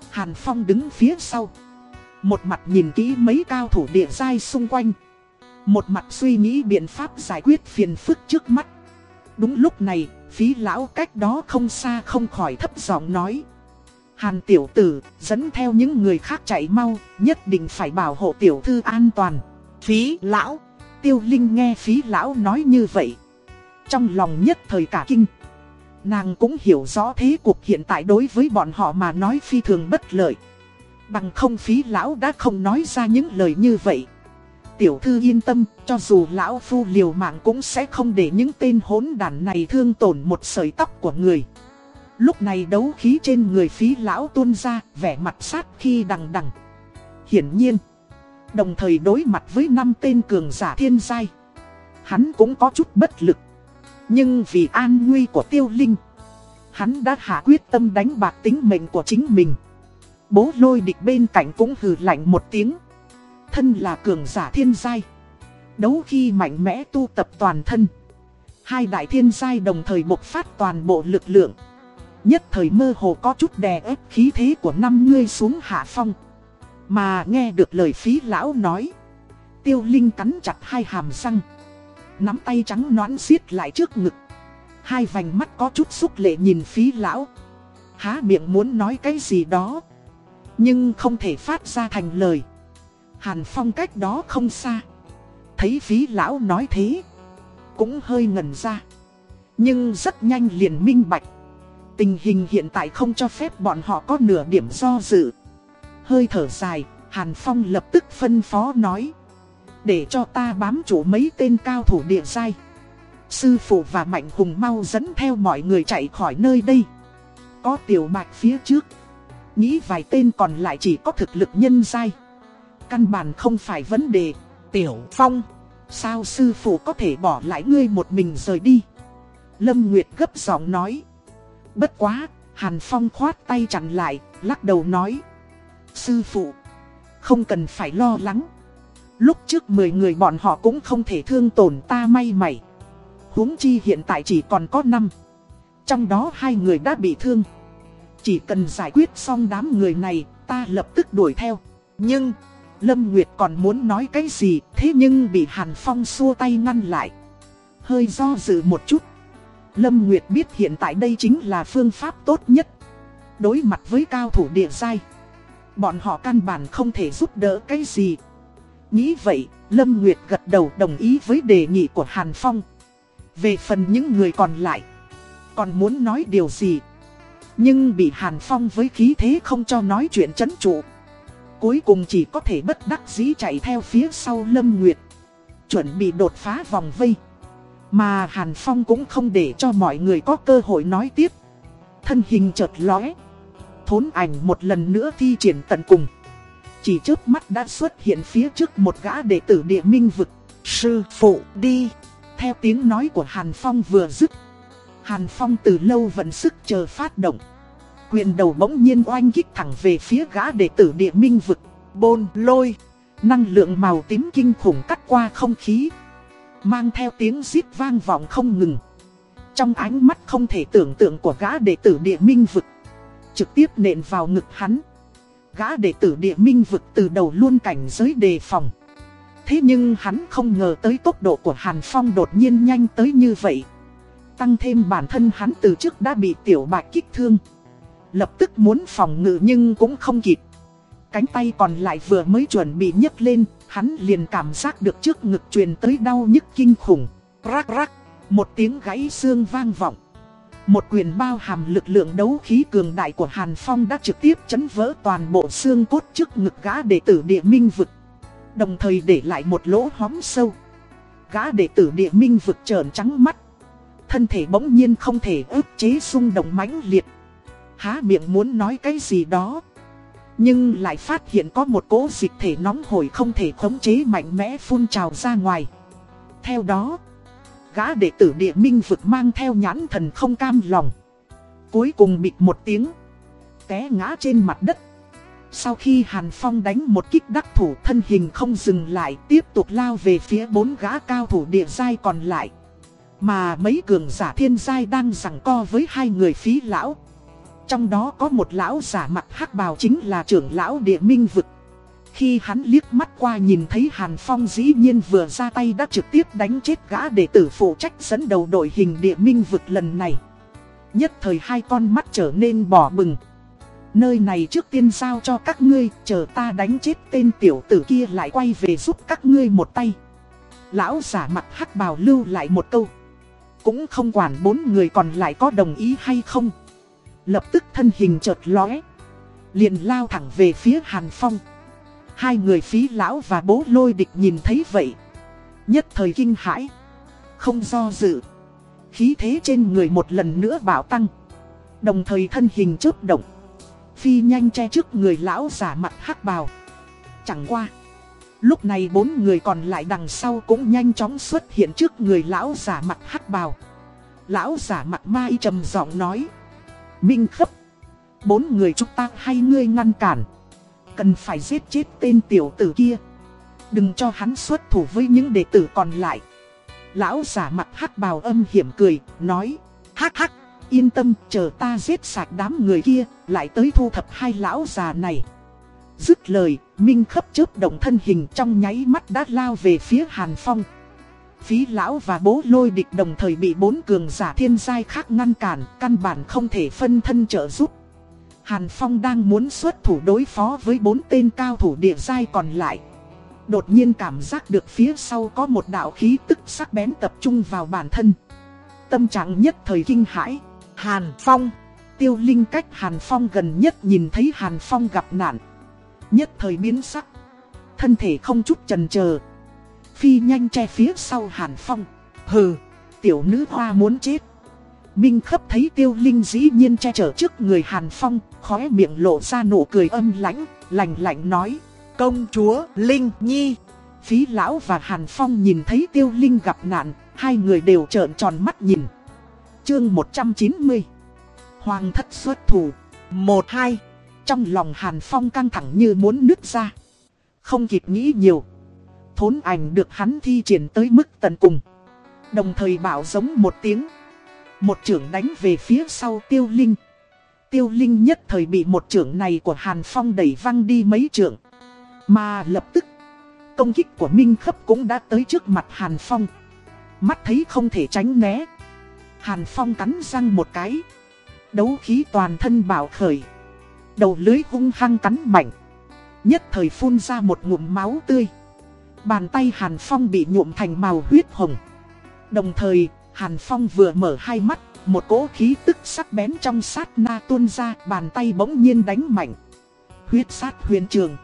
Hàn Phong đứng phía sau. Một mặt nhìn kỹ mấy cao thủ địa giai xung quanh. Một mặt suy nghĩ biện pháp giải quyết phiền phức trước mắt. Đúng lúc này, phí lão cách đó không xa không khỏi thấp giọng nói Hàn tiểu tử, dẫn theo những người khác chạy mau, nhất định phải bảo hộ tiểu thư an toàn Phí lão, tiêu linh nghe phí lão nói như vậy Trong lòng nhất thời cả kinh Nàng cũng hiểu rõ thế cuộc hiện tại đối với bọn họ mà nói phi thường bất lợi. Bằng không phí lão đã không nói ra những lời như vậy. Tiểu thư yên tâm, cho dù lão phu liều mạng cũng sẽ không để những tên hỗn đản này thương tổn một sợi tóc của người. Lúc này đấu khí trên người phí lão tuôn ra, vẻ mặt sát khi đằng đằng. Hiển nhiên, Đồng thời đối mặt với năm tên cường giả thiên giai Hắn cũng có chút bất lực Nhưng vì an nguy của tiêu linh Hắn đã hạ quyết tâm đánh bạc tính mệnh của chính mình Bố lôi địch bên cạnh cũng hừ lạnh một tiếng Thân là cường giả thiên giai. Đấu khi mạnh mẽ tu tập toàn thân. Hai đại thiên giai đồng thời bộc phát toàn bộ lực lượng. Nhất thời mơ hồ có chút đè ép khí thế của năm ngươi xuống hạ phong. Mà nghe được lời phí lão nói. Tiêu Linh cắn chặt hai hàm răng. Nắm tay trắng noãn xiết lại trước ngực. Hai vành mắt có chút xúc lệ nhìn phí lão. Há miệng muốn nói cái gì đó. Nhưng không thể phát ra thành lời. Hàn Phong cách đó không xa. Thấy phí lão nói thế, Cũng hơi ngẩn ra. Nhưng rất nhanh liền minh bạch, Tình hình hiện tại không cho phép bọn họ có nửa điểm do dự. Hơi thở dài, Hàn Phong lập tức phân phó nói, Để cho ta bám chủ mấy tên cao thủ địa giai. Sư phụ và Mạnh Hùng mau dẫn theo mọi người chạy khỏi nơi đây. Có tiểu bạch phía trước, Nghĩ vài tên còn lại chỉ có thực lực nhân giai. Căn bản không phải vấn đề. Tiểu Phong, Sao sư phụ có thể bỏ lại ngươi một mình rời đi? Lâm Nguyệt gấp giọng nói. Bất quá, Hàn Phong khoát tay chặn lại, Lắc đầu nói. Sư phụ, Không cần phải lo lắng. Lúc trước 10 người bọn họ cũng không thể thương tổn ta may mày. Huống chi hiện tại chỉ còn có 5 Trong đó hai người đã bị thương. Chỉ cần giải quyết xong đám người này, Ta lập tức đuổi theo. Nhưng Lâm Nguyệt còn muốn nói cái gì, Thế nhưng bị Hàn Phong xua tay ngăn lại. Hơi do dự một chút. Lâm Nguyệt biết hiện tại đây chính là phương pháp tốt nhất. Đối mặt với cao thủ địa giai, Bọn họ căn bản không thể giúp đỡ cái gì. Nghĩ vậy, Lâm Nguyệt gật đầu đồng ý với đề nghị của Hàn Phong. Về phần những người còn lại, Còn muốn nói điều gì? Nhưng bị Hàn Phong với khí thế không cho nói chuyện chấn trụ Cuối cùng chỉ có thể bất đắc dĩ chạy theo phía sau Lâm Nguyệt. Chuẩn bị đột phá vòng vây. Mà Hàn Phong cũng không để cho mọi người có cơ hội nói tiếp. Thân hình chợt lóe. Thốn ảnh một lần nữa thi triển tận cùng. Chỉ trước mắt đã xuất hiện phía trước một gã đệ tử địa minh vực. Sư phụ đi. Theo tiếng nói của Hàn Phong vừa dứt. Hàn Phong từ lâu vận sức chờ phát động. Quyền đầu bỗng nhiên oanh kích thẳng về phía gã đệ tử địa minh vực, bôn lôi. Năng lượng màu tím kinh khủng cắt qua không khí. Mang theo tiếng giết vang vọng không ngừng. Trong ánh mắt không thể tưởng tượng của gã đệ tử địa minh vực. Trực tiếp nện vào ngực hắn. Gã đệ tử địa minh vực từ đầu luôn cảnh giới đề phòng. Thế nhưng hắn không ngờ tới tốc độ của Hàn Phong đột nhiên nhanh tới như vậy. Tăng thêm bản thân hắn từ trước đã bị tiểu bạch kích thương. Lập tức muốn phòng ngự nhưng cũng không kịp. Cánh tay còn lại vừa mới chuẩn bị nhấc lên, Hắn liền cảm giác được trước ngực truyền tới đau nhức kinh khủng. Rắc rắc, Một tiếng gãy xương vang vọng. Một quyền bao hàm lực lượng đấu khí cường đại của Hàn Phong đã trực tiếp chấn vỡ toàn bộ xương cốt trước ngực gã đệ tử địa minh vực. Đồng thời để lại một lỗ hóm sâu. Gã đệ tử địa minh vực trợn trắng mắt. Thân thể bỗng nhiên không thể ức chế xung động mãnh liệt há miệng muốn nói cái gì đó. Nhưng lại phát hiện có một cỗ dịch thể nóng hổi không thể khống chế mạnh mẽ phun trào ra ngoài. Theo đó, gã đệ tử địa minh vực mang theo nhãn thần không cam lòng. Cuối cùng bịt một tiếng, té ngã trên mặt đất. Sau khi Hàn Phong đánh một kích đắc thủ thân hình không dừng lại tiếp tục lao về phía bốn gã cao thủ địa giai còn lại. Mà mấy cường giả thiên giai đang giằng co với hai người phí lão. Trong đó có một lão giả mặt hắc bào chính là trưởng lão địa minh vực. Khi hắn liếc mắt qua nhìn thấy Hàn Phong dĩ nhiên vừa ra tay đã trực tiếp đánh chết gã đệ tử phụ trách dẫn đầu đội hình địa minh vực lần này. Nhất thời hai con mắt trở nên bỏ bừng. Nơi này trước tiên giao cho các ngươi, chờ ta đánh chết tên tiểu tử kia lại quay về giúp các ngươi một tay. Lão giả mặt hắc bào lưu lại một câu. Cũng không quản bốn người còn lại có đồng ý hay không. Lập tức thân hình chợt lóe, Liền lao thẳng về phía Hàn Phong Hai người phí lão và bố lôi địch nhìn thấy vậy, Nhất thời kinh hãi, Không do dự Khí thế trên người một lần nữa bảo tăng, Đồng thời thân hình chớp động, Phi nhanh che trước người lão giả mặt hắc bào Chẳng qua, Lúc này bốn người còn lại đằng sau cũng nhanh chóng xuất hiện trước người lão giả mặt hắc bào. Lão giả mặt mai trầm giọng nói. Minh khấp. Bốn người chúng ta hay ngươi ngăn cản. Cần phải giết chết tên tiểu tử kia. Đừng cho hắn xuất thủ với những đệ tử còn lại. Lão giả mặt hắc bào âm hiểm cười, nói. Hắc hắc, yên tâm, chờ ta giết sạch đám người kia, lại tới thu thập hai lão già này. Dứt lời, Minh khấp chớp động thân hình trong nháy mắt đã lao về phía Hàn Phong. Phí lão và bố lôi địch đồng thời bị bốn cường giả thiên giai khác ngăn cản, căn bản không thể phân thân trợ giúp. Hàn Phong đang muốn xuất thủ đối phó với bốn tên cao thủ địa giai còn lại. Đột nhiên cảm giác được phía sau có một đạo khí tức sắc bén tập trung vào bản thân. Tâm trạng nhất thời kinh hãi. Hàn Phong. Tiêu Linh cách Hàn Phong gần nhất nhìn thấy Hàn Phong gặp nạn. Nhất thời biến sắc. Thân thể không chút chần chờ Phi nhanh che phía sau Hàn Phong. Hừ, tiểu nữ hoa muốn chết. Minh khấp thấy tiêu linh dĩ nhiên che chở trước người Hàn Phong, khóe miệng lộ ra nụ cười âm lãnh, lạnh lạnh nói. Công chúa Linh Nhi. Phí lão và Hàn Phong nhìn thấy tiêu linh gặp nạn, hai người đều trợn tròn mắt nhìn. Chương 190 Hoàng thất xuất thủ 1-2 Trong lòng Hàn Phong căng thẳng như muốn nứt ra Không kịp nghĩ nhiều Thốn ảnh được hắn thi triển tới mức tận cùng Đồng thời bảo giống một tiếng Một trưởng đánh về phía sau tiêu linh Tiêu linh nhất thời bị một trưởng này của Hàn Phong đẩy văng đi mấy trưởng Mà lập tức, Công kích của Minh Khấp cũng đã tới trước mặt Hàn Phong Mắt thấy không thể tránh né Hàn Phong cắn răng một cái. Đấu khí toàn thân bảo khởi. Đầu lưới hung hăng cắn mạnh. Nhất thời phun ra một ngụm máu tươi. Bàn tay Hàn Phong bị nhuộm thành màu huyết hồng. Đồng thời, Hàn Phong vừa mở hai mắt, một cỗ khí tức sắc bén trong sát na tuôn ra, bàn tay bỗng nhiên đánh mạnh. Huyết sát huyền trường.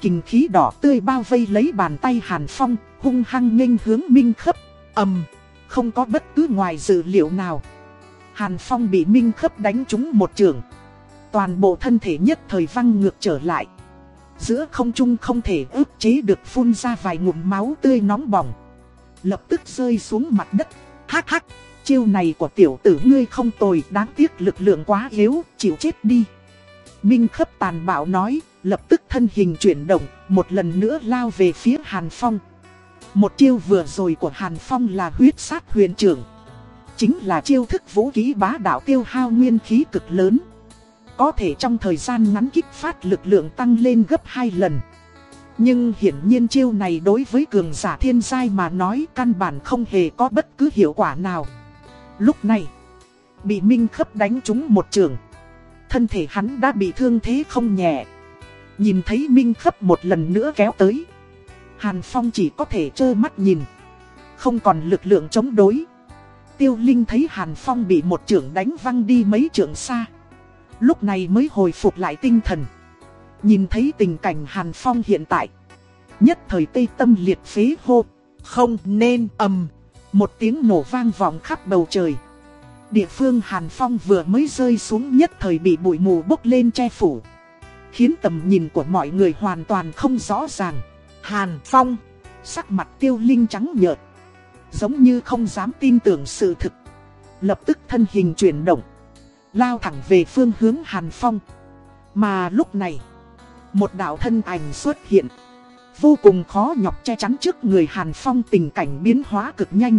Kinh khí đỏ tươi bao vây lấy bàn tay Hàn Phong, hung hăng nghênh hướng minh khấp, ầm. Không có bất cứ ngoài dự liệu nào Hàn Phong bị Minh Khấp đánh trúng một trường Toàn bộ thân thể nhất thời văng ngược trở lại Giữa không trung không thể ức chế được phun ra vài ngụm máu tươi nóng bỏng Lập tức rơi xuống mặt đất Hắc hắc, Chiêu này của tiểu tử ngươi không tồi, Đáng tiếc lực lượng quá yếu, Chịu chết đi Minh Khấp tàn bạo nói, Lập tức thân hình chuyển động, Một lần nữa lao về phía Hàn Phong một chiêu vừa rồi của Hàn Phong là huyết sát huyền trưởng. Chính là chiêu thức vũ khí bá đạo tiêu hao nguyên khí cực lớn. Có thể trong thời gian ngắn kích phát lực lượng tăng lên gấp 2 lần. Nhưng hiển nhiên chiêu này đối với cường giả thiên giai mà nói căn bản không hề có bất cứ hiệu quả nào. Lúc này, bị Minh Khấp đánh trúng một trường. Thân thể hắn đã bị thương thế không nhẹ. Nhìn thấy Minh Khấp một lần nữa kéo tới. Hàn Phong chỉ có thể trơ mắt nhìn. Không còn lực lượng chống đối. Tiêu Linh thấy Hàn Phong bị một trưởng đánh văng đi mấy trưởng xa. Lúc này mới hồi phục lại tinh thần. Nhìn thấy tình cảnh Hàn Phong hiện tại. Nhất thời tây tâm liệt phế hô. Không nên ầm. Một tiếng nổ vang vọng khắp bầu trời. Địa phương Hàn Phong vừa mới rơi xuống nhất thời bị bụi mù bốc lên che phủ. Khiến tầm nhìn của mọi người hoàn toàn không rõ ràng. Hàn Phong, sắc mặt tiêu linh trắng nhợt, giống như không dám tin tưởng sự thực. Lập tức thân hình chuyển động, lao thẳng về phương hướng Hàn Phong. Mà lúc này, một đạo thân ảnh xuất hiện, vô cùng khó nhọc che chắn trước người Hàn Phong tình cảnh biến hóa cực nhanh.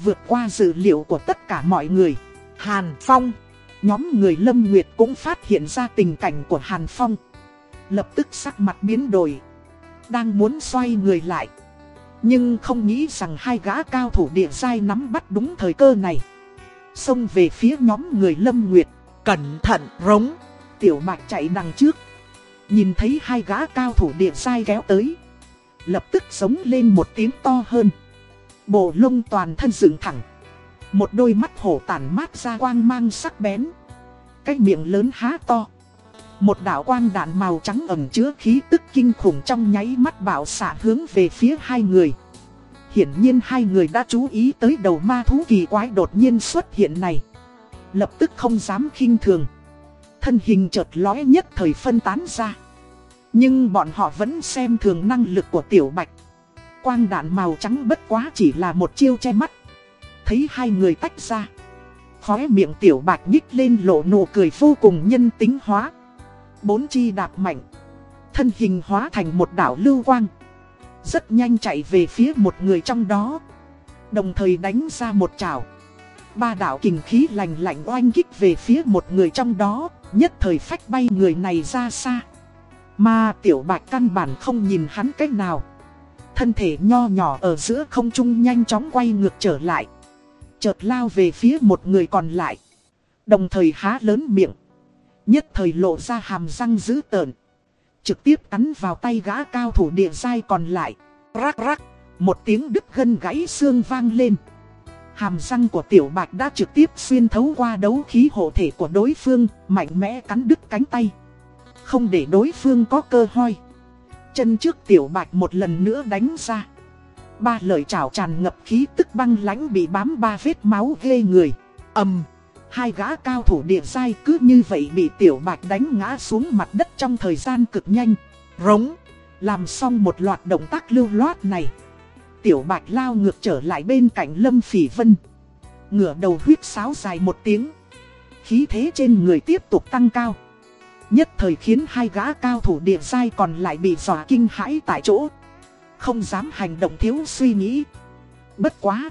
Vượt qua dự liệu của tất cả mọi người, Hàn Phong, nhóm người Lâm Nguyệt cũng phát hiện ra tình cảnh của Hàn Phong. Lập tức sắc mặt biến đổi đang muốn xoay người lại. Nhưng không nghĩ rằng hai gã cao thủ địa giai nắm bắt đúng thời cơ này. Xông về phía nhóm người Lâm Nguyệt, cẩn thận rống, tiểu mạch chạy đằng trước. Nhìn thấy hai gã cao thủ địa sai kéo tới. Lập tức giống lên một tiếng to hơn. Bộ lông toàn thân dựng thẳng. Một đôi mắt hổ tản mát ra quang mang sắc bén. Cái miệng lớn há to. Một đạo quang đạn màu trắng ẩm chứa khí tức kinh khủng trong nháy mắt bạo xạ hướng về phía hai người. Hiển nhiên hai người đã chú ý tới đầu ma thú kỳ quái đột nhiên xuất hiện này. Lập tức không dám khinh thường. Thân hình chợt lóe nhất thời phân tán ra. Nhưng bọn họ vẫn xem thường năng lực của Tiểu Bạch. Quang đạn màu trắng bất quá chỉ là một chiêu che mắt. Thấy hai người tách ra. Khóe miệng Tiểu Bạch nhích lên lộ nụ cười vô cùng nhân tính hóa. Bốn chi đạp mạnh. Thân hình hóa thành một đảo lưu quang. Rất nhanh chạy về phía một người trong đó. Đồng thời đánh ra một chảo. Ba đạo kình khí lành lạnh oanh kích về phía một người trong đó, nhất thời phách bay người này ra xa. Mà tiểu bạch căn bản không nhìn hắn cách nào. Thân thể nho nhỏ ở giữa không trung nhanh chóng quay ngược trở lại. Chợt lao về phía một người còn lại. Đồng thời há lớn miệng. Nhất thời lộ ra hàm răng dữ tợn. Trực tiếp cắn vào tay gã cao thủ địa dai còn lại. Rắc rắc, một tiếng đứt gân gãy xương vang lên. Hàm răng của tiểu bạch đã trực tiếp xuyên thấu qua đấu khí hộ thể của đối phương, mạnh mẽ cắn đứt cánh tay. Không để đối phương có cơ hoi. Chân trước tiểu bạch một lần nữa đánh ra. Ba lời chảo tràn ngập khí tức băng lãnh bị bám ba vết máu ghê người. ầm Hai gã cao thủ địa sai cứ như vậy bị tiểu bạch đánh ngã xuống mặt đất trong thời gian cực nhanh. Rống. Làm xong một loạt động tác lưu loát này. Tiểu bạch lao ngược trở lại bên cạnh Lâm Phỉ Vân. Ngửa đầu huyết sáo dài một tiếng. Khí thế trên người tiếp tục tăng cao. Nhất thời khiến hai gã cao thủ địa sai còn lại bị dọa kinh hãi tại chỗ. Không dám hành động thiếu suy nghĩ. Bất quá.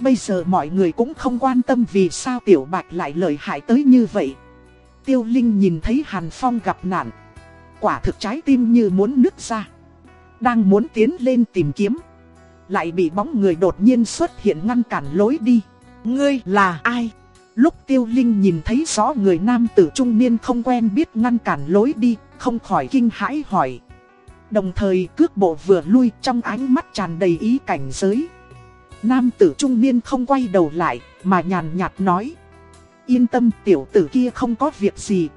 Bây giờ mọi người cũng không quan tâm vì sao Tiểu Bạch lại lợi hại tới như vậy. Tiêu Linh nhìn thấy Hàn Phong gặp nạn. Quả thực trái tim như muốn nứt ra. Đang muốn tiến lên tìm kiếm. Lại bị bóng người đột nhiên xuất hiện ngăn cản lối đi. Ngươi là ai? Lúc Tiêu Linh nhìn thấy rõ người nam tử trung niên không quen biết ngăn cản lối đi, không khỏi kinh hãi hỏi. Đồng thời cước bộ vừa lui trong ánh mắt tràn đầy ý cảnh giới. Nam tử trung niên không quay đầu lại, mà nhàn nhạt nói. Yên tâm tiểu tử kia không có việc gì.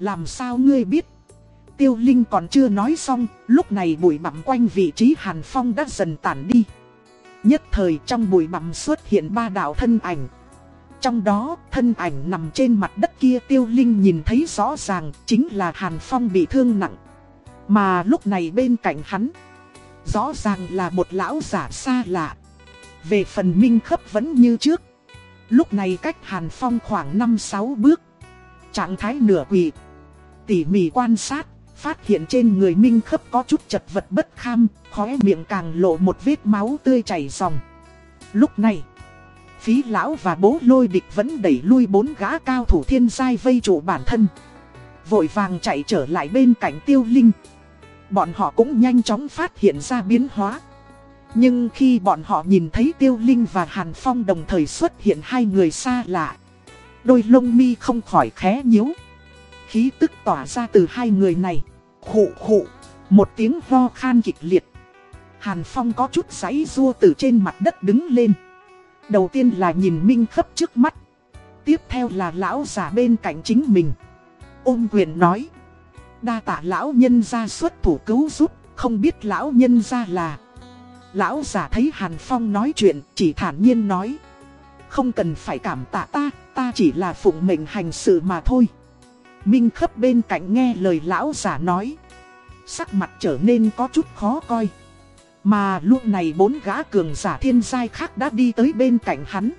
Làm sao ngươi biết? Tiêu Linh còn chưa nói xong, lúc này bụi bặm quanh vị trí Hàn Phong đã dần tản đi. Nhất thời trong bụi bặm xuất hiện ba đạo thân ảnh. Trong đó, thân ảnh nằm trên mặt đất kia Tiêu Linh nhìn thấy rõ ràng chính là Hàn Phong bị thương nặng. Mà lúc này bên cạnh hắn, rõ ràng là một lão giả xa lạ. Về phần minh khấp vẫn như trước. Lúc này cách Hàn Phong khoảng 5-6 bước. Trạng thái nửa quỳ. Tỉ mỉ quan sát, phát hiện trên người minh khấp có chút chật vật bất kham, khóe miệng càng lộ một vết máu tươi chảy ròng. Lúc này, phí lão và bố lôi địch vẫn đẩy lui bốn gã cao thủ thiên giai vây trụ bản thân. Vội vàng chạy trở lại bên cạnh tiêu linh. Bọn họ cũng nhanh chóng phát hiện ra biến hóa. Nhưng khi bọn họ nhìn thấy Tiêu Linh và Hàn Phong đồng thời xuất hiện hai người xa lạ, Đôi lông mi không khỏi khé nhíu. Khí tức tỏa ra từ hai người này. Khụ khụ, Một tiếng ho khan kịch liệt. Hàn Phong có chút giấy rua từ trên mặt đất đứng lên. Đầu tiên là nhìn Minh khấp trước mắt. Tiếp theo là lão giả bên cạnh chính mình. Ôm quyền nói, Đa tạ lão nhân ra xuất thủ cứu giúp, Không biết lão nhân ra là Lão giả thấy Hàn Phong nói chuyện, chỉ thản nhiên nói. Không cần phải cảm tạ ta, ta chỉ là phụng mệnh hành sự mà thôi. Minh khấp bên cạnh nghe lời lão giả nói. Sắc mặt trở nên có chút khó coi. Mà lúc này bốn gã cường giả thiên giai khác đã đi tới bên cạnh hắn.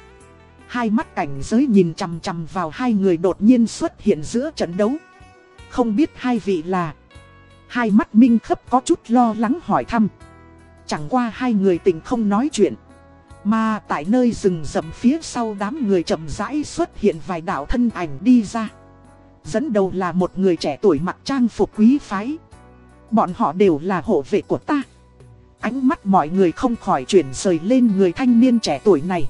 Hai mắt cảnh giới nhìn chằm chằm vào hai người đột nhiên xuất hiện giữa trận đấu. Không biết hai vị là... Hai mắt Minh khấp có chút lo lắng hỏi thăm. Chẳng qua hai người tình không nói chuyện. Mà tại nơi rừng rậm phía sau đám người chậm rãi xuất hiện vài đạo thân ảnh đi ra. Dẫn đầu là một người trẻ tuổi mặc trang phục quý phái. Bọn họ đều là hộ vệ của ta. Ánh mắt mọi người không khỏi chuyển rời lên người thanh niên trẻ tuổi này.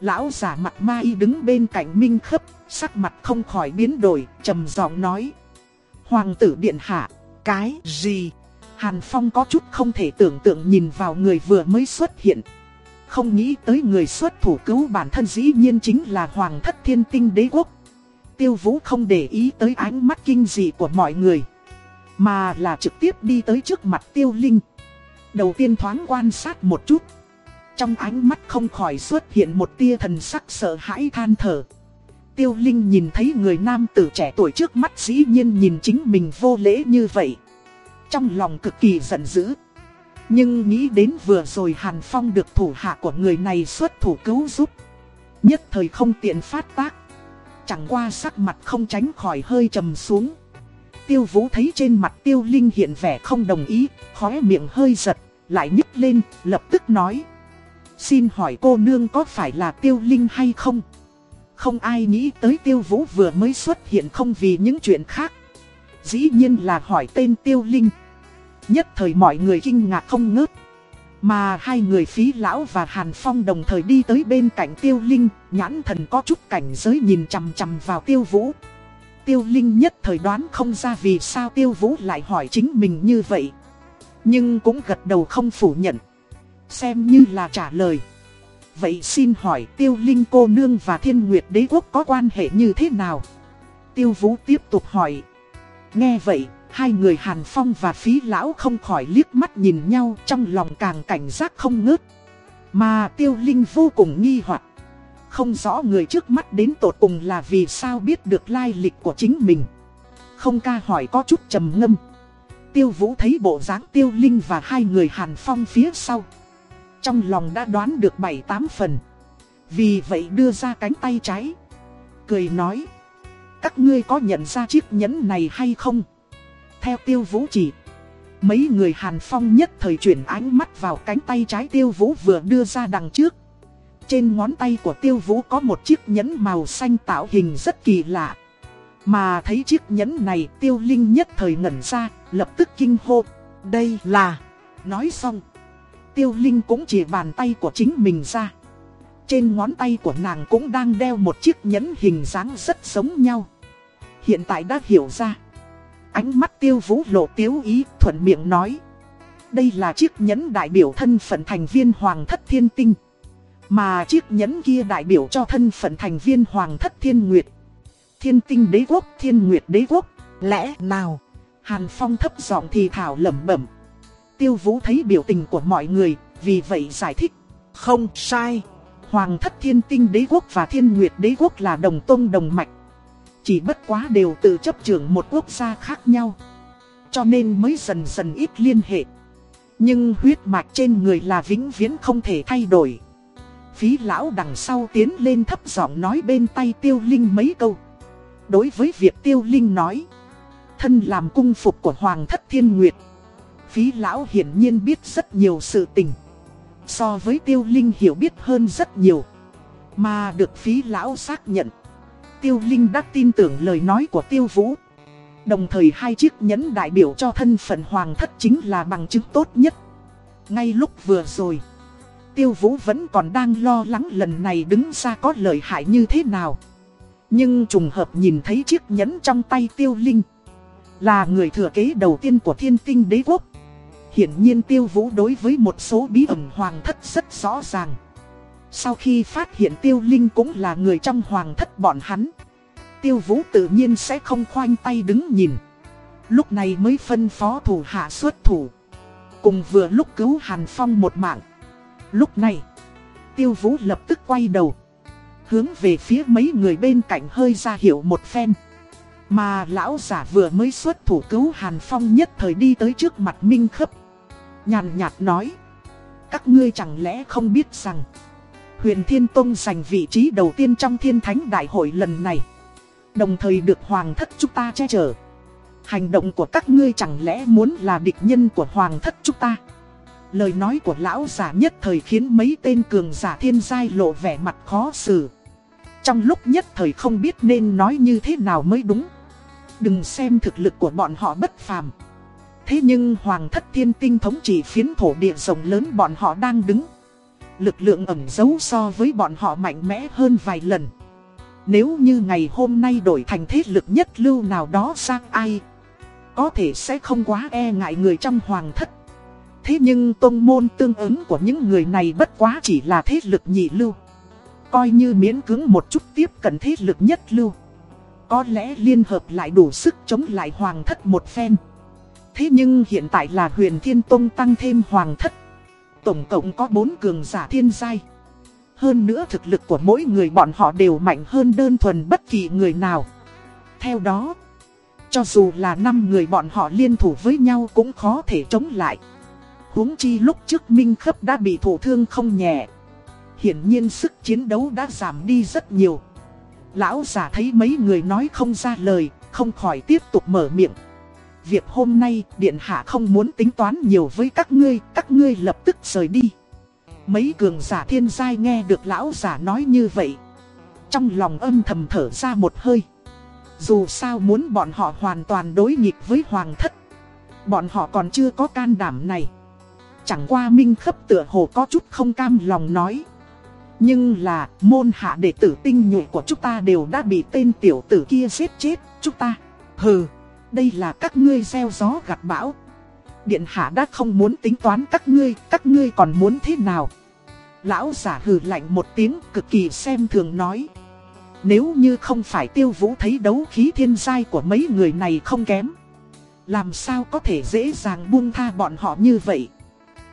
Lão giả mặt ma y đứng bên cạnh Minh Khấp Sắc mặt không khỏi biến đổi, trầm giọng nói. Hoàng tử điện hạ, cái gì? Hàn Phong có chút không thể tưởng tượng nhìn vào người vừa mới xuất hiện. Không nghĩ tới người xuất thủ cứu bản thân dĩ nhiên chính là Hoàng thất thiên tinh đế quốc. Tiêu Vũ không để ý tới ánh mắt kinh dị của mọi người. Mà là trực tiếp đi tới trước mặt Tiêu Linh. Đầu tiên thoáng quan sát một chút. Trong ánh mắt không khỏi xuất hiện một tia thần sắc sợ hãi than thở. Tiêu Linh nhìn thấy người nam tử trẻ tuổi trước mắt dĩ nhiên nhìn chính mình vô lễ như vậy. Trong lòng cực kỳ giận dữ. Nhưng nghĩ đến vừa rồi Hàn Phong được thủ hạ của người này xuất thủ cứu giúp, Nhất thời không tiện phát tác. Chẳng qua sắc mặt không tránh khỏi hơi trầm xuống. Tiêu vũ thấy trên mặt tiêu linh hiện vẻ không đồng ý, Khóe miệng hơi giật, Lại nhích lên, lập tức nói. Xin hỏi cô nương có phải là tiêu linh hay không? Không ai nghĩ tới tiêu vũ vừa mới xuất hiện không vì những chuyện khác Dĩ nhiên là hỏi tên tiêu linh. Nhất thời mọi người kinh ngạc không ngớt. Mà hai người phí lão và Hàn Phong đồng thời đi tới bên cạnh tiêu linh, Nhãn thần có chút cảnh giới nhìn chằm chằm vào tiêu vũ. Tiêu linh nhất thời đoán không ra vì sao tiêu vũ lại hỏi chính mình như vậy. Nhưng cũng gật đầu không phủ nhận. Xem như là trả lời. Vậy xin hỏi tiêu linh cô nương và thiên nguyệt đế quốc có quan hệ như thế nào? Tiêu vũ tiếp tục hỏi. Nghe vậy, hai người Hàn Phong và phí lão không khỏi liếc mắt nhìn nhau trong lòng càng cảnh giác không ngớt. Mà tiêu linh vô cùng nghi hoặc Không rõ người trước mắt đến tột cùng là vì sao biết được lai lịch của chính mình. Không ca hỏi có chút trầm ngâm. Tiêu vũ thấy bộ dáng tiêu linh và hai người Hàn Phong phía sau. Trong lòng đã đoán được 7-8 phần Vì vậy đưa ra cánh tay trái Cười nói các ngươi có nhận ra chiếc nhẫn này hay không? Theo tiêu vũ chỉ, Mấy người Hàn Phong nhất thời chuyển ánh mắt vào cánh tay trái tiêu vũ vừa đưa ra đằng trước Trên ngón tay của tiêu vũ có một chiếc nhẫn màu xanh tạo hình rất kỳ lạ Mà thấy chiếc nhẫn này, tiêu linh nhất thời ngẩn ra, Lập tức kinh hô Đây là, Nói xong Tiêu Linh cũng chỉ bàn tay của chính mình ra. Trên ngón tay của nàng cũng đang đeo một chiếc nhẫn hình dáng rất giống nhau. Hiện tại đã hiểu ra. Ánh mắt tiêu vũ lộ tiếu ý thuận miệng nói. Đây là chiếc nhẫn đại biểu thân phận thành viên Hoàng thất thiên tinh. Mà chiếc nhẫn kia đại biểu cho thân phận thành viên Hoàng thất thiên nguyệt. Thiên tinh đế quốc, thiên nguyệt đế quốc. Lẽ nào? Hàn Phong thấp giọng thì thảo lẩm bẩm. Tiêu Vũ thấy biểu tình của mọi người, vì vậy giải thích. Không sai. Hoàng thất thiên tinh đế quốc và thiên nguyệt đế quốc là đồng tôn đồng mạch. Chỉ bất quá đều tự chấp trưởng một quốc gia khác nhau. Cho nên mới dần dần ít liên hệ. Nhưng huyết mạch trên người là vĩnh viễn không thể thay đổi. Phí lão đằng sau tiến lên thấp giọng nói bên tay tiêu linh mấy câu. Đối với việc tiêu linh nói. Thân làm cung phục của Hoàng thất thiên nguyệt. Phí lão hiển nhiên biết rất nhiều sự tình. So với tiêu linh hiểu biết hơn rất nhiều. Mà được phí lão xác nhận. Tiêu linh đã tin tưởng lời nói của tiêu vũ. Đồng thời hai chiếc nhẫn đại biểu cho thân phận hoàng thất chính là bằng chứng tốt nhất. Ngay lúc vừa rồi. Tiêu vũ vẫn còn đang lo lắng lần này đứng ra có lợi hại như thế nào. Nhưng trùng hợp nhìn thấy chiếc nhẫn trong tay tiêu linh. Là người thừa kế đầu tiên của thiên tinh đế quốc. Hiển nhiên tiêu vũ đối với một số bí ẩn hoàng thất rất rõ ràng. Sau khi phát hiện tiêu linh cũng là người trong hoàng thất bọn hắn. Tiêu vũ tự nhiên sẽ không khoanh tay đứng nhìn. Lúc này mới phân phó thủ hạ xuất thủ. Cùng vừa lúc cứu Hàn Phong một mạng. Lúc này, tiêu vũ lập tức quay đầu. Hướng về phía mấy người bên cạnh hơi ra hiệu một phen. Mà lão giả vừa mới xuất thủ cứu Hàn Phong nhất thời đi tới trước mặt Minh Khấp. Nhàn nhạt nói. Các ngươi chẳng lẽ không biết rằng. Huyền Thiên Tông giành vị trí đầu tiên trong thiên thánh đại hội lần này. Đồng thời được hoàng thất chúng ta che chở. Hành động của các ngươi chẳng lẽ muốn là địch nhân của hoàng thất chúng ta. Lời nói của lão giả nhất thời khiến mấy tên cường giả thiên giai lộ vẻ mặt khó xử. Trong lúc nhất thời không biết nên nói như thế nào mới đúng. Đừng xem thực lực của bọn họ bất phàm. Thế nhưng Hoàng thất thiên tinh thống trị phiến thổ địa rộng lớn bọn họ đang đứng. Lực lượng ẩn giấu so với bọn họ mạnh mẽ hơn vài lần. Nếu như ngày hôm nay đổi thành thế lực nhất lưu nào đó sang ai, có thể sẽ không quá e ngại người trong hoàng thất. Thế nhưng tôn môn tương ứng của những người này bất quá chỉ là thế lực nhị lưu. Coi như miễn cứng một chút tiếp cận thế lực nhất lưu. Có lẽ liên hợp lại đủ sức chống lại hoàng thất một phen. Thế nhưng hiện tại là huyền thiên tông tăng thêm hoàng thất. Tổng cộng có 4 cường giả thiên giai. Hơn nữa thực lực của mỗi người bọn họ đều mạnh hơn đơn thuần bất kỳ người nào. Theo đó, Cho dù là 5 người bọn họ liên thủ với nhau cũng khó thể chống lại huống chi lúc trước Minh Khấp đã bị thổ thương không nhẹ Hiển nhiên sức chiến đấu đã giảm đi rất nhiều Lão giả thấy mấy người nói không ra lời Không khỏi tiếp tục mở miệng Việc hôm nay, Điện Hạ không muốn tính toán nhiều với các ngươi Các ngươi lập tức rời đi. Mấy cường giả thiên giai nghe được lão giả nói như vậy. Trong lòng âm thầm thở ra một hơi. Dù sao muốn bọn họ hoàn toàn đối nghịch với hoàng thất, Bọn họ còn chưa có can đảm này. Chẳng qua minh khấp tựa hồ có chút không cam lòng nói. Nhưng là, môn hạ đệ tử tinh nhuệ của chúng ta đều đã bị tên tiểu tử kia giết chết, Chúng ta. Hừ. Đây là các ngươi gieo gió gặt bão. Điện hạ đã không muốn tính toán các ngươi Các ngươi còn muốn thế nào? Lão giả hừ lạnh một tiếng cực kỳ xem thường nói. Nếu như không phải tiêu vũ thấy đấu khí thiên giai của mấy người này không kém, Làm sao có thể dễ dàng buông tha bọn họ như vậy?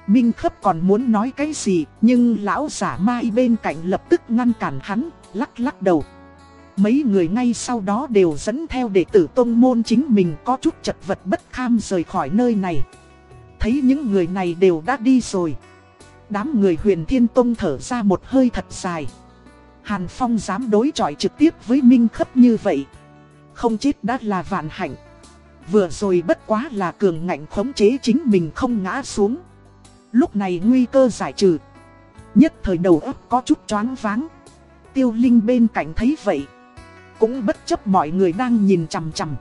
Minh khấp còn muốn nói cái gì, Nhưng lão giả mai bên cạnh lập tức ngăn cản hắn, Lắc lắc đầu. Mấy người ngay sau đó đều dẫn theo đệ tử tôn môn chính mình có chút chật vật bất kham rời khỏi nơi này. Thấy những người này đều đã đi rồi. Đám người huyền thiên tông thở ra một hơi thật dài. Hàn Phong dám đối chọi trực tiếp với Minh Khấp như vậy. Không chết đã là vạn hạnh. Vừa rồi bất quá là cường ngạnh khống chế chính mình không ngã xuống. Lúc này nguy cơ giải trừ. Nhất thời đầu óc có chút choáng váng. Tiêu Linh bên cạnh thấy vậy. Cũng bất chấp mọi người đang nhìn chằm chằm.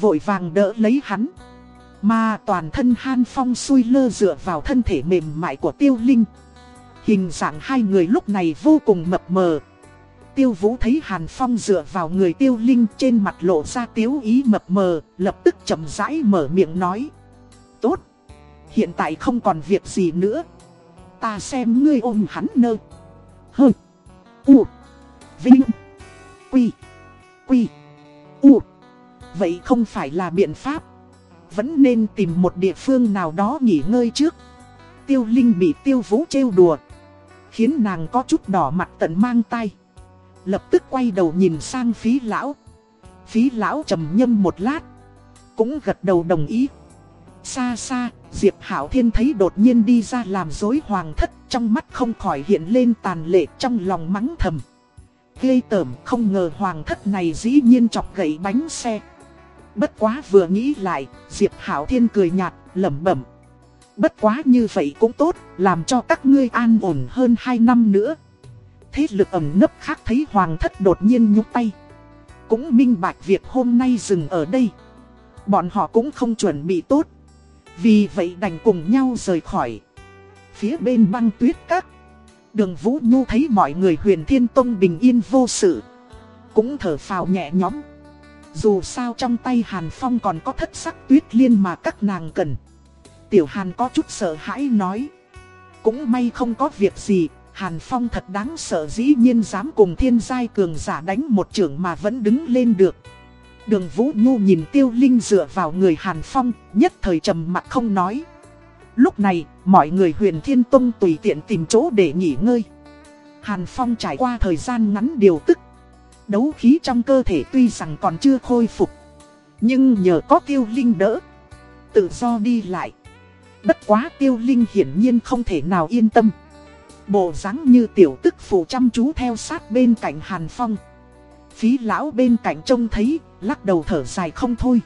Vội vàng đỡ lấy hắn. Mà toàn thân Han Phong xui lơ dựa vào thân thể mềm mại của Tiêu Linh. Hình dạng hai người lúc này vô cùng mập mờ. Tiêu Vũ thấy Hàn Phong dựa vào người Tiêu Linh trên mặt lộ ra tiếu ý mập mờ Lập tức chậm rãi mở miệng nói. Tốt Hiện tại không còn việc gì nữa. Ta xem ngươi ôm hắn nơ. Hừ, U Vinh Quy. Quy. U. Vậy không phải là biện pháp. Vẫn nên tìm một địa phương nào đó nghỉ ngơi trước. Tiêu Linh bị tiêu vũ trêu đùa, Khiến nàng có chút đỏ mặt tận mang tay Lập tức quay đầu nhìn sang phí lão. Phí lão trầm nhâm một lát, Cũng gật đầu đồng ý. Xa xa, Diệp Hảo Thiên thấy đột nhiên đi ra làm dối hoàng thất, Trong mắt không khỏi hiện lên tàn lệ, trong lòng mắng thầm. Ghê tởm, không ngờ hoàng thất này dĩ nhiên chọc gậy bánh xe. Bất quá vừa nghĩ lại, Diệp Hảo Thiên cười nhạt, lẩm bẩm. Bất quá như vậy cũng tốt, Làm cho các ngươi an ổn hơn 2 năm nữa. Thế lực ẩm nấp khác thấy hoàng thất đột nhiên nhúc tay. Cũng minh bạch việc hôm nay dừng ở đây. Bọn họ cũng không chuẩn bị tốt. Vì vậy đành cùng nhau rời khỏi. Phía bên băng tuyết các. Đường Vũ Nhu thấy mọi người huyền thiên tông bình yên vô sự. Cũng thở phào nhẹ nhõm. Dù sao trong tay Hàn Phong còn có thất sắc tuyết liên mà các nàng cần. Tiểu Hàn có chút sợ hãi nói. Cũng may không có việc gì, Hàn Phong thật đáng sợ dĩ nhiên dám cùng thiên giai cường giả đánh một trưởng mà vẫn đứng lên được. Đường Vũ Nhu nhìn Tiêu Linh dựa vào người Hàn Phong, nhất thời trầm mặt không nói. Lúc này, mọi người huyền Thiên Tông tùy tiện tìm chỗ để nghỉ ngơi. Hàn Phong trải qua thời gian ngắn điều tức. Đấu khí trong cơ thể tuy rằng còn chưa khôi phục. Nhưng nhờ có Tiêu Linh đỡ, tự do đi lại. Bất quá Tiêu Linh hiển nhiên không thể nào yên tâm. Bộ dáng như tiểu tức phụ chăm chú theo sát bên cạnh Hàn Phong. Phí lão bên cạnh trông thấy, lắc đầu thở dài không thôi.